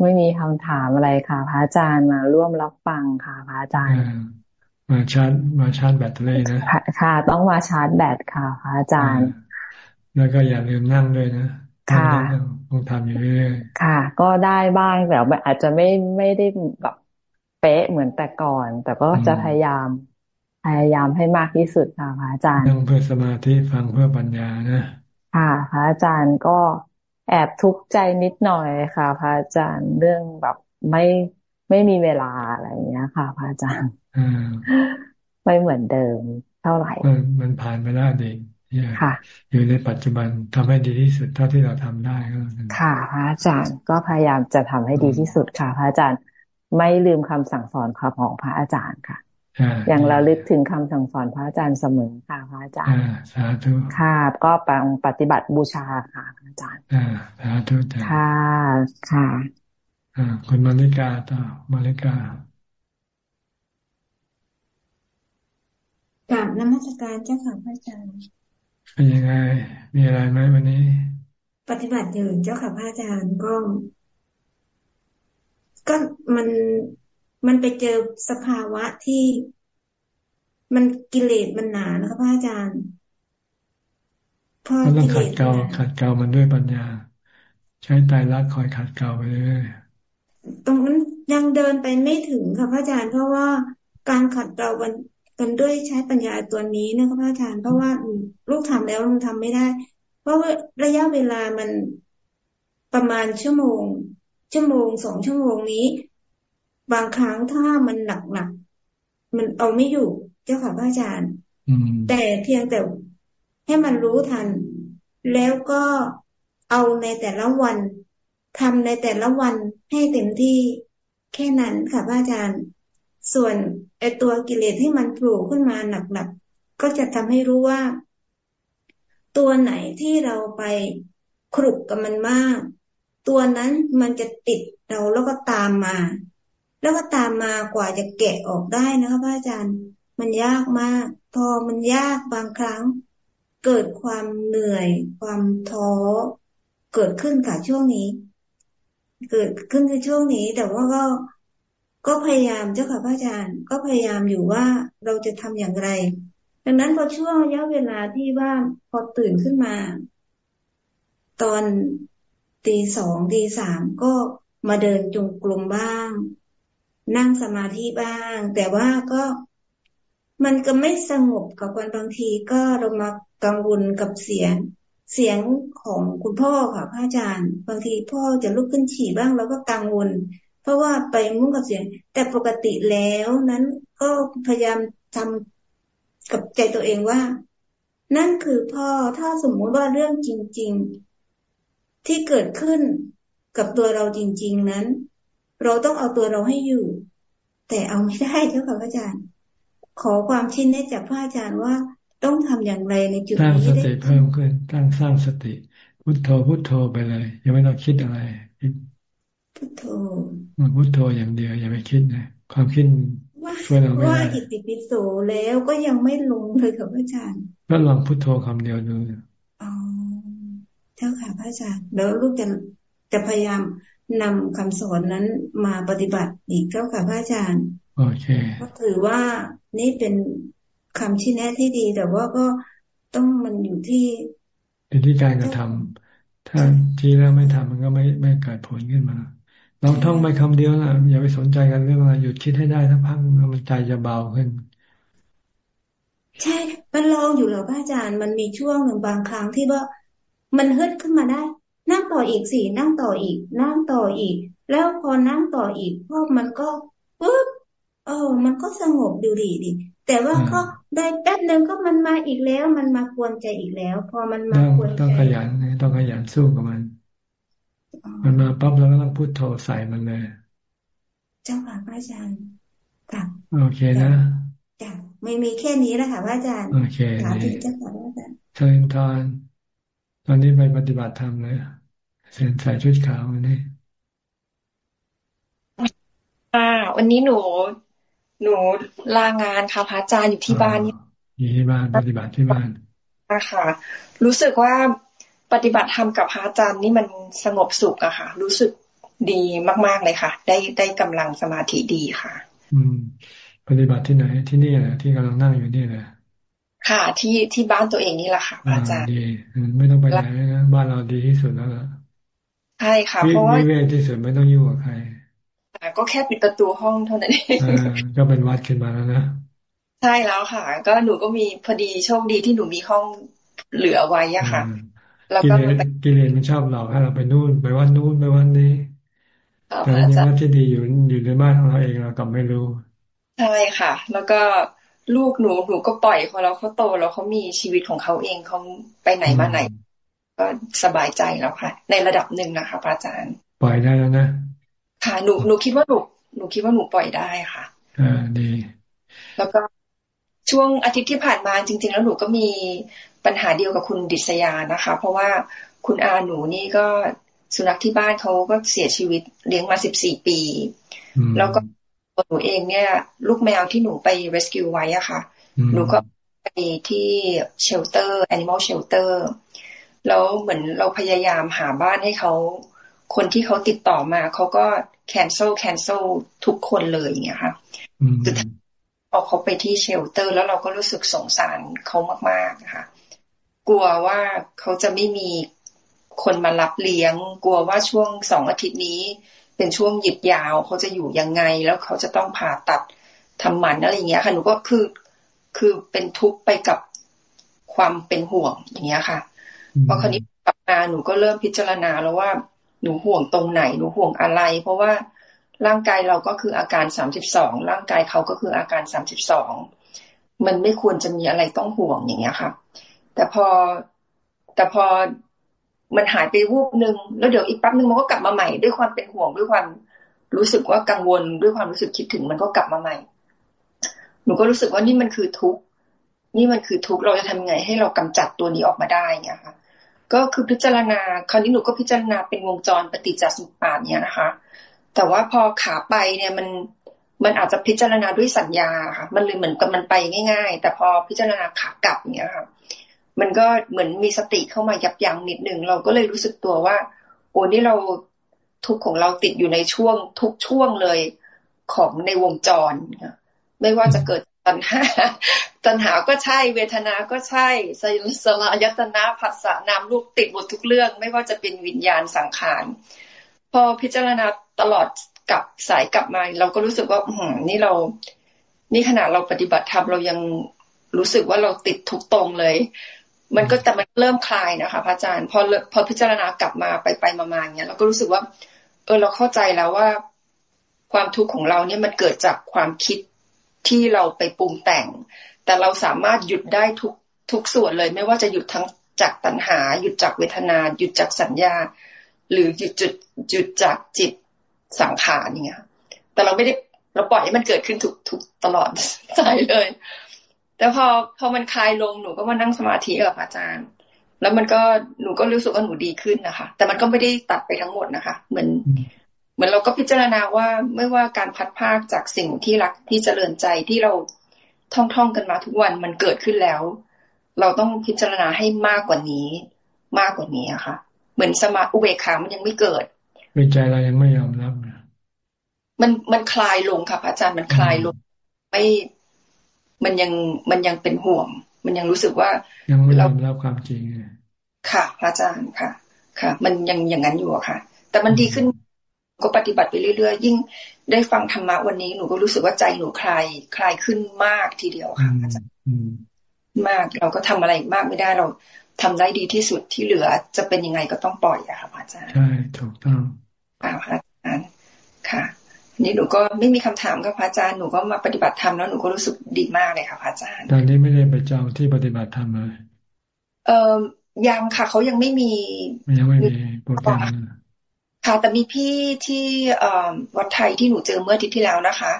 ไม่มีคำถามอะไรค่ะ พระอาจารย์มาร่วมรับฟังค่ะพระอาจารย์มาชาร์จมาชาร์จแบตเลยนะค่ะ ต้องมาชาร์จแบตค่ะพระอาจารย์ แล้วก็อย่าลืมนั่งด้วยนะค่ะต้องทำอยู่เรื่อยค่ะ ก็ได้บ้างแต่อาจจะไม่ไม่ได้แบบเป๊ะเหมือนแต่ก่อน แต่ก็จะพยายามพยายามให้มากที่สุดค่ะพระอาจารย์นั่งเพื่อสมาธิฟังเพื่อปัญญานะ ค่ะพระอาจารย์ก็แอบทุกข์ใจนิดหน่อยค่ะ พระอาจารย์เรื่องแบบไม่ไม่มีเวลาอะไรอย่างเงี้ยค่ะ พระอาจารย์ไม่เหมือนเดิมเท่าไหร่มันผ่านไปแล้วดีค่ะ อยู่ในปัจจุบันทำให้ดีที่สุดเท่าที่เราทำได้ก็ค่ะ พระอาจารย์ก็พยายามจะทำให้ดีที่สุดค่ะ พระอาจารย์ ไม่ลืมคำสั่งสอนของพระอาจารย์ค่ะ อย่างเราลึกถึงคำสั่งสอนพระอาจารย์เสมอค่ะพระอาจารย์สาธุค่ะก็ปังปฏิบัติบูชาค่ะอาจารย์สาธุค่ะค่ะคุณมาริกาต่อมาริกากราบนมัสการเจ้าค่ะพระอาจารย์เป็นยังไง มีอะไรไหมวันนี้ ปฏิบัติอยู่เจ้าค่ะพระอาจารย์ก็ ก็มัน มันไปเจอสภาวะที่มันกิเลสมันหนานะคะพระอาจารย์พอต้องขัดเกลาขัดเกลามันด้วยปัญญา ใช้ตายรักคอยขัดเกลาไปเรื่อยตรงนั้นยังเดินไปไม่ถึงค่ะพระอาจารย์ เพราะว่าการขัดเกลากันด้วยใช้ปัญญาตัวนี้นะคะพระอาจารย์เพราะว่าลูกทำแล้วมันทำไม่ได้ เพราะว่าระยะเวลามันประมาณชั่วโมง ชั่วโมงสองชั่วโมงนี้ บางครั้งถ้ามันหนักหนักมันเอาไม่อยู่ เจ้าค่ะพระอาจารย์แต่เพียงแต่ให้มันรู้ทัน แล้วก็เอาในแต่ละวันทำในแต่ละวันให้เต็มที่แค่นั้นค่ะพระอาจารย์ ส่วนไอตัวกิเลสที่มันโผล่ขึ้นมาหนักๆก็จะทำให้รู้ว่า ตัวไหนที่เราไปครุกกับมันมาก ตัวนั้นมันจะติดเราแล้วก็ตามมา แล้วก็ตามมากว่าจะแกะออกได้นะคะพระอาจารย์ มันยากมาก พอมันยากบางครั้ง เกิดความเหนื่อย ความท้อเกิดขึ้นค่ะช่วงนี้ เกิดขึ้นในช่วงนี้ แต่ว่าก็ก็พยายามเจ้าค่ะพระอาจารย์ ก็พยายามอยู่ว่าเราจะทำอย่างไร ดังนั้นพอช่วงระยะเวลาที่ว่าพอตื่นขึ้นมา ตอนตีสองตีสามก็มาเดินจงกรมบ้าง นั่งสมาธิบ้าง แต่ว่าก็มันก็ไม่สงบกับวันบางทีก็เรามากังวลกับเสียงเสียงของคุณพ่อค่ะพระอาจารย์ บางทีพ่อจะลุกขึ้นฉี่บ้างเราก็กังวล เพราะว่าไปมุ่งกับเสียง แต่ปกติแล้วนั้นก็พยายามทำกับใจตัวเองว่า นั่นคือพ่อถ้าสมมุติว่าเรื่องจริง ๆ ที่เกิดขึ้นกับตัวเราจริง ๆ นั้น เราต้องเอาตัวเราให้อยู่ แต่เอาไม่ได้เจ้าค่ะพระอาจารย์ ขอความชินแน่จากพระอาจารย์ว่าต้องทำอย่างไรในจุดนี้ตั้งสติเพิ่มขึ้นตั้งสร้างสติ พุทโธพุทโธไปเลยยังไม่ต้องคิดอะไรพุทโธมันพุทโธอย่างเดียว อย่าไปคิดนะความคิดช่วยเราไม่ได้ว่าอิติปิโสแล้วก็ยังไม่ลงเลยค่ะพระอาจารย์ก็ลองพุทโธคำเดียวดูอ๋อเจ้าค่ะพระอาจารย์แล้วลูกจะจะพยายาม นำคำสอนนั้นมาปฏิบัติอีกเจ้าค่ะพระอาจารย์โอเคก็ถือว่านี่เป็นคำชี้แนะที่ดี แต่ว่าก็ต้องมันอยู่ที่อยู่ที่การกระทำถ้าที่แล้วไม่ทำมันก็ไม่ไม่เกิดผลขึ้นมาลองท่องไปคำเดียวนะอย่าไปสนใจกันเรื่องอะไรหยุดคิดให้ได้ทั้งพักมันใจจะเบาขึ้น ใช่มันลองอยู่แล้วพระอาจารย์ มันมีช่วงหนึ่งบางครั้งที่ว่ามันฮึดขึ้นมาได้ นั่งต่ออีกสี่นั่งต่ออีก นั่งต่ออีก แล้วพอนั่งต่ออีกพวกมันก็ปุ๊บเออมันก็สงบดูดีดีแต่ว่าก็ได้แป๊บหนึ่งก็มันมาอีกแล้ว มันมาควนใจอีกแล้ว พอมันมาควนใจต้องขยันต้องขยันสู้กับมัน มันมาปั๊บแล้วก็ต้องพูดโทรใส่มันเลย เจ้าค่ะพระอาจารย์ค่ะโอเคนะจ้ะไม่มีแค่นี้แล้วค่ะพระอาจารย์โอเคถามถึงเจ้าค่ะพระอาจารย์เชิญทอน ตอนนี้ไปปฏิบัติธรรมเลยเสียนใส่ชุดขาววันนี้อ่าวันนี้หนู หนูลางานค่ะพระอาจารย์อยู่ที่บ้านนี่อยู่ที่บ้านปฏิบัติที่บ้านค่ะ รู้สึกว่าปฏิบัติธรรมกับพระอาจารย์นี่มันสงบสุขอะค่ะ รู้สึกดีมากๆเลยค่ะ ได้ได้กำลังสมาธิดีค่ะ อืม ปฏิบัติที่ไหนที่นี่แหละที่กำลังนั่งอยู่นี่แหละ ค่ะ ที่ที่บ้านตัวเองนี่แหละค่ะอาจารย์ดีไม่ต้องไปไหนนะบ้านเราดีที่สุดแล้วล่ะใช่ค่ะ เพราะว่าวิเวกที่สุดไม่ต้องยุ่งกับใครก็แค่ปิดประตูห้องเท่านั้นเองก็เป็นวัดขึ้นมาแล้วนะใช่แล้วค่ะ ก็หนูก็มีพอดีโชคดีที่หนูมีห้องเหลือไว้อะค่ะแล้วก็กิเลสมันชอบเราให้เราไปนู่นไปวันนู่นไปวันนี้แต่ในวัดที่ดีอยู่อยู่ในบ้านของเราเองเรากลับไม่รู้ใช่ค่ะ แล้วก็ ลูกหนูหนูก็ปล่อยเขาแล้วเขาโตแล้วเขามีชีวิตของเขาเองเขาไปไหนมาไหน ก็สบายใจแล้วค่ะ ในระดับหนึ่งนะคะพระอาจารย์ ปล่อยได้แล้วนะค่ะหนูหนูคิดว่าหนูหนูคิดว่าหนูปล่อยได้ค่ะอ่าดี แล้วก็ช่วงอาทิตย์ที่ผ่านมาจริง ๆ แล้วหนูก็มีปัญหาเดียวกับคุณดิษยานะคะ เพราะว่าคุณอาหนูนี่ก็สุนัขที่บ้านเขาก็เสียชีวิตเลี้ยงมาสิบสี่ปี แล้วก็ หนูเองเนี่ย ลูกแมวที่หนูไป rescue ไว้อะค่ะ หนูก็ไปที่ shelter animal shelter แล้วเหมือนเราพยายามหาบ้านให้เขา คนที่เขาติดต่อมา เขาก็ cancel cancel ทุกคนเลยอย่างเงี้ยค่ะสุดท้ายเอาเขาไปที่ shelter แล้วเราก็รู้สึกสงสารเขามากๆนะคะกลัวว่าเขาจะไม่มีคนมารับเลี้ยง กลัวว่าช่วงสองอาทิตย์นี้ เป็นช่วงหยิบยาวเขาจะอยู่ยังไง แล้วเขาจะต้องผ่าตัดทำหมันอะไรอย่างเงี้ยค่ะหนูก็คือคือเป็นทุกข์ไปกับความเป็นห่วงอย่างเงี้ยค่ะพอคราวนี้กลับมาหนูก็เริ่มพิจารณาแล้วว่าหนูห่วงตรงไหนหนูห่วงอะไร เพราะว่าร่างกายเราก็คืออาการสามสิบสองร่างกายเขาก็คืออาการสามสิบสองมันไม่ควรจะมีอะไรต้องห่วงอย่างเงี้ยค่ะ แต่พอแต่พอ มันหายไปวูบหนึ่งแล้วเดี๋ยวอีกแป๊บหนึ่งมันก็กลับมาใหม่ด้วยความเป็นห่วงด้วยความรู้สึกว่ากังวลด้วยความรู้สึกคิดถึงมันก็กลับมาใหม่ หนูก็รู้สึกว่านี่มันคือทุกข์นี่มันคือทุกข์เราจะทำไงให้เรากำจัดตัวนี้ออกมาได้เนี่ยค่ะ ก็คือพิจารณาคราวนี้หนูก็พิจารณาเป็นวงจรปฏิจจสมุปบาทเนี่ยนะคะ แต่ว่าพอขาไปเนี่ยมันมันอาจจะพิจารณาด้วยสัญญาค่ะ มันเลยเหมือนกับมันไปง่าย ๆ แต่พอพิจารณาขากลับเนี่ยค่ะ มันก็เหมือนมีสติเข้ามายับยั้งนิดนึงเราก็เลยรู้สึกตัวว่า โอ้นี่เราทุกของเราติดอยู่ในช่วงทุกช่วงเลยของในวงจรไม่ว่าจะเกิดตัณหาตัณหาก็ใช่ เวทนาก็ใช่สสลายตนาผัสสะนามรูปติดหมดทุกเรื่อง ไม่ว่าจะเป็นวิญญาณสังขารพอพิจารณาตลอดกับสายกลับมา เราก็รู้สึกว่าอืนี่เรา นี่ขนาดเราปฏิบัติธรรมเรายังรู้สึกว่าเราติดทุกตรงเลย มันก็แต่มันเริ่มคลายนะคะพระอาจารย์พอพอพิจารณากลับมาไปไปมาๆเนี้ยเราก็รู้สึกว่า เออเราเข้าใจแล้วว่า ความทุกข์ของเราเนี่ยมันเกิดจากความคิดที่เราไปปรุงแต่ง แต่เราสามารถหยุดได้ทุกทุกส่วนเลย ไม่ว่าจะหยุดทั้งจากตัณหา หยุดจากเวทนา หยุดจากสัญญา หรือหยุดจุดหยุดจากจิตสังขารเนี่ยแต่เราไม่ได้เราปล่อยให้มันเกิดขึ้นทุกทุกตลอดใจเลย แต่พอพอมันคลายลงหนูก็มานั่งสมาธิกับอาจารย์ แล้วมันก็หนูก็รู้สึกว่าหนูดีขึ้นนะคะ แต่มันก็ไม่ได้ตัดไปทั้งหมดนะคะ เหมือน เหมือนเราก็พิจารณาว่าไม่ว่าการพัดภาคจากสิ่งที่รักที่เจริญใจที่เราท่องท่องกันมาทุกวันมันเกิดขึ้นแล้ว เราต้องพิจารณาให้มากกว่านี้ มากกว่านี้อะค่ะ เหมือนสมาอุเบกขามันยังไม่เกิดใจเรายังไม่ยอมรับมันมันคลายลงค่ะพระอาจารย์มันคลายลงไม่ มันยังมันยังเป็นห่วง มันยังรู้สึกว่ายังไม่ยอมรับความจริงค่ะ พระอาจารย์ค่ะ ค่ะ มันยังอย่างนั้นอยู่ค่ะ แต่มันดีขึ้นก็ปฏิบัติไปเรื่อยๆ ยิ่งได้ฟังธรรมะวันนี้หนูก็รู้สึกว่าใจหนูคลายคลายขึ้นมากทีเดียวค่ะอาจารย์มากเราก็ทำอะไรมากไม่ได้เราทำได้ดีที่สุดที่เหลือจะเป็นยังไงก็ต้องปล่อยอะค่ะอาจารย์ใช่ถูกต้องค่ะพระอาจารย์ค่ะ นี้หนูก็ไม่มีคำถามกับพระอาจารย์หนูก็มาปฏิบัติธรรมแล้วหนูก็รู้สึกดีมากเลยค่ะพระอาจารย์ ตอนนี้ไม่ได้ไปจองที่ปฏิบัติธรรมเลยเออยังค่ะเขายังไม่มียังไม่มีโปรแกรมค่ะแต่มีพี่ที่วัดไทยที่หนูเจอเมื่ออาทิตย์ที่แล้วนะคะ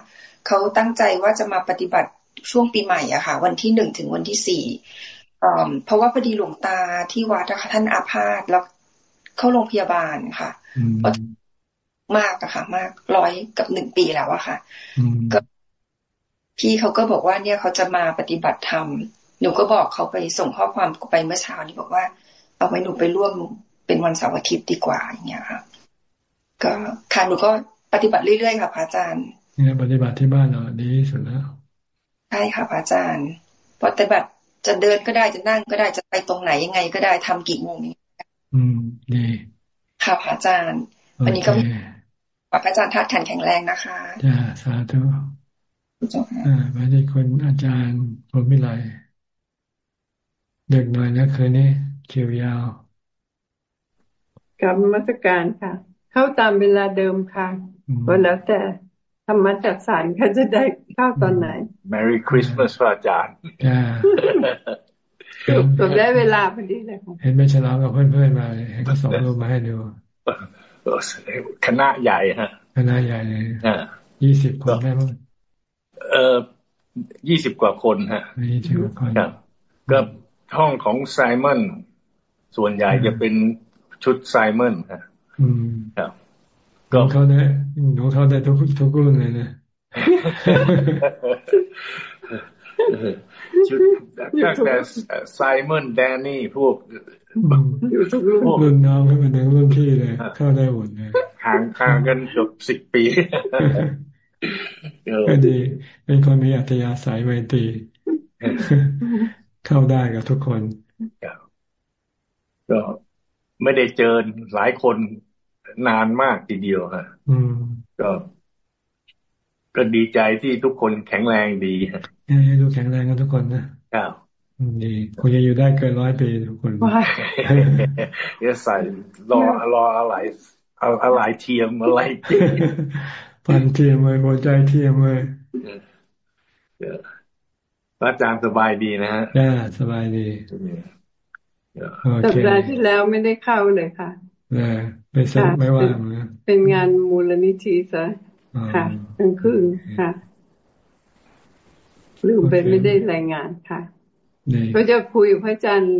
เขาตั้งใจว่าจะมาปฏิบัติช่วงปีใหม่อะค่ะ วันที่หนึ่งถึงวันที่สี่เพราะว่าพอดีหลวงตาที่วัดนะคะท่านอาพาธแล้วเข้าโรงพยาบาลค่ะ มากอะค่ะ มากร้อยกับหนึ่งปีแล้วอะค่ะก็พี่เขาก็บอกว่าเนี่ยเขาจะมาปฏิบัติธรรมหนูก็บอกเขาไปส่งข้อความไปเมื่อเช้านี้บอกว่า เอาไว้หนูไปร่วมเป็นวันเสาร์อาทิตย์ดีกว่าอย่างเงี้ยค่ะก็ค่ะหนูก็ปฏิบัติเรื่อยๆค่ะพระอาจารย์เนี่ยปฏิบัติที่บ้านเราดีที่สุดแล้วใช่ค่ะพระอาจารย์ปฏิบัติจะเดินก็ได้จะนั่งก็ได้จะไปตรงไหนยังไงก็ได้ทำกี่โมงอืมดีค่ะพระอาจารย์วันนี้ก็ พระอาจารย์ทัดแข็งแข็งแรงนะคะจ้าสาธุอ่ามาที่คนอาจารย์ผมมิไลเด็กหน่อยนะคืนนี้เขียวยาวกับมาตรการค่ะ เข้าตามเวลาเดิมค่ะก็แล้วแต่ธรรมจัดสารเขาจะได้เข้าตอนไหน Merry Christmas อาจารย์ตอนได้เวลาพอดีเลยเห็นไม่ฉลองกับเพื่อนๆมาเห็นก็ส่งรูปมาให้ดู คณะใหญ่ฮะ คณะใหญ่เลยยี่สิบคนได้ไหมเออยี่สิบกว่าคนฮะยี่สิบกว่าคนครับก็ห้องของไซมอนส่วนใหญ่จะเป็นชุดไซมอนฮะครับก็เขาได้หนูเขาได้ทุกทุกรุ่นเลยนะ ชุดตั้งแต่ไซมอนแดนนี่พวกรุ่นน้องก็เป็นรุ่นพี่เลยเข้าได้หมดเลยห่างห่างกันเกือบสิบปีก็ดี เป็นคนมีอัธยาศัยไวตีเข้าได้กับทุกคนก็ไม่ได้เจอหลายคนนานมากทีเดียวฮะก็ ก็ดีใจที่ทุกคนแข็งแรงดีฮะดูแข็งแรงกันทุกคนนะครับดีคุณจะอยู่ได้เกินร้อยปีทุกคนจะใส่รอรออะไรอะไรเทียมอะไรฟันเทียมเลยหัวใจเทียมเลยอาจารย์สบายดีนะฮะจ้าสบายดีสัปดาห์ที่แล้วไม่ได้เข้าเลยค่ะไปสักไม่ว่างเป็นงานมูลนิธิซะ ค่ะกลางคืนค่ะลืมไปไม่ได้รายงานค่ะก็จะคุยพระอาจารย์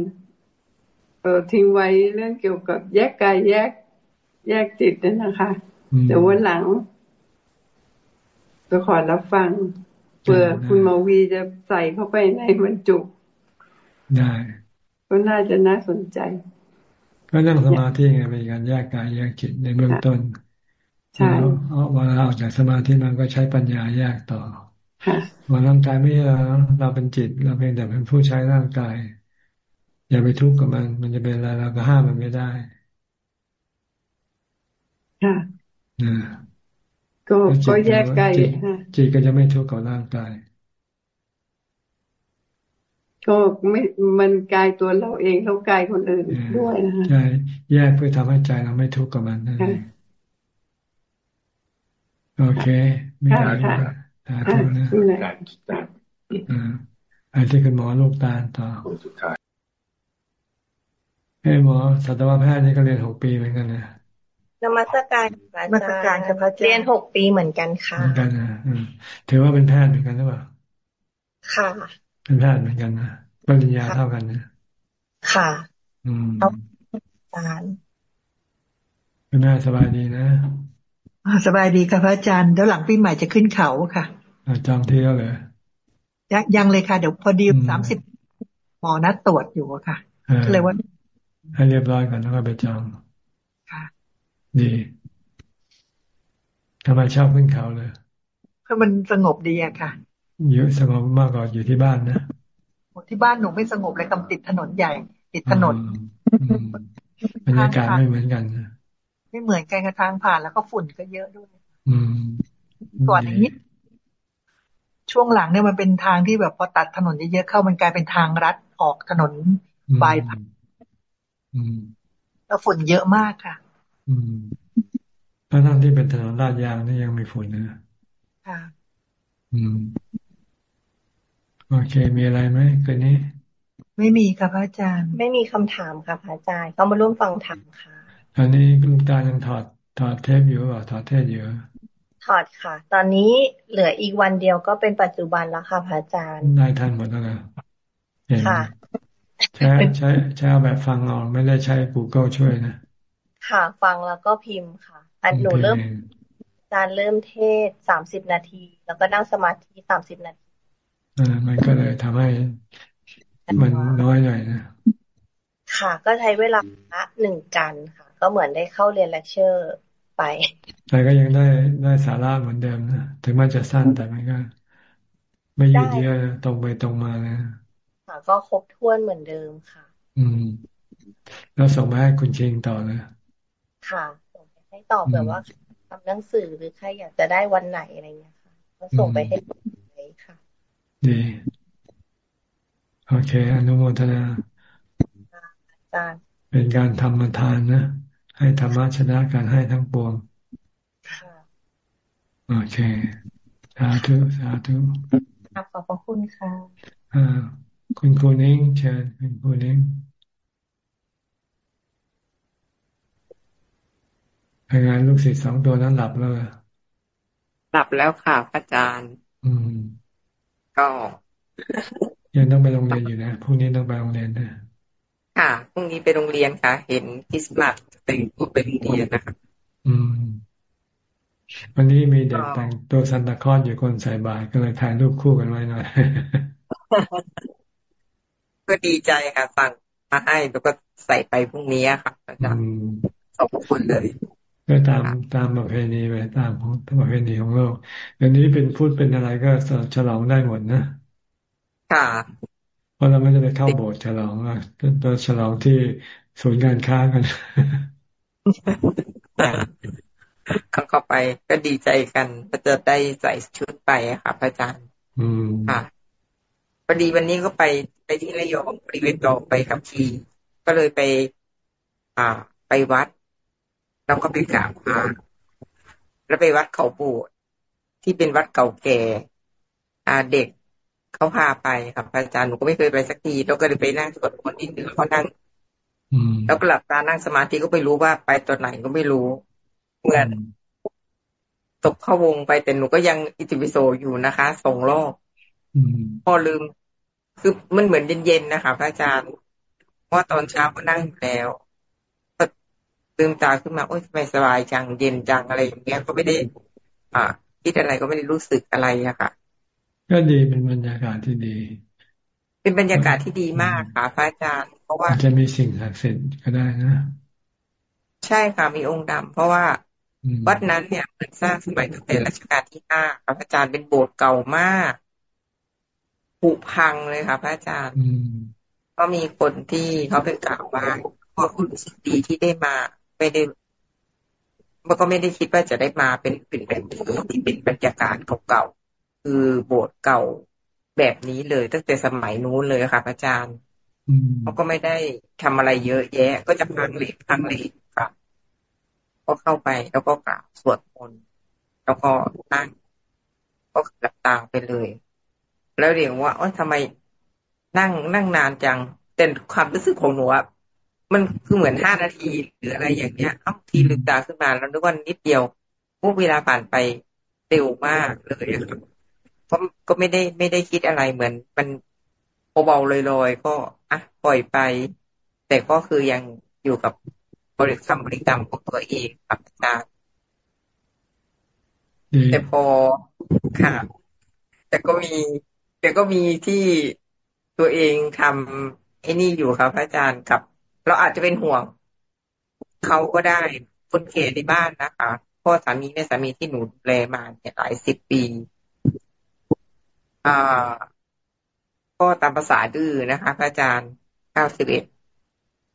เออทิ้งไว้เรื่องเกี่ยวกับแยกกายแยก แยกจิตนั่นนะคะแต่วันหลังก็ขอรับฟังเพื่อคุณมาวีจะใส่เข้าไปในบรรจุ ได้ก็น่าจะน่าสนใจ ก็นั่งสมาธิไงเป็นการแยกกายแยกจิตในเบื้องต้นใช่เวลาออกจากสมาธิมันก็ใช้ปัญญาแยกต่อว่าร่างกายไม่ใช่เราเป็นจิต เราเพียงแต่เป็นผู้ใช้ร่างกาย อย่าไปทุกข์กับมัน มันจะเป็นอะไรเราก็ห้ามมันไม่ได้ค่ะก็ก็แยกกายจิตก็จะไม่ทุกข์กับร่างกายก็ไม่มันกายตัวเราเองเขากายคนอื่นด้วยนะคะใช่แยกเพื่อทำให้ใจเราไม่ทุกข์กับมันนั่นเอง โอเคมีอะไรก็สาธุนะอ่าไอ้ที่คุณหมอลูกตาต่อเฮ้หมอสัตวแพทย์นี่ก็เรียนหกปีเหมือนกันนะนมัสการนมัสการครับเรียนหกปีเหมือนกันค่ะเหมือนกันนะถือว่าเป็นแพทย์เหมือนกันหรือเปล่าค่ะ เป็นแพทย์เหมือนกันนะปริญญาเท่ากันนะค่ะ อืมอาจารย์คุณแม่สบายดีนะ สบายดีค่ะพระอาจารย์เดี๋ยวหลังปีใหม่จะขึ้นเขาค่ะจองที่แล้วเลยยังยังเลยค่ะ เดี๋ยวพอดีสามสิบหมอนัดตรวจอยู่ค่ะเลยว่า ให้เรียบร้อยก่อนแล้วก็ไปจองค่ะ ดีทำไมชอบขึ้นเขาเลยเพราะมันสงบดีอะค่ะเยอะสงบมากกว่าอยู่ที่บ้านนะที่บ้านหนูไม่สงบเลยกำติดถนนใหญ่ ติดถนนบรรยากาศไม่เหมือนกัน ไม่เหมือนกันกระทางผ่านแล้วก็ฝุ่นก็เยอะด้วยอืมก่อนนี้ช่วงหลังเนี่ยมันเป็นทางที่แบบพอตัดถนนเยอะๆเข้ามันกลายเป็นทางรัดออกถนนบายผ่านแล้วฝุ่นเยอะมากค่ะ อืมทั้งที่เป็นถนนลาดยางนี่ยังมีฝุ่นนะค่ะอืมโอเค มีอะไรไหมคืนนี้ ไม่มีค่ะพระอาจารย์ ไม่มีคำถามค่ะพระอาจารย์เขามาร่วมฟังธรรมค่ะต อนนี้ลุงตายังถอดถอดเทปอยู่หรือถอดเทปอยู่ถอดค่ะ ตอนนี้เหลืออีกวันเดียวก็เป็นปัจจุบันแล้วค่ะพระอาจารย์นายทันหมดแล้วนะค่ะใช้ใช้ใช้แบบฟังเอาไม่ได้ใช้ Google ช่วยนะ ค่ะ ฟังแล้วก็พิมพ์ค่ะ อันหนูเริ่มการเริ่มเทศสามสิบนาที แล้วก็นั่งสมาธิสามสิบนาทีอ่ามันก็เลยทำให้มันน้อยหน่อยนะ ค่ะ ก็ใช้เวลาหนึ่งกันค่ะ ก็เหมือนได้เข้าเรียนเลคเชอร์ไปแต่ก็ยังได้ได้สาระเหมือนเดิมนะถึงแม้จะสั้นแต่มันก็ ไม่ยืดเยื้อตรงไปตรงมานะค่ะก็ครบถ้วนเหมือนเดิมค่ะ อืม แล้วส่งมาให้คุณเชงต่อเลยค่ะส่งไปให้ตอบแบบว่าทำหนังสือหรือใครอยากจะได้วันไหนอะไรเงี้ยค่ะก็ส่งไปให้ดี โอเค อนุโมทนาเป็นการทำมาทานนะ ให้ธรรมะชนะการให้ทั้งปวงโอเคสาธุสาธุขอบพระคุณค่ะอ่าคุณครูนิ่งเชิญคุณครูนิ่งงานลูกศิษย์สองตัวนั้นหลับแล้วหลับแล้วค่ะอาจารย์ อืม ก็ ยังต้องไปโรงเรียนอยู่นะพรุ่งนี้ต้องไปโรงเรียนนะ ค่ะพรุ่งนี้ไปโรงเรียนค่ะ เห็นคริสต์มาสแต่งตัวไปโรงเรียนนะคะอืม วันนี้มีเด็กแต่งตัวซันตาคลอสอยู่คนใส่บาตรก็เลยถ่ายรูปคู่กันไว้หน่อยก็ดีใจค่ะสั่งมาให้แล้วก็ใส่ไปพรุ่งนี้ค่ะอาจารย์ขอบคุณเลยก็ตามตามประเพณีไปตามของประเพณีของโลกเดี๋ยวนี้เป็นพูดเป็นอะไรก็ฉลองได้หมดนะค่ะ เพราะเราไม่ได้ไปเข้าโบสถ์ฉลองอะตัวฉลองที่ศูนย์การค้ากันเขาเข้าไปก็ดีใจกันก็จะได้ใส่ชุดไปค่ะพระอาจารย์ อืมค่ะพอดีวันนี้ก็ไปไปที่ระยองบริเวณดอกไปครับทีก็เลยไป อ่า ไปวัด แล้วก็ไปกราบพระแล้วไปวัดเขาปูดที่เป็นวัดเก่าแก่อาเด็ก เขาพาไปครับอาจารย์หนูก็ไม่เคยไปสักทีแล้วก็เลยไปนั่งสวดมนต์ที่เหนือเขานั่งแล้วก็หลับตานั่งสมาธิก็ไม่รู้ว่าไปตอนไหนก็ไม่รู้ เหมือนตกเข้าวงไปแต่หนูก็ยังอิติวิโสอยู่นะคะส่งรอบพอลืม คือมันเหมือนเย็นๆนะคะพระอาจารย์เพราะตอนเช้าก็นั่งแล้วก็ลืมตาขึ้นมาโอ๊ยทำไมสบายจังเย็นจังอะไรอย่างเงี้ยก็ไม่ได้ อ่าคิดอะไรก็ไม่ได้รู้สึกอะไรอะค่ะ ก็ดีเป็นบรรยากาศที่ดี เป็นบรรยากาศที่ดีมากค่ะพระอาจารย์ เพราะว่าจะมีสิ่งศักดิ์สิทธิ์ก็ได้นะ ใช่ค่ะมีองค์ดำเพราะว่าวัดนั้นเนี่ยมันสร้างสมัยตั้งแต่รัชกาลที่ห้าพระอาจารย์เป็นโบสถ์เก่ามากผุพังเลยค่ะ พระอาจารย์ก็มีคนที่เขาไปกล่าวว่าพอคุณรู้สึกดีที่ได้มาไม่ได้มันก็ไม่ได้คิดว่าจะได้มาเป็นเป็นแบบนี้ที่เป็นบรรยากาศเก่าๆ คือโบสถ์เก่าแบบนี้เลย ตั้งแต่สมัยนู้นเลยค่ะอาจารย์เขาก็ไม่ได้ทำอะไรเยอะแยะ ก็จะพังเล็กพังเล็กครับก็เข้าไปแล้วก็กราบสวดมนต์แล้วก็นั่งก็หลับตาไปเลย แล้วเรียกว่าอ๋อทำไมนั่งนั่งนานจังแต่ความรู้สึกของหนูอะมันคือเหมือนห้านาทีหรืออะไรอย่างเงี้ยเอ้าทีลืมตาขึ้นมาแล้วนึกว่านิดเดียวพวกเวลาผ่านไปเร็วมากเลยครับ ก็ก็ไม่ได้ไม่ได้คิดอะไรเหมือน มันเบาๆลอยๆก็อะปล่อยไป แต่ก็คือยังอยู่กับบริกรรมบริกรรมของตัวเองครับอาจารย์แต่พอค่ะ แต่ก็มี แต่ก็มีที่ตัวเองทำไอ้นี่อยู่ครับอาจารย์กับ เราอาจจะเป็นห่วงเขาก็ได้คนเขตในบ้านนะคะพ่อสามีแม่สามีที่หนูดูแลมาเนี่ยหลายสิบปี อ่า ก็ตามภาษาดื้อนะคะพระอาจารย์เก้าสิบเอ็ด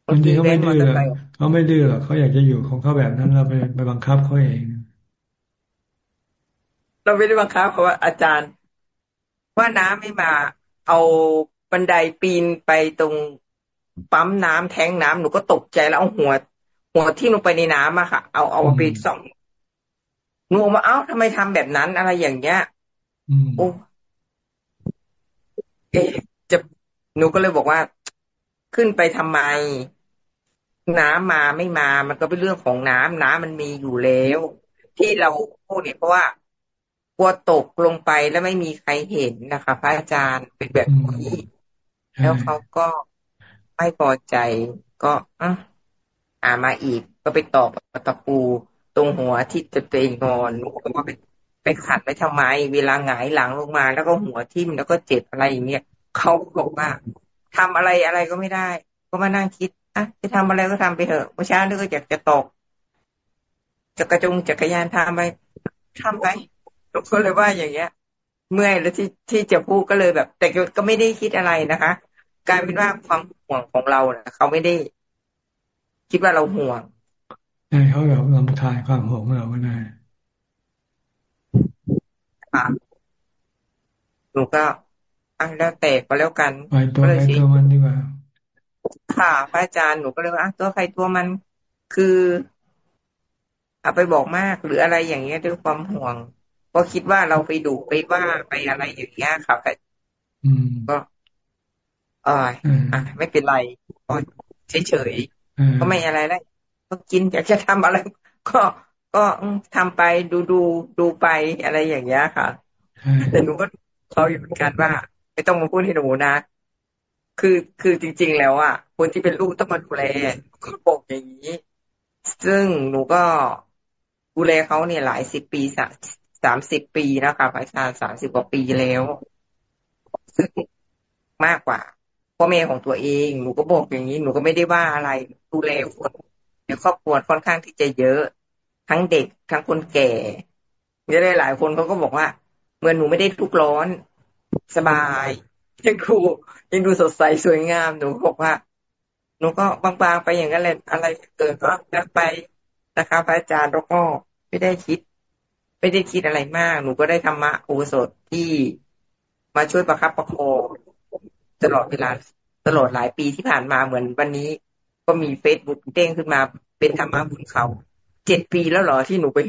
บางทีเขาไม่ดื้อเขาไม่ดื้อหรอกเขาอยากจะอยู่ของเขาแบบนั้นเราไปไปบังคับเขาเอง เราไม่ได้บังคับเพราะว่าอาจารย์ ว่าน้ำไม่มา เอาบันไดปีนไปตรงปั๊มน้ำแทงน้ำหนูก็ตกใจแล้วเอาหัว หัวที่ลงไปในน้ำอะค่ะ เอาเอาไปส่องหนูมาเอ้าทำไมทำแบบนั้นอะไรอย่างเงี้ยโอ้ เอ๊จะหนูก็เลยบอกว่า ขึ้นไปทำไม น้ำมาไม่มา มันก็เป็นเรื่องของน้ำน้ำมันมีอยู่แล้ว ที่เราพูดเนี่ยเพราะว่ากลัวตกลงไปแล้วไม่มีใครเห็นนะคะพระอาจารย์เป็นแบบนี้แล้วเขาก็ไม่พอใจก็อะอ่ามาอีกก็ไปตอกตะปูตรงหัวที่จะตัวเองนอนก็ว่าไป ไปขัดไปทำไม เวลาหงายหลังลงมา แล้วก็หัวทิ่มแล้วก็เจ็บอะไรอย่างเงี้ยเขาบอกว่าทำอะไรอะไรก็ไม่ได้ ก็มานั่งคิดอะจะทำอะไรก็ทำไปเถอะเมื่อเช้านี่ก็อยากจะตกจักระจงจักรยานทำไปทำไปก็เลยว่าอย่างเงี้ย เมื่อยแล้วที่ที่จะพูดก็เลยแบบ แต่ก็ไม่ได้คิดอะไรนะคะกลายเป็นว่าความห่วงของเราเนะเขาไม่ได้ คิดว่าเราห่วงใช่เขาแบบลำทายความห่วงเราก็ได้ ค่ะหนูก็อะแล้วแต่ก็แล้วกันไปตัวใครตัวมันดีกว่า ค่ะพระอาจารย์หนูก็เลยว่าตัวใครตัวมันคือเอาไปบอกมากหรืออะไรอย่างเงี้ยด้วยความห่วง ก็คิดว่าเราไปดุไปว่าไปอะไรอย่างเงี้ยค่ะก็อ่าอะไม่เป็นไรก็เฉยๆก็ไม่อะไรแล้วก็กินอยากจะทำอะไร ก็ ก็ทำไปดูดูดูไปอะไรอย่างเงี้ยค่ะ แต่หนูก็เขาอยู่เหมือนกันว่า ไม่ต้องมาพูดให้หนูนะ คือคือจริง ๆ แล้วอะคนที่เป็นลูกต้องมาดูแลก็บอกอย่างนี้ ซึ่งหนูก็ดูแลเขาเนี่ยหลายสิบปีสสามสิบปีแล้วค่ะอาจารย์สามสิบกว่าปีแล้วซึ่งมากกว่าพ่อแม่ของตัวเองหนูก็บอกอย่างนี้ หนูก็ไม่ได้ว่าอะไร ดูแลคนในครอบครัวค่อนข้างที่จะเยอะ ทั้งเด็กทั้งคนแก่เยอะเลยหลายคนเขาก็บอกว่าเมื่อหนูไม่ได้ทุกร้อนสบายยังดูยังดูสดใสสวยงามหนูบอกว่า หนูก็บางๆไปอย่างนั้นแหละอะไรเกิดก็แล้วไปนะคะพระอาจารย์แล้วก็ไม่ได้คิด ไม่ได้คิดอะไรมาก หนูก็ได้ธรรมะโอสถที่มาช่วยประคับประคองตลอดเวลาตลอดหลายปีที่ผ่านมาเหมือนวันนี้ ก็มีเฟซบุ๊กเด้งขึ้นมาเป็นธรรมะบุญเขา เจ็ดปีแล้วเหรอที่หนูไป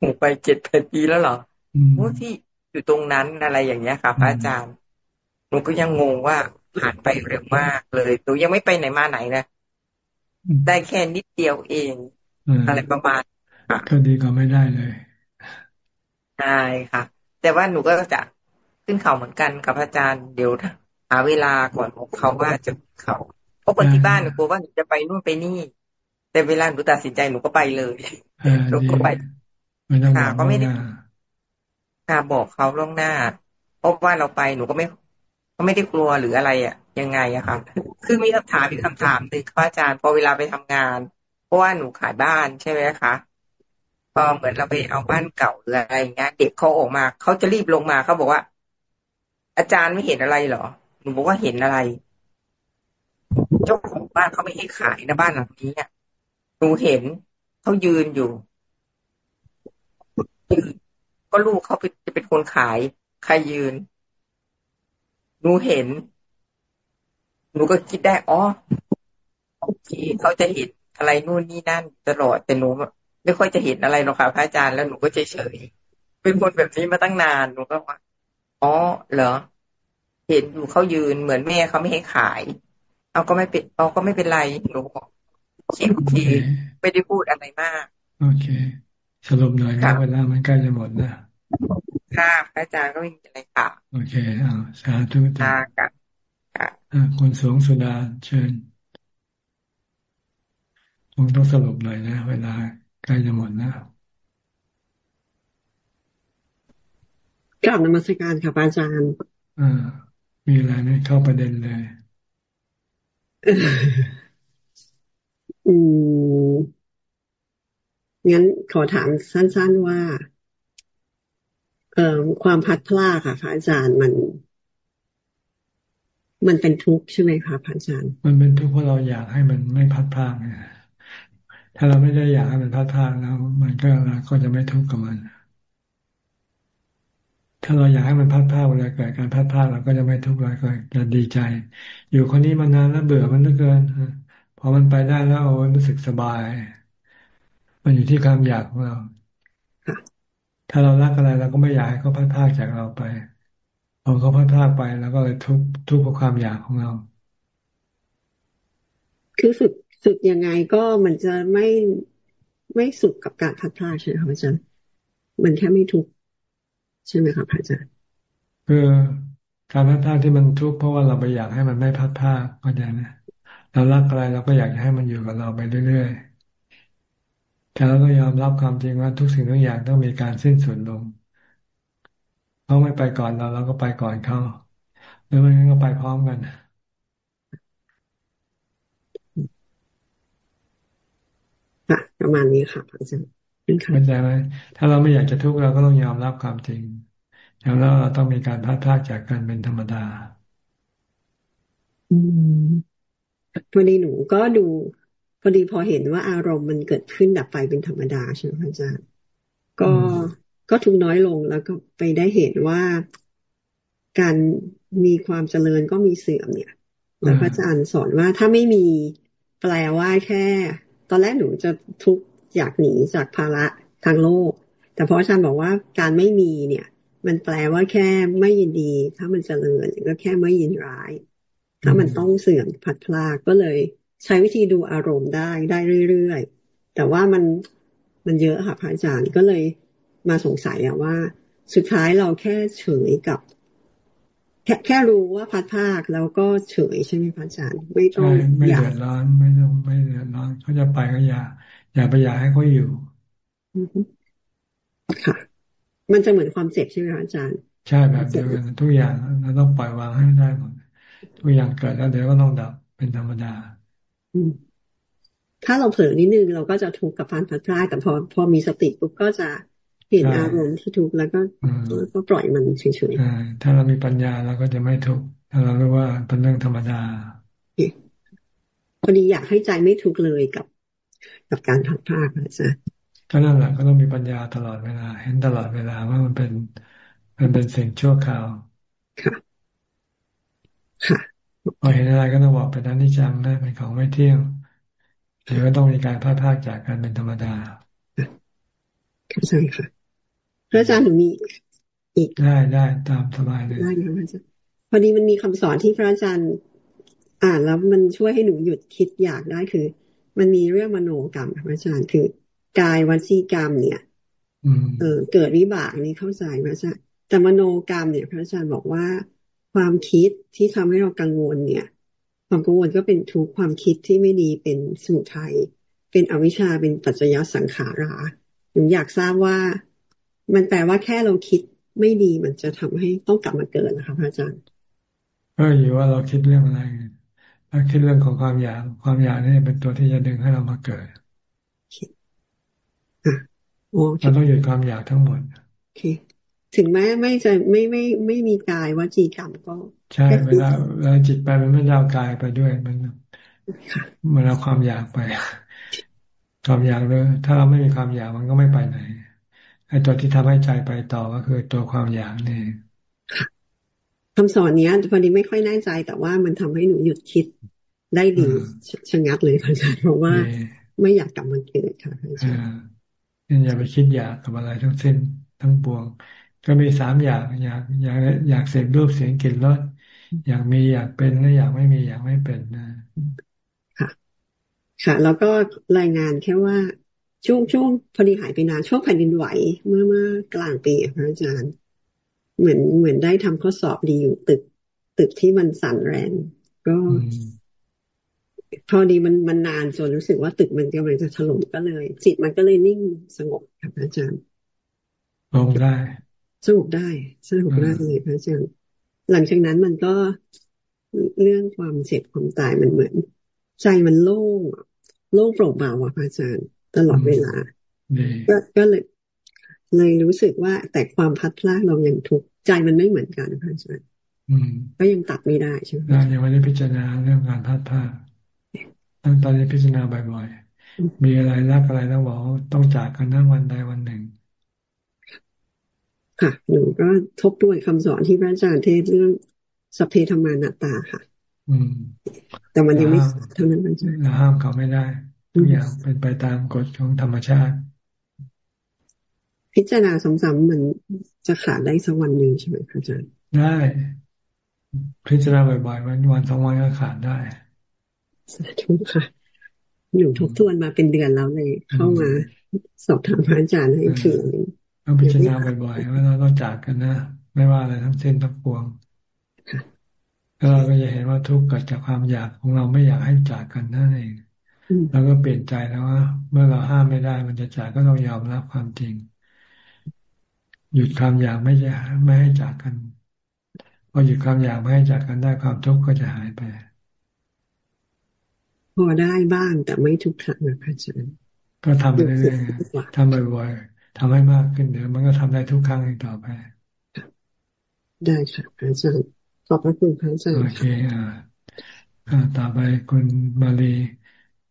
หนูไปเจ็ดแปดปีแล้วเหรอโอ้ที่อยู่ตรงนั้นอะไรอย่างเงี้ยค่ะพระอาจารย์หนูก็ยังงงว่าผ่านไปเร็วมากเลยหนูยังไม่ไปไหนมาไหนนะได้แค่นิดเดียวเองอะไรประมาณก็ดีก็ไม่ได้เลยใช่ค่ะ แต่ว่าหนูก็จะขึ้นเขาเหมือนกันกับอาจารย์เดี๋ยวหาเวลาก่อนเขาว่าจะเขาเพราะคนที่บ้านกลัวว่าหนูจะไปนู่นไปนี่ แต่เวลาหนูตัดสินใจหนูก็ไปเลยหนูก็ไปค่ะก็ไม่ได้ค่ะบอกเขาล่วงหน้าเพราะว่าเราไปหนูก็ไม่ก็ไม่ได้กลัวหรืออะไรอะ ยังไงอะค่ะคือมีคำถามอีกคำถามหนึ่งครับอาจารย์พอเวลาไปทำงาน เพราะว่าหนูขายบ้านใช่ไหมคะพอเหมือนเราไปเอาบ้านเก่าหรืออะไรเงี้ยเด็กเขาออกมาเขาจะรีบลงมาเขาบอกว่า อาจารย์ไม่เห็นอะไรหรอหนูบอกว่าเห็นอะไรเจ้าของบ้านเขาไม่ให้ขายนะบ้านหลังนี้เนี่ย หนูเห็นเขายืนอยู่ก็ลูกเขาจะเป็นคนขาย ใครยืน หนูเห็น หนูก็คิดได้ อ๋อโอเคเขาจะเห็นอะไรนู่นนี่นั่นตลอดแต่หนูไม่ค่อยจะเห็นอะไรหรอกค่ะพระอาจารย์แล้วหนูก็เฉยเฉยเป็นคนแบบนี้มาตั้งนานหนูก็ว่าอ๋อเหรอ เห็นอยู่เขายืนเหมือนแม่เขาไม่ให้ขาย เอาก็ไม่เป็นเอาก็ไม่เป็นไรหนูบอก คิดทีไม่ได้พูดอะไรมาก โอเค สรุปหน่อยครับเวลามันใกล้จะหมดนะค่ะพระอาจารย์ก็ไม่มีอะไรค่ะ โอเคเอาสาธุจ้าค่ะคุณสงสุดาเชิญคงต้องสรุปหน่อยนะ เวลาใกล้จะหมดนะกลับนมัสการค่ะอาจารย์อ่ามีอะไรไหมเข้าประเด็นเลย อืมงั้นขอถามสั้น ๆว่า เอ่อความพัดพลาดค่ะพระอาจารย์มัน มันเป็นทุกข์ใช่ไหมคะพระอาจารย์ มันเป็นทุกข์เพราะเราอยากให้มันไม่พัดพลาดไงถ้าเราไม่ได้อยากให้มันพัดพลาดแล้ว มันก็เราก็จะไม่ทุกข์กับมัน ถ้าเราอยากให้มันพัดพลาดเวลาเกิดการพัดพลาดเราก็จะไม่ทุกข์เราก็จะดีใจ อยู่คนนี้มานานแล้วเบื่อมันเหลือเกิน พอมันไปได้แล้วรู้สึกสบาย มันอยู่ที่ความอยากของเรา ถ้าเรารักอะไรเราก็ไม่อยากให้เขาพัดพากจากเราไปพอเขาพัดพากไปแล้วก็เลยทุกทุกข์เพราะความอยากของเรา คือฝึกฝึกยังไงก็มันจะไม่ไม่สุขกับการพัดพากใช่ไหมคะอาจารย์มันแค่ไม่ทุกข์ใช่ไหมคะอาจารย์คือการพัดพากที่มันทุกข์เพราะว่าเราไปอยากให้มันไม่พัดพากเข้าใจนะ เรารักอะไรเราก็อยากให้มันอยู่กับเราไปเรื่อยๆแต่เราต้องยอมรับความจริงว่าทุกสิ่งทุกอย่างต้องมีการสิ้นสุดลงเขาไม่ไปก่อนเราเราก็ไปก่อนเขาหรือไม่งั้นก็ไปพร้อมกันค่ะประมาณนี้ค่ะอาจารย์เข้าใจไหมถ้าเราไม่อยากจะทุกข์เราก็ต้องยอมรับความจริงอย่างเราเราต้องมีการพัดพลาดจากกันเป็นธรรมดา อืม พอดีหนูก็ดูพอดีพอเห็นว่าอารมณ์มันเกิดขึ้นดับไปเป็นธรรมดาใช่ไหมอาจารย์ ก็ก็ทุกน้อยลงแล้วก็ไปได้เห็นว่าการมีความเจริญก็มีเสื่อมเนี่ยแล้วพระอาจารย์สอนว่าถ้าไม่มีแปลว่าแค่ ตอนแรกหนูจะทุกอยากหนีจากภาระทางโลก แต่พออาจารย์บอกว่าการไม่มีเนี่ย มันแปลว่าแค่ไม่ยินดี ถ้ามันเจริญก็แค่ไม่ยินร้าย ถ้ามันต้องเสื่อมผัดพลาดก็เลย ใช้วิธีดูอารมณ์ได้ได้เรื่อยๆ แต่ว่ามันมันเยอะค่ะพระอาจารย์ก็เลยมาสงสัยอะว่า สุดท้ายเราแค่เฉยกับแค่แค่รู้ว่าพัดภาคแล้วก็เฉยใช่ไหมพระอาจารย์ไม่ต้องไม่เดือดร้อนไม่ต้องไม่เดือดร้อนเขาจะไปก็อย่า อย่าไปอยากให้เขาอยู่ค่ะ มันจะเหมือนความเจ็บใช่ไหมอาจารย์ ใช่แบบเดียวกันทุกอย่างเราต้องปล่อยวางให้ได้หมด ทุกอย่างเกิดแล้วเดี๋ยวก็ต้องดับเป็นธรรมดาถ้าเราเผลอนิดนึงเราก็จะทุกข์กับการพัดพลาดแต่พอพอมีสติปุ๊บก็จะเห็นอารมณ์ที่ทุกข์แล้วก็ก็ปล่อยมันเฉยๆถ้าเรามีปัญญาเราก็จะไม่ทุกข์ถ้าเรารู้ว่าเป็นเรื่องธรรมดาพอดีอยากให้ใจไม่ทุกข์เลยกับ กับการพัดพลาดนะจ๊ะก็นั่นแหละก็ต้องมีปัญญาตลอดเวลา เห็นตลอดเวลาว่ามันเป็นมันเป็นสิ่งชั่วคราวค่ะค่ะ พอเห็นอะไรก็ต้องบอกเป็นอนิจจังนะเป็นของไม่เที่ยงหรือว่าต้องมีการพลาดพลาดจากการเป็นธรรมดาใช่ค่ะพระอาจารย์หนูมีอีกได้ได้ตามสบายเลยได้ค่ะพระอาจารย์พอดีมันมีคำสอนที่พระอาจารย์อ่านแล้วมันช่วยให้หนูหยุดคิดอยากได้คือ มันมีเรื่องมโนกรรมพระอาจารย์คือกายวจีกรรมเนี่ยเออเกิดวิบากนี่เข้าใจพระอาจารย์แต่มโนกรรมเนี่ย พระอาจารย์บอกว่า ความคิดที่ทำให้เรากังวลเนี่ย ความกังวลก็เป็นทุกความคิดที่ไม่ดีเป็นสมุทัยเป็นอวิชชาเป็นปัจจยสังขาราหนูอยากทราบว่า มันแปลว่าแค่เราคิดไม่ดีมันจะทำให้ต้องกลับมาเกิดนะคะพระอาจารย์ก็อยู่ว่าเราคิดเรื่องอะไรถ้าคิดเรื่องของความอยากความอยากนี่เป็นตัวที่จะดึงให้เรามาเกิดเราต้องหยุดความอยากทั้งหมด ถึงแม้ไม่จะไม่ไม่ไม่มีกายวจีกรรมก็ ใช่เวลาเวลาจิตไปมันไม่เอากายไปด้วยมันมันเอาความอยากไป ความอยากเลยถ้าเราไม่มีความอยากมันก็ไม่ไปไหนไอ้ตัวที่ทำให้ใจไปต่อก็คือตัวความอยากนี่คำสอนเนี้ยพอดีไม่ค่อยแน่ใจ แต่ว่ามันทำให้หนูหยุดคิดได้ดีชะงัดเลยค่ะอาจารย์เพราะว่าไม่อยากกลับมาเกิดค่ะอาจารย์อย่าไปคิดอยากกับอะไรทั้งสิ้นทั้งปวง ก็มีสามอย่างอยากอยากอยากเสพรูปเสียงกลิ่นรสอยากมีอยากเป็นและอยากไม่มีอยากไม่เป็นนะค่ะ ค่ะ แล้วก็รายงานแค่ว่าช่วงช่วงพอดีหายไปนานช่วงแผ่นดินไหวเมื่อเมื่อกลางปีพระอาจารย์ เหมือนเหมือนได้ทำข้อสอบดีอยู่ตึก ตึกที่มันสั่นแรง ก็พอดีมันมันนานจนรู้สึกว่าตึกมันกำลังจะถล่มก็เลย จิตมันก็เลยนิ่งสงบครับอาจารย์ลงได้ สงบได้สงบได้เลยพระอาจารย์หลังจากนั้นมันก็เรื่องความเจ็บความตายมันเหมือน ใจมันโล่งโล่งโปร่งเบาอะพระอาจารย์ ตลอดเวลาก็ก็เลยเลยรู้สึกว่าแต่ความพัดพลาดเรายังทุกใจมันไม่เหมือนกันพระอาจารย์ก็ยังตัดไม่ได้ใช่ไหมยังไม่ได้พิจารณาเรื่องการพัดพลาดตั้งตอนนี้พิจารณาบ่อยๆมีอะไรรักอะไรต้องบอกต้องจากกันนั่งวันใดวันหนึ่ง ค่ะหนูก็ทบด้วยคำสอนที่พระอาจารย์เทศเรื่องสัพเพธรรมานาตาค่ะ อืม แต่มันยังไม่เท่านั้นพระอาจารย์เราห้ามเขาไม่ได้ทุกอย่างเป็นไปตามกฎของธรรมชาติ พิจารณาซ้ำๆมันจะขาดได้สักวันหนึ่งใช่ไหมพระอาจารย์ ได้ พิจารณาบ่อยๆ วันวันสองวันก็ขาดได้สาธุค่ะหนูทบทวนมาเป็นเดือนแล้วเลย เข้ามาสอบถามพระอาจารย์ให้ถึง ต้องพิจารณาบ่อยๆว่าเราต้องจากกันนะ ไม่ว่าอะไรทั้งเส้นทั้งปวงแล้วเราก็จะเห็นว่าทุกข์เกิดจากความอยากของเราไม่อยากให้จากกันนั่นเองแล้วก็เปลี่ยนใจแล้วว่า เมื่อเราห้ามไม่ได้ มันจะจากก็ต้องยอมรับความจริง หยุดความอยากไม่จะไม่ให้จากกันพอหยุดความอยากไม่ให้จากกันได้ความทุกข์ก็จะหายไปพอได้บ้างแต่ไม่ทุกครั้งนะพระอาจารย์ก็ทำไปเรื่อยๆทำบ่อยๆ ทำให้มากขึ้นเดี๋ยวมันก็ทำได้ทุกครั้งต่อไป ได้ค่ะพระอาจารย์ขอบพระคุณพระอาจารย์โอเคอ่าต่อไปคุณมาลี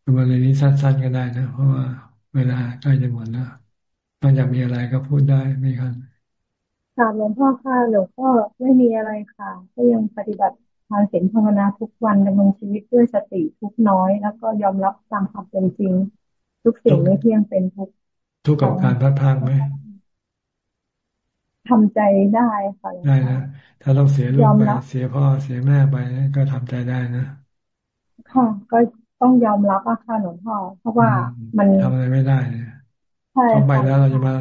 คุณมาลีนี้สั้นๆก็ได้นะ เพราะว่าเวลาใกล้จะหมดแล้วนอกจากมีอะไรก็พูดได้ไม่ครับค่ะหลวงพ่อค่ะหลวงพ่อไม่มีอะไรค่ะ ก็ยังปฏิบัติทานศีลภาวนาทุกวันดำเนินชีวิตด้วยสติทุกน้อย แล้วก็ยอมรับตามความเป็นจริง ทุกสิ่งไม่เที่ยงเป็นทุก ทุกกับการพัดพางไหมทำใจได้ค่ะได้นะถ้าเราเสียลูกไปเสียพ่อเสียแม่ไปก็ทำใจได้นะค่ะก็ต้องยอมรับอะค่ะหลวงพ่อเพราะว่ามันทำอะไรไม่ได้เนี่ยเขาไปแล้วเราจะมา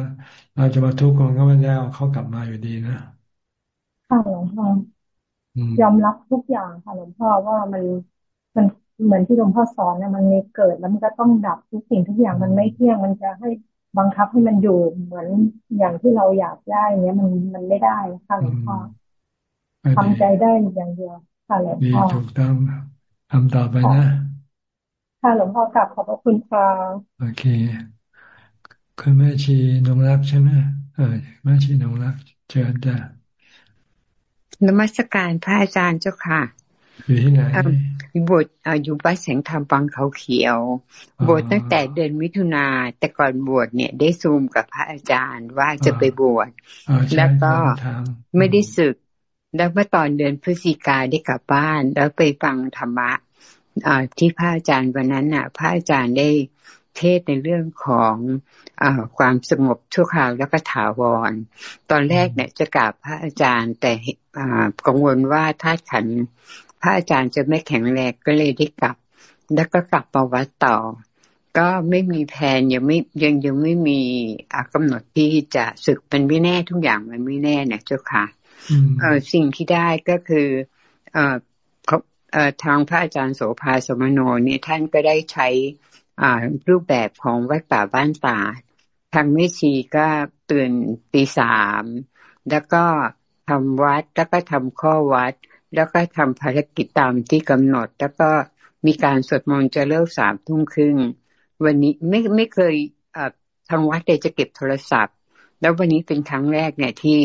เราจะมาทุกข์คนก็ไม่ได้เอาเขากลับมาอยู่ดีนะค่ะหลวงพ่อยอมรับทุกอย่างค่ะหลวงพ่อว่ามันมันเหมือนที่หลวงพ่อสอนเนี่ยมันมีเกิดแล้วมันก็ต้องดับทุกสิ่งทุกอย่างมันไม่เที่ยงมันจะให้ บังคับให้มันอยู่เหมือนอย่างที่เราอยากได้เนี้ยมันมันไม่ได้ค่ะหลวงพ่อทำใจได้อย่างเดียวค่ะหลวงพ่อถูกต้องทำต่อไปนะค่ะหลวงพ่อกลับขอบพระคุณค่ะโอเคคุณแม่ชีนงรักใช่ไหมเออแม่ชีนงรักเชิญจ้ะนมัสการพระอาจารย์เจ้าค่ะ อยู่ที่ไหนบวชอยู่บ้านแสงธรรมฟังเขาเขียวบวชตั้งแต่เดือนมิถุนาแต่ก่อนบวชเนี่ย ได้ซูมกับพระอาจารย์ว่าจะไปบวชแล้วก็ไม่ได้ศึก แล้วเมื่อตอนเดือนพฤศจิกาได้กลับบ้าน แล้วไปฟังธรรมะที่พระอาจารย์วันนั้นน่ะ พระอาจารย์ได้เทศในเรื่องของอความสงบชั่วคราวแล้วก็ถาวร ตอนแรกเนี่ยจะกราบพระอาจารย์แต่กังวลว่าถ้าขัน พระอาจารย์จะไม่แข็งแรงก็เลยได้กลับ แล้วก็กลับมาวัดต่อกก็ไม่มีแผนยังไม่ยังยังไม่มีกำหนดที่จะศึกมันไม่แน่ทุกอย่างมันไม่แน่นะเจ้าค่ะเออสิ่งที่ได้ก็คือเอ่อทางพระอาจารย์โสภาสมโนเนี่ยท่านก็ได้ใช้รูปแบบของวัดป่าบ้านตาทางไม่ชีก็ตื่นตีสามแล้วก็ทำวัดแล้วก็ทำข้อวัด แล้วก็ทำภารกิจตามที่กำหนด แล้วก็มีการสวดมนต์จะเลิกสามทุ่มครึ่ง วันนี้ไม่ไม่เคยทางวัดเลยจะเก็บโทรศัพท์ แล้ววันนี้เป็นครั้งแรกเนี่ยที่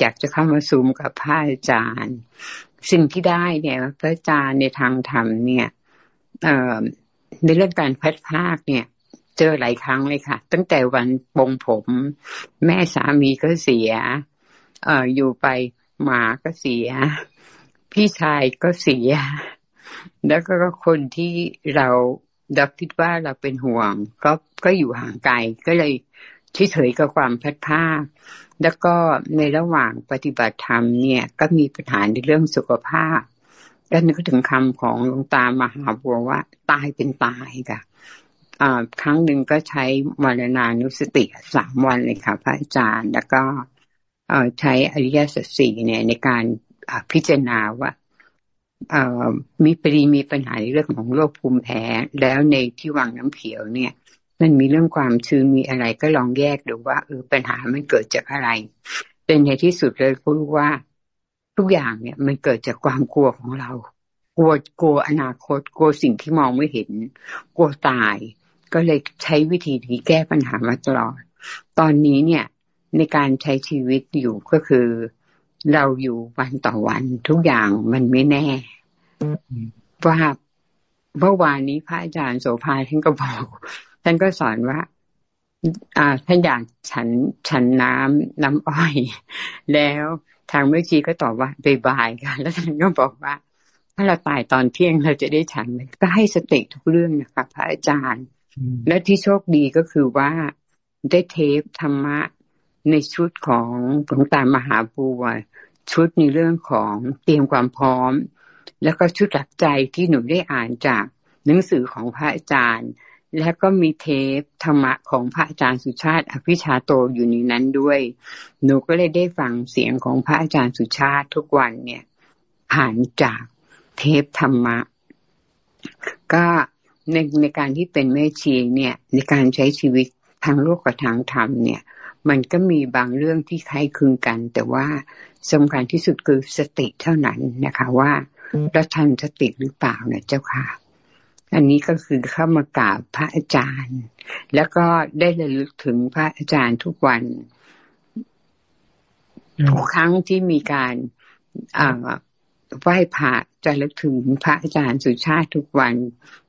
อยากจะเข้ามาซูมกับพระอาจารย์ สิ่งที่ได้เนี่ยพระอาจารย์ในทางธรรมเนี่ยในเรื่องการพัดภาคเนี่ย เจอหลายครั้งเลยค่ะ ตั้งแต่วันปงผม แม่สามีก็เสีย เอออยู่ไปหมาก็เสีย พี่ชายก็เสีย แล้วก็คนที่เราเราคิดว่าเราเป็นห่วง ก็ก็อยู่ห่างไกลก็เลยเฉยๆกับความพัดผ้าแล้วก็ในระหว่างปฏิบัติธรรมเนี่ย ก็มีปัญหาในเรื่องสุขภาพแล้วนึกถึงคำของหลวงตามหาบัวว่า ตายเป็นตายค่ะครั้งหนึ่งก็ใช้มรณานุสติสามวันเลยค่ะ พระอาจารย์ แล้วก็ใช้อริยสัจสี่เนี่ยในการ พิจารณาว่ามีปรีมีปัญหาในเรื่องของโรคภูมิแพ้ แล้วในที่วังน้ำเขียวเนี่ย มันมีเรื่องความชื้นมีอะไรก็ลองแยกดูว่าเออปัญหามันเกิดจากอะไรเป็นในที่สุดเลยก็รู้ว่าทุกอย่างเนี่ยมันเกิดจากความกลัวของเรา กลัวกลัวอนาคต กลัวสิ่งที่มองไม่เห็น กลัวตาย ก็เลยใช้วิธีนี้แก้ปัญหามาตลอด ตอนนี้เนี่ยในการใช้ชีวิตอยู่ก็คือ เราอยู่วันต่อวันทุกอย่างมันไม่แน่ ว่าเมื่อวานนี้พระอาจารย์โสภาท่านก็บอก ท่านก็สอนว่า อ่าท่านอยากฉันฉันน้ำน้ำอ้อย แล้วทางเมื่อกี้ก็ตอบว่าบายๆค่ะแล้วท่านก็บอกว่า ถ้าเราตายตอนเที่ยงเราจะได้ฉันก็ให้สติทุกเรื่องนะคะพระอาจารย์ และที่โชคดีก็คือว่าได้เทปธรรมะในชุดของหลวงตามหาบัว ชุดในเรื่องของเตรียมความพร้อม แล้วก็ชุดหลักใจที่หนูได้อ่านจากหนังสือของพระอาจารย์ แล้วก็มีเทปธรรมะของพระอาจารย์สุชาติ อภิชาโตอยู่ในนั้นด้วย หนูก็เลยได้ฟังเสียงของพระอาจารย์สุชาติทุกวันเนี่ยผ่านจากเทปธรรมะ ก็ในในการที่เป็นแม่ชีเนี่ยในการใช้ชีวิตทางโลกกับทางธรรมเนี่ย มันก็มีบางเรื่องที่คล้ายคลึงกัน แต่ว่าสำคัญที่สุดคือสติเท่านั้นนะคะว่าเราทันสติหรือเปล่าเนี่ยเจ้าค่ะ อันนี้ก็คือเข้ามากราบพระอาจารย์ แล้วก็ได้ระลึกถึงพระอาจารย์ทุกวันทุกครั้งที่มีการไหว้พระจะระลึกถึงพระอาจารย์สุชาติทุกวัน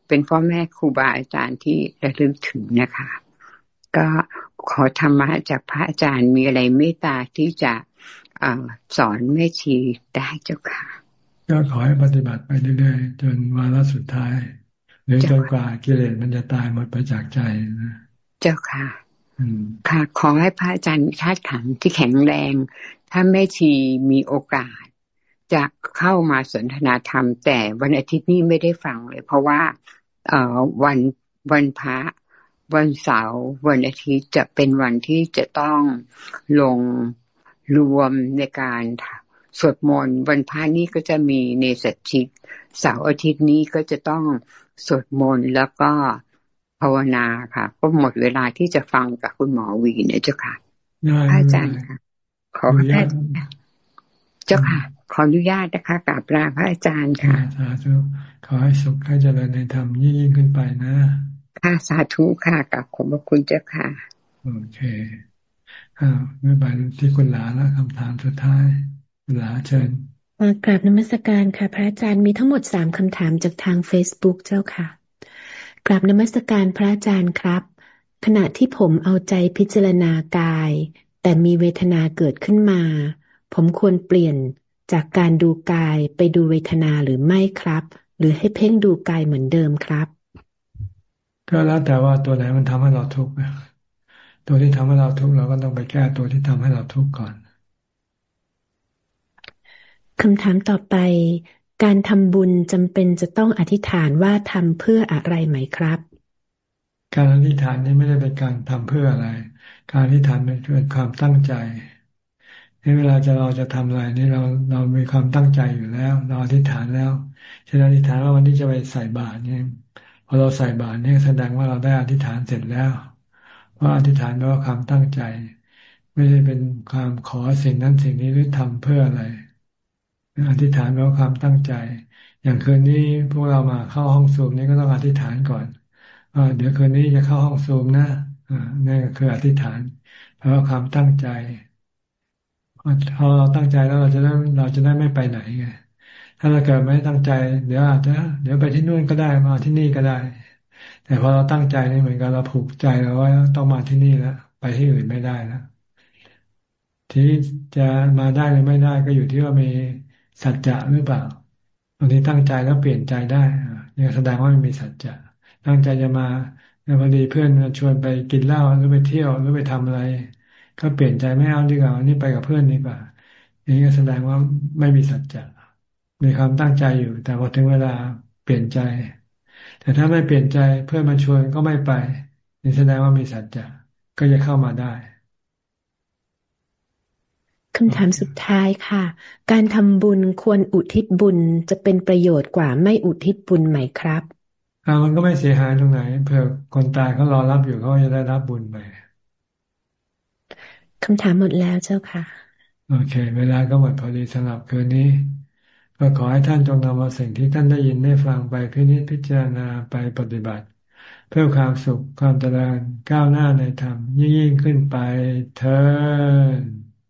เป็นพ่อแม่ครูบาอาจารย์ที่ระลึกถึงนะคะ ก็ ขอธรรมะจากพระอาจารย์มีอะไรเมตตาที่จะอสอนแม่ชีได้เจ้าค่ะ ก็ขอให้ปฏิบัติไปเรื่อยๆ จนวาระสุดท้าย หรือจนกว่ากิเลสมันจะตายหมดไปจากใจนะเจ้าค่ะค่ะ ขอให้พระอาจารย์มีธาตุขันที่แข็งแรง ถ้าแม่ชีมีโอกาส จะเข้ามาสนทนาธรรม แต่วันอาทิตย์นี้ไม่ได้ฟังเลย เพราะว่า เอ่อวันวันพระ วันเสาร์วันอาทิตย์จะเป็นวันที่จะต้องลงรวมในการสวดมนต์วันพระนี้ก็จะมีเนสชิกเสาร์อาทิตย์นี้ก็จะต้องสวดมนต์แล้วก็ภาวนาค่ะ ก็หมดเวลาที่จะฟังกับคุณหมอวีเนี่ยเจ้าค่ะพระอาจารย์ค่ะ ขอพระเจ้าค่ะ ขออนุญาตนะคะกราบลาพระอาจารย์ค่ะสาธุขอให้สุขให้เจริญในธรรมยิ่งขึ้นไปนะ ค่ะสาธุค่ะกับขอบพระคุณเจ้าค่ะ โอเคอ่าไม่ไปที่คุณหลาแล้วคำถามสุดท้ายคุณหลาเชิญกราบนมัสการค่ะ พระอาจารย์มีทั้งหมดสามคำถามจากทาง Facebook เจ้าค่ะกราบนมัสการพระอาจารย์ครับ ขณะที่ผมเอาใจพิจารณากาย แต่มีเวทนาเกิดขึ้นมา ผมควรเปลี่ยนจากการดูกายไปดูเวทนาหรือไม่ครับ หรือให้เพ่งดูกายเหมือนเดิมครับ ก็แล้วแต่ว่าตัวไหนมันทำให้เราทุกข์ตัวที่ทำให้เราทุกข์เราก็ต้องไปแก้ตัวที่ทำให้เราทุกข์ก่อนคำถามต่อไป การทำบุญจำเป็นจะต้องอธิษฐานว่าทำเพื่ออะไรไหมครับ การอธิษฐานนี่ไม่ได้เป็นการทำเพื่ออะไร การอธิษฐานเป็นความตั้งใจในเวลาจะเราจะทำอะไรนี่เราเรามีความตั้งใจอยู่แล้ว เราอธิษฐานแล้วเช่นอธิษฐานว่าวันนี้จะไปใส่บาตรเนี่ยพ อเราใส่บาตรนี่แสดงว่าเราได้อธิษฐานเสร็จแล้วเพราะอธิษฐานแปลว่าความตั้งใจ ไม่ได้เป็นความขอสิ่งนั้นสิ่งนี้หรือทำเพื่ออะไรอธิษฐานแปลว่าความตั้งใจ อย่างคืนนี้พวกเรามาเข้าห้องสูมนี่ก็ต้องอธิษฐานก่อนเดี๋ยวคืนนี้จะเข้าห้องซูมนะนี่คืออธิษฐานเพราะความตั้งใจพอเราตั้งใจแล้วเราจะได้เราจะได้ไม่ไปไหนไง ถ้าเราเกิดไม่ตั้งใจ เดี๋ยวอาจจะเดี๋ยวไปที่นู่นก็ได้มาที่นี่ก็ได้ แต่พอเราตั้งใจนี่เหมือนกับเราผูกใจเราว่าต้องมาที่นี่แล้วไปที่อื่นไม่ได้แล้วที่จะมาได้หรือไม่ได้ก็อยู่ที่ว่ามีสัจจะหรือเปล่าบางทีตั้งใจแล้วเปลี่ยนใจได้ยังแสดงว่าไม่มีสัจจะตั้งใจจะมาในพอดีเพื่อนชวนไปกินเหล้าหรือไปเที่ยวหรือไปทำอะไร ก็เปลี่ยนใจไม่เอาดีกว่านี่ไปกับเพื่อนดีกว่าอย่างนี้ก็แสดงว่าไม่มีสัจจะ มีความตั้งใจอยู่ แต่พอถึงเวลาเปลี่ยนใจ แต่ถ้าไม่เปลี่ยนใจเพื่อนมาชวนก็ไม่ไปนี่แสดงว่ามีสัจจะก็จะเข้ามาได้คำถามสุดท้ายค่ะ การทำบุญควรอุทิศบุญจะเป็นประโยชน์กว่าไม่อุทิศบุญไหมครับอ่ามันก็ไม่เสียหายตรงไหนเผื่อคนตายเขารอรับอยู่เขาจะได้รับบุญไปคำถามหมดแล้วเจ้าค่ะ โอเค เวลาก็หมดพอดีสำหรับคืนนี้ ก็ขอให้ท่านจงนำเอาสิ่งที่ท่านได้ยินได้ฟังไปพินิจพิจารณาไปปฏิบัติ เพื่อความสุขความเจริญก้าวหน้าในธรรมยิ่งยิ่งขึ้นไปเธอ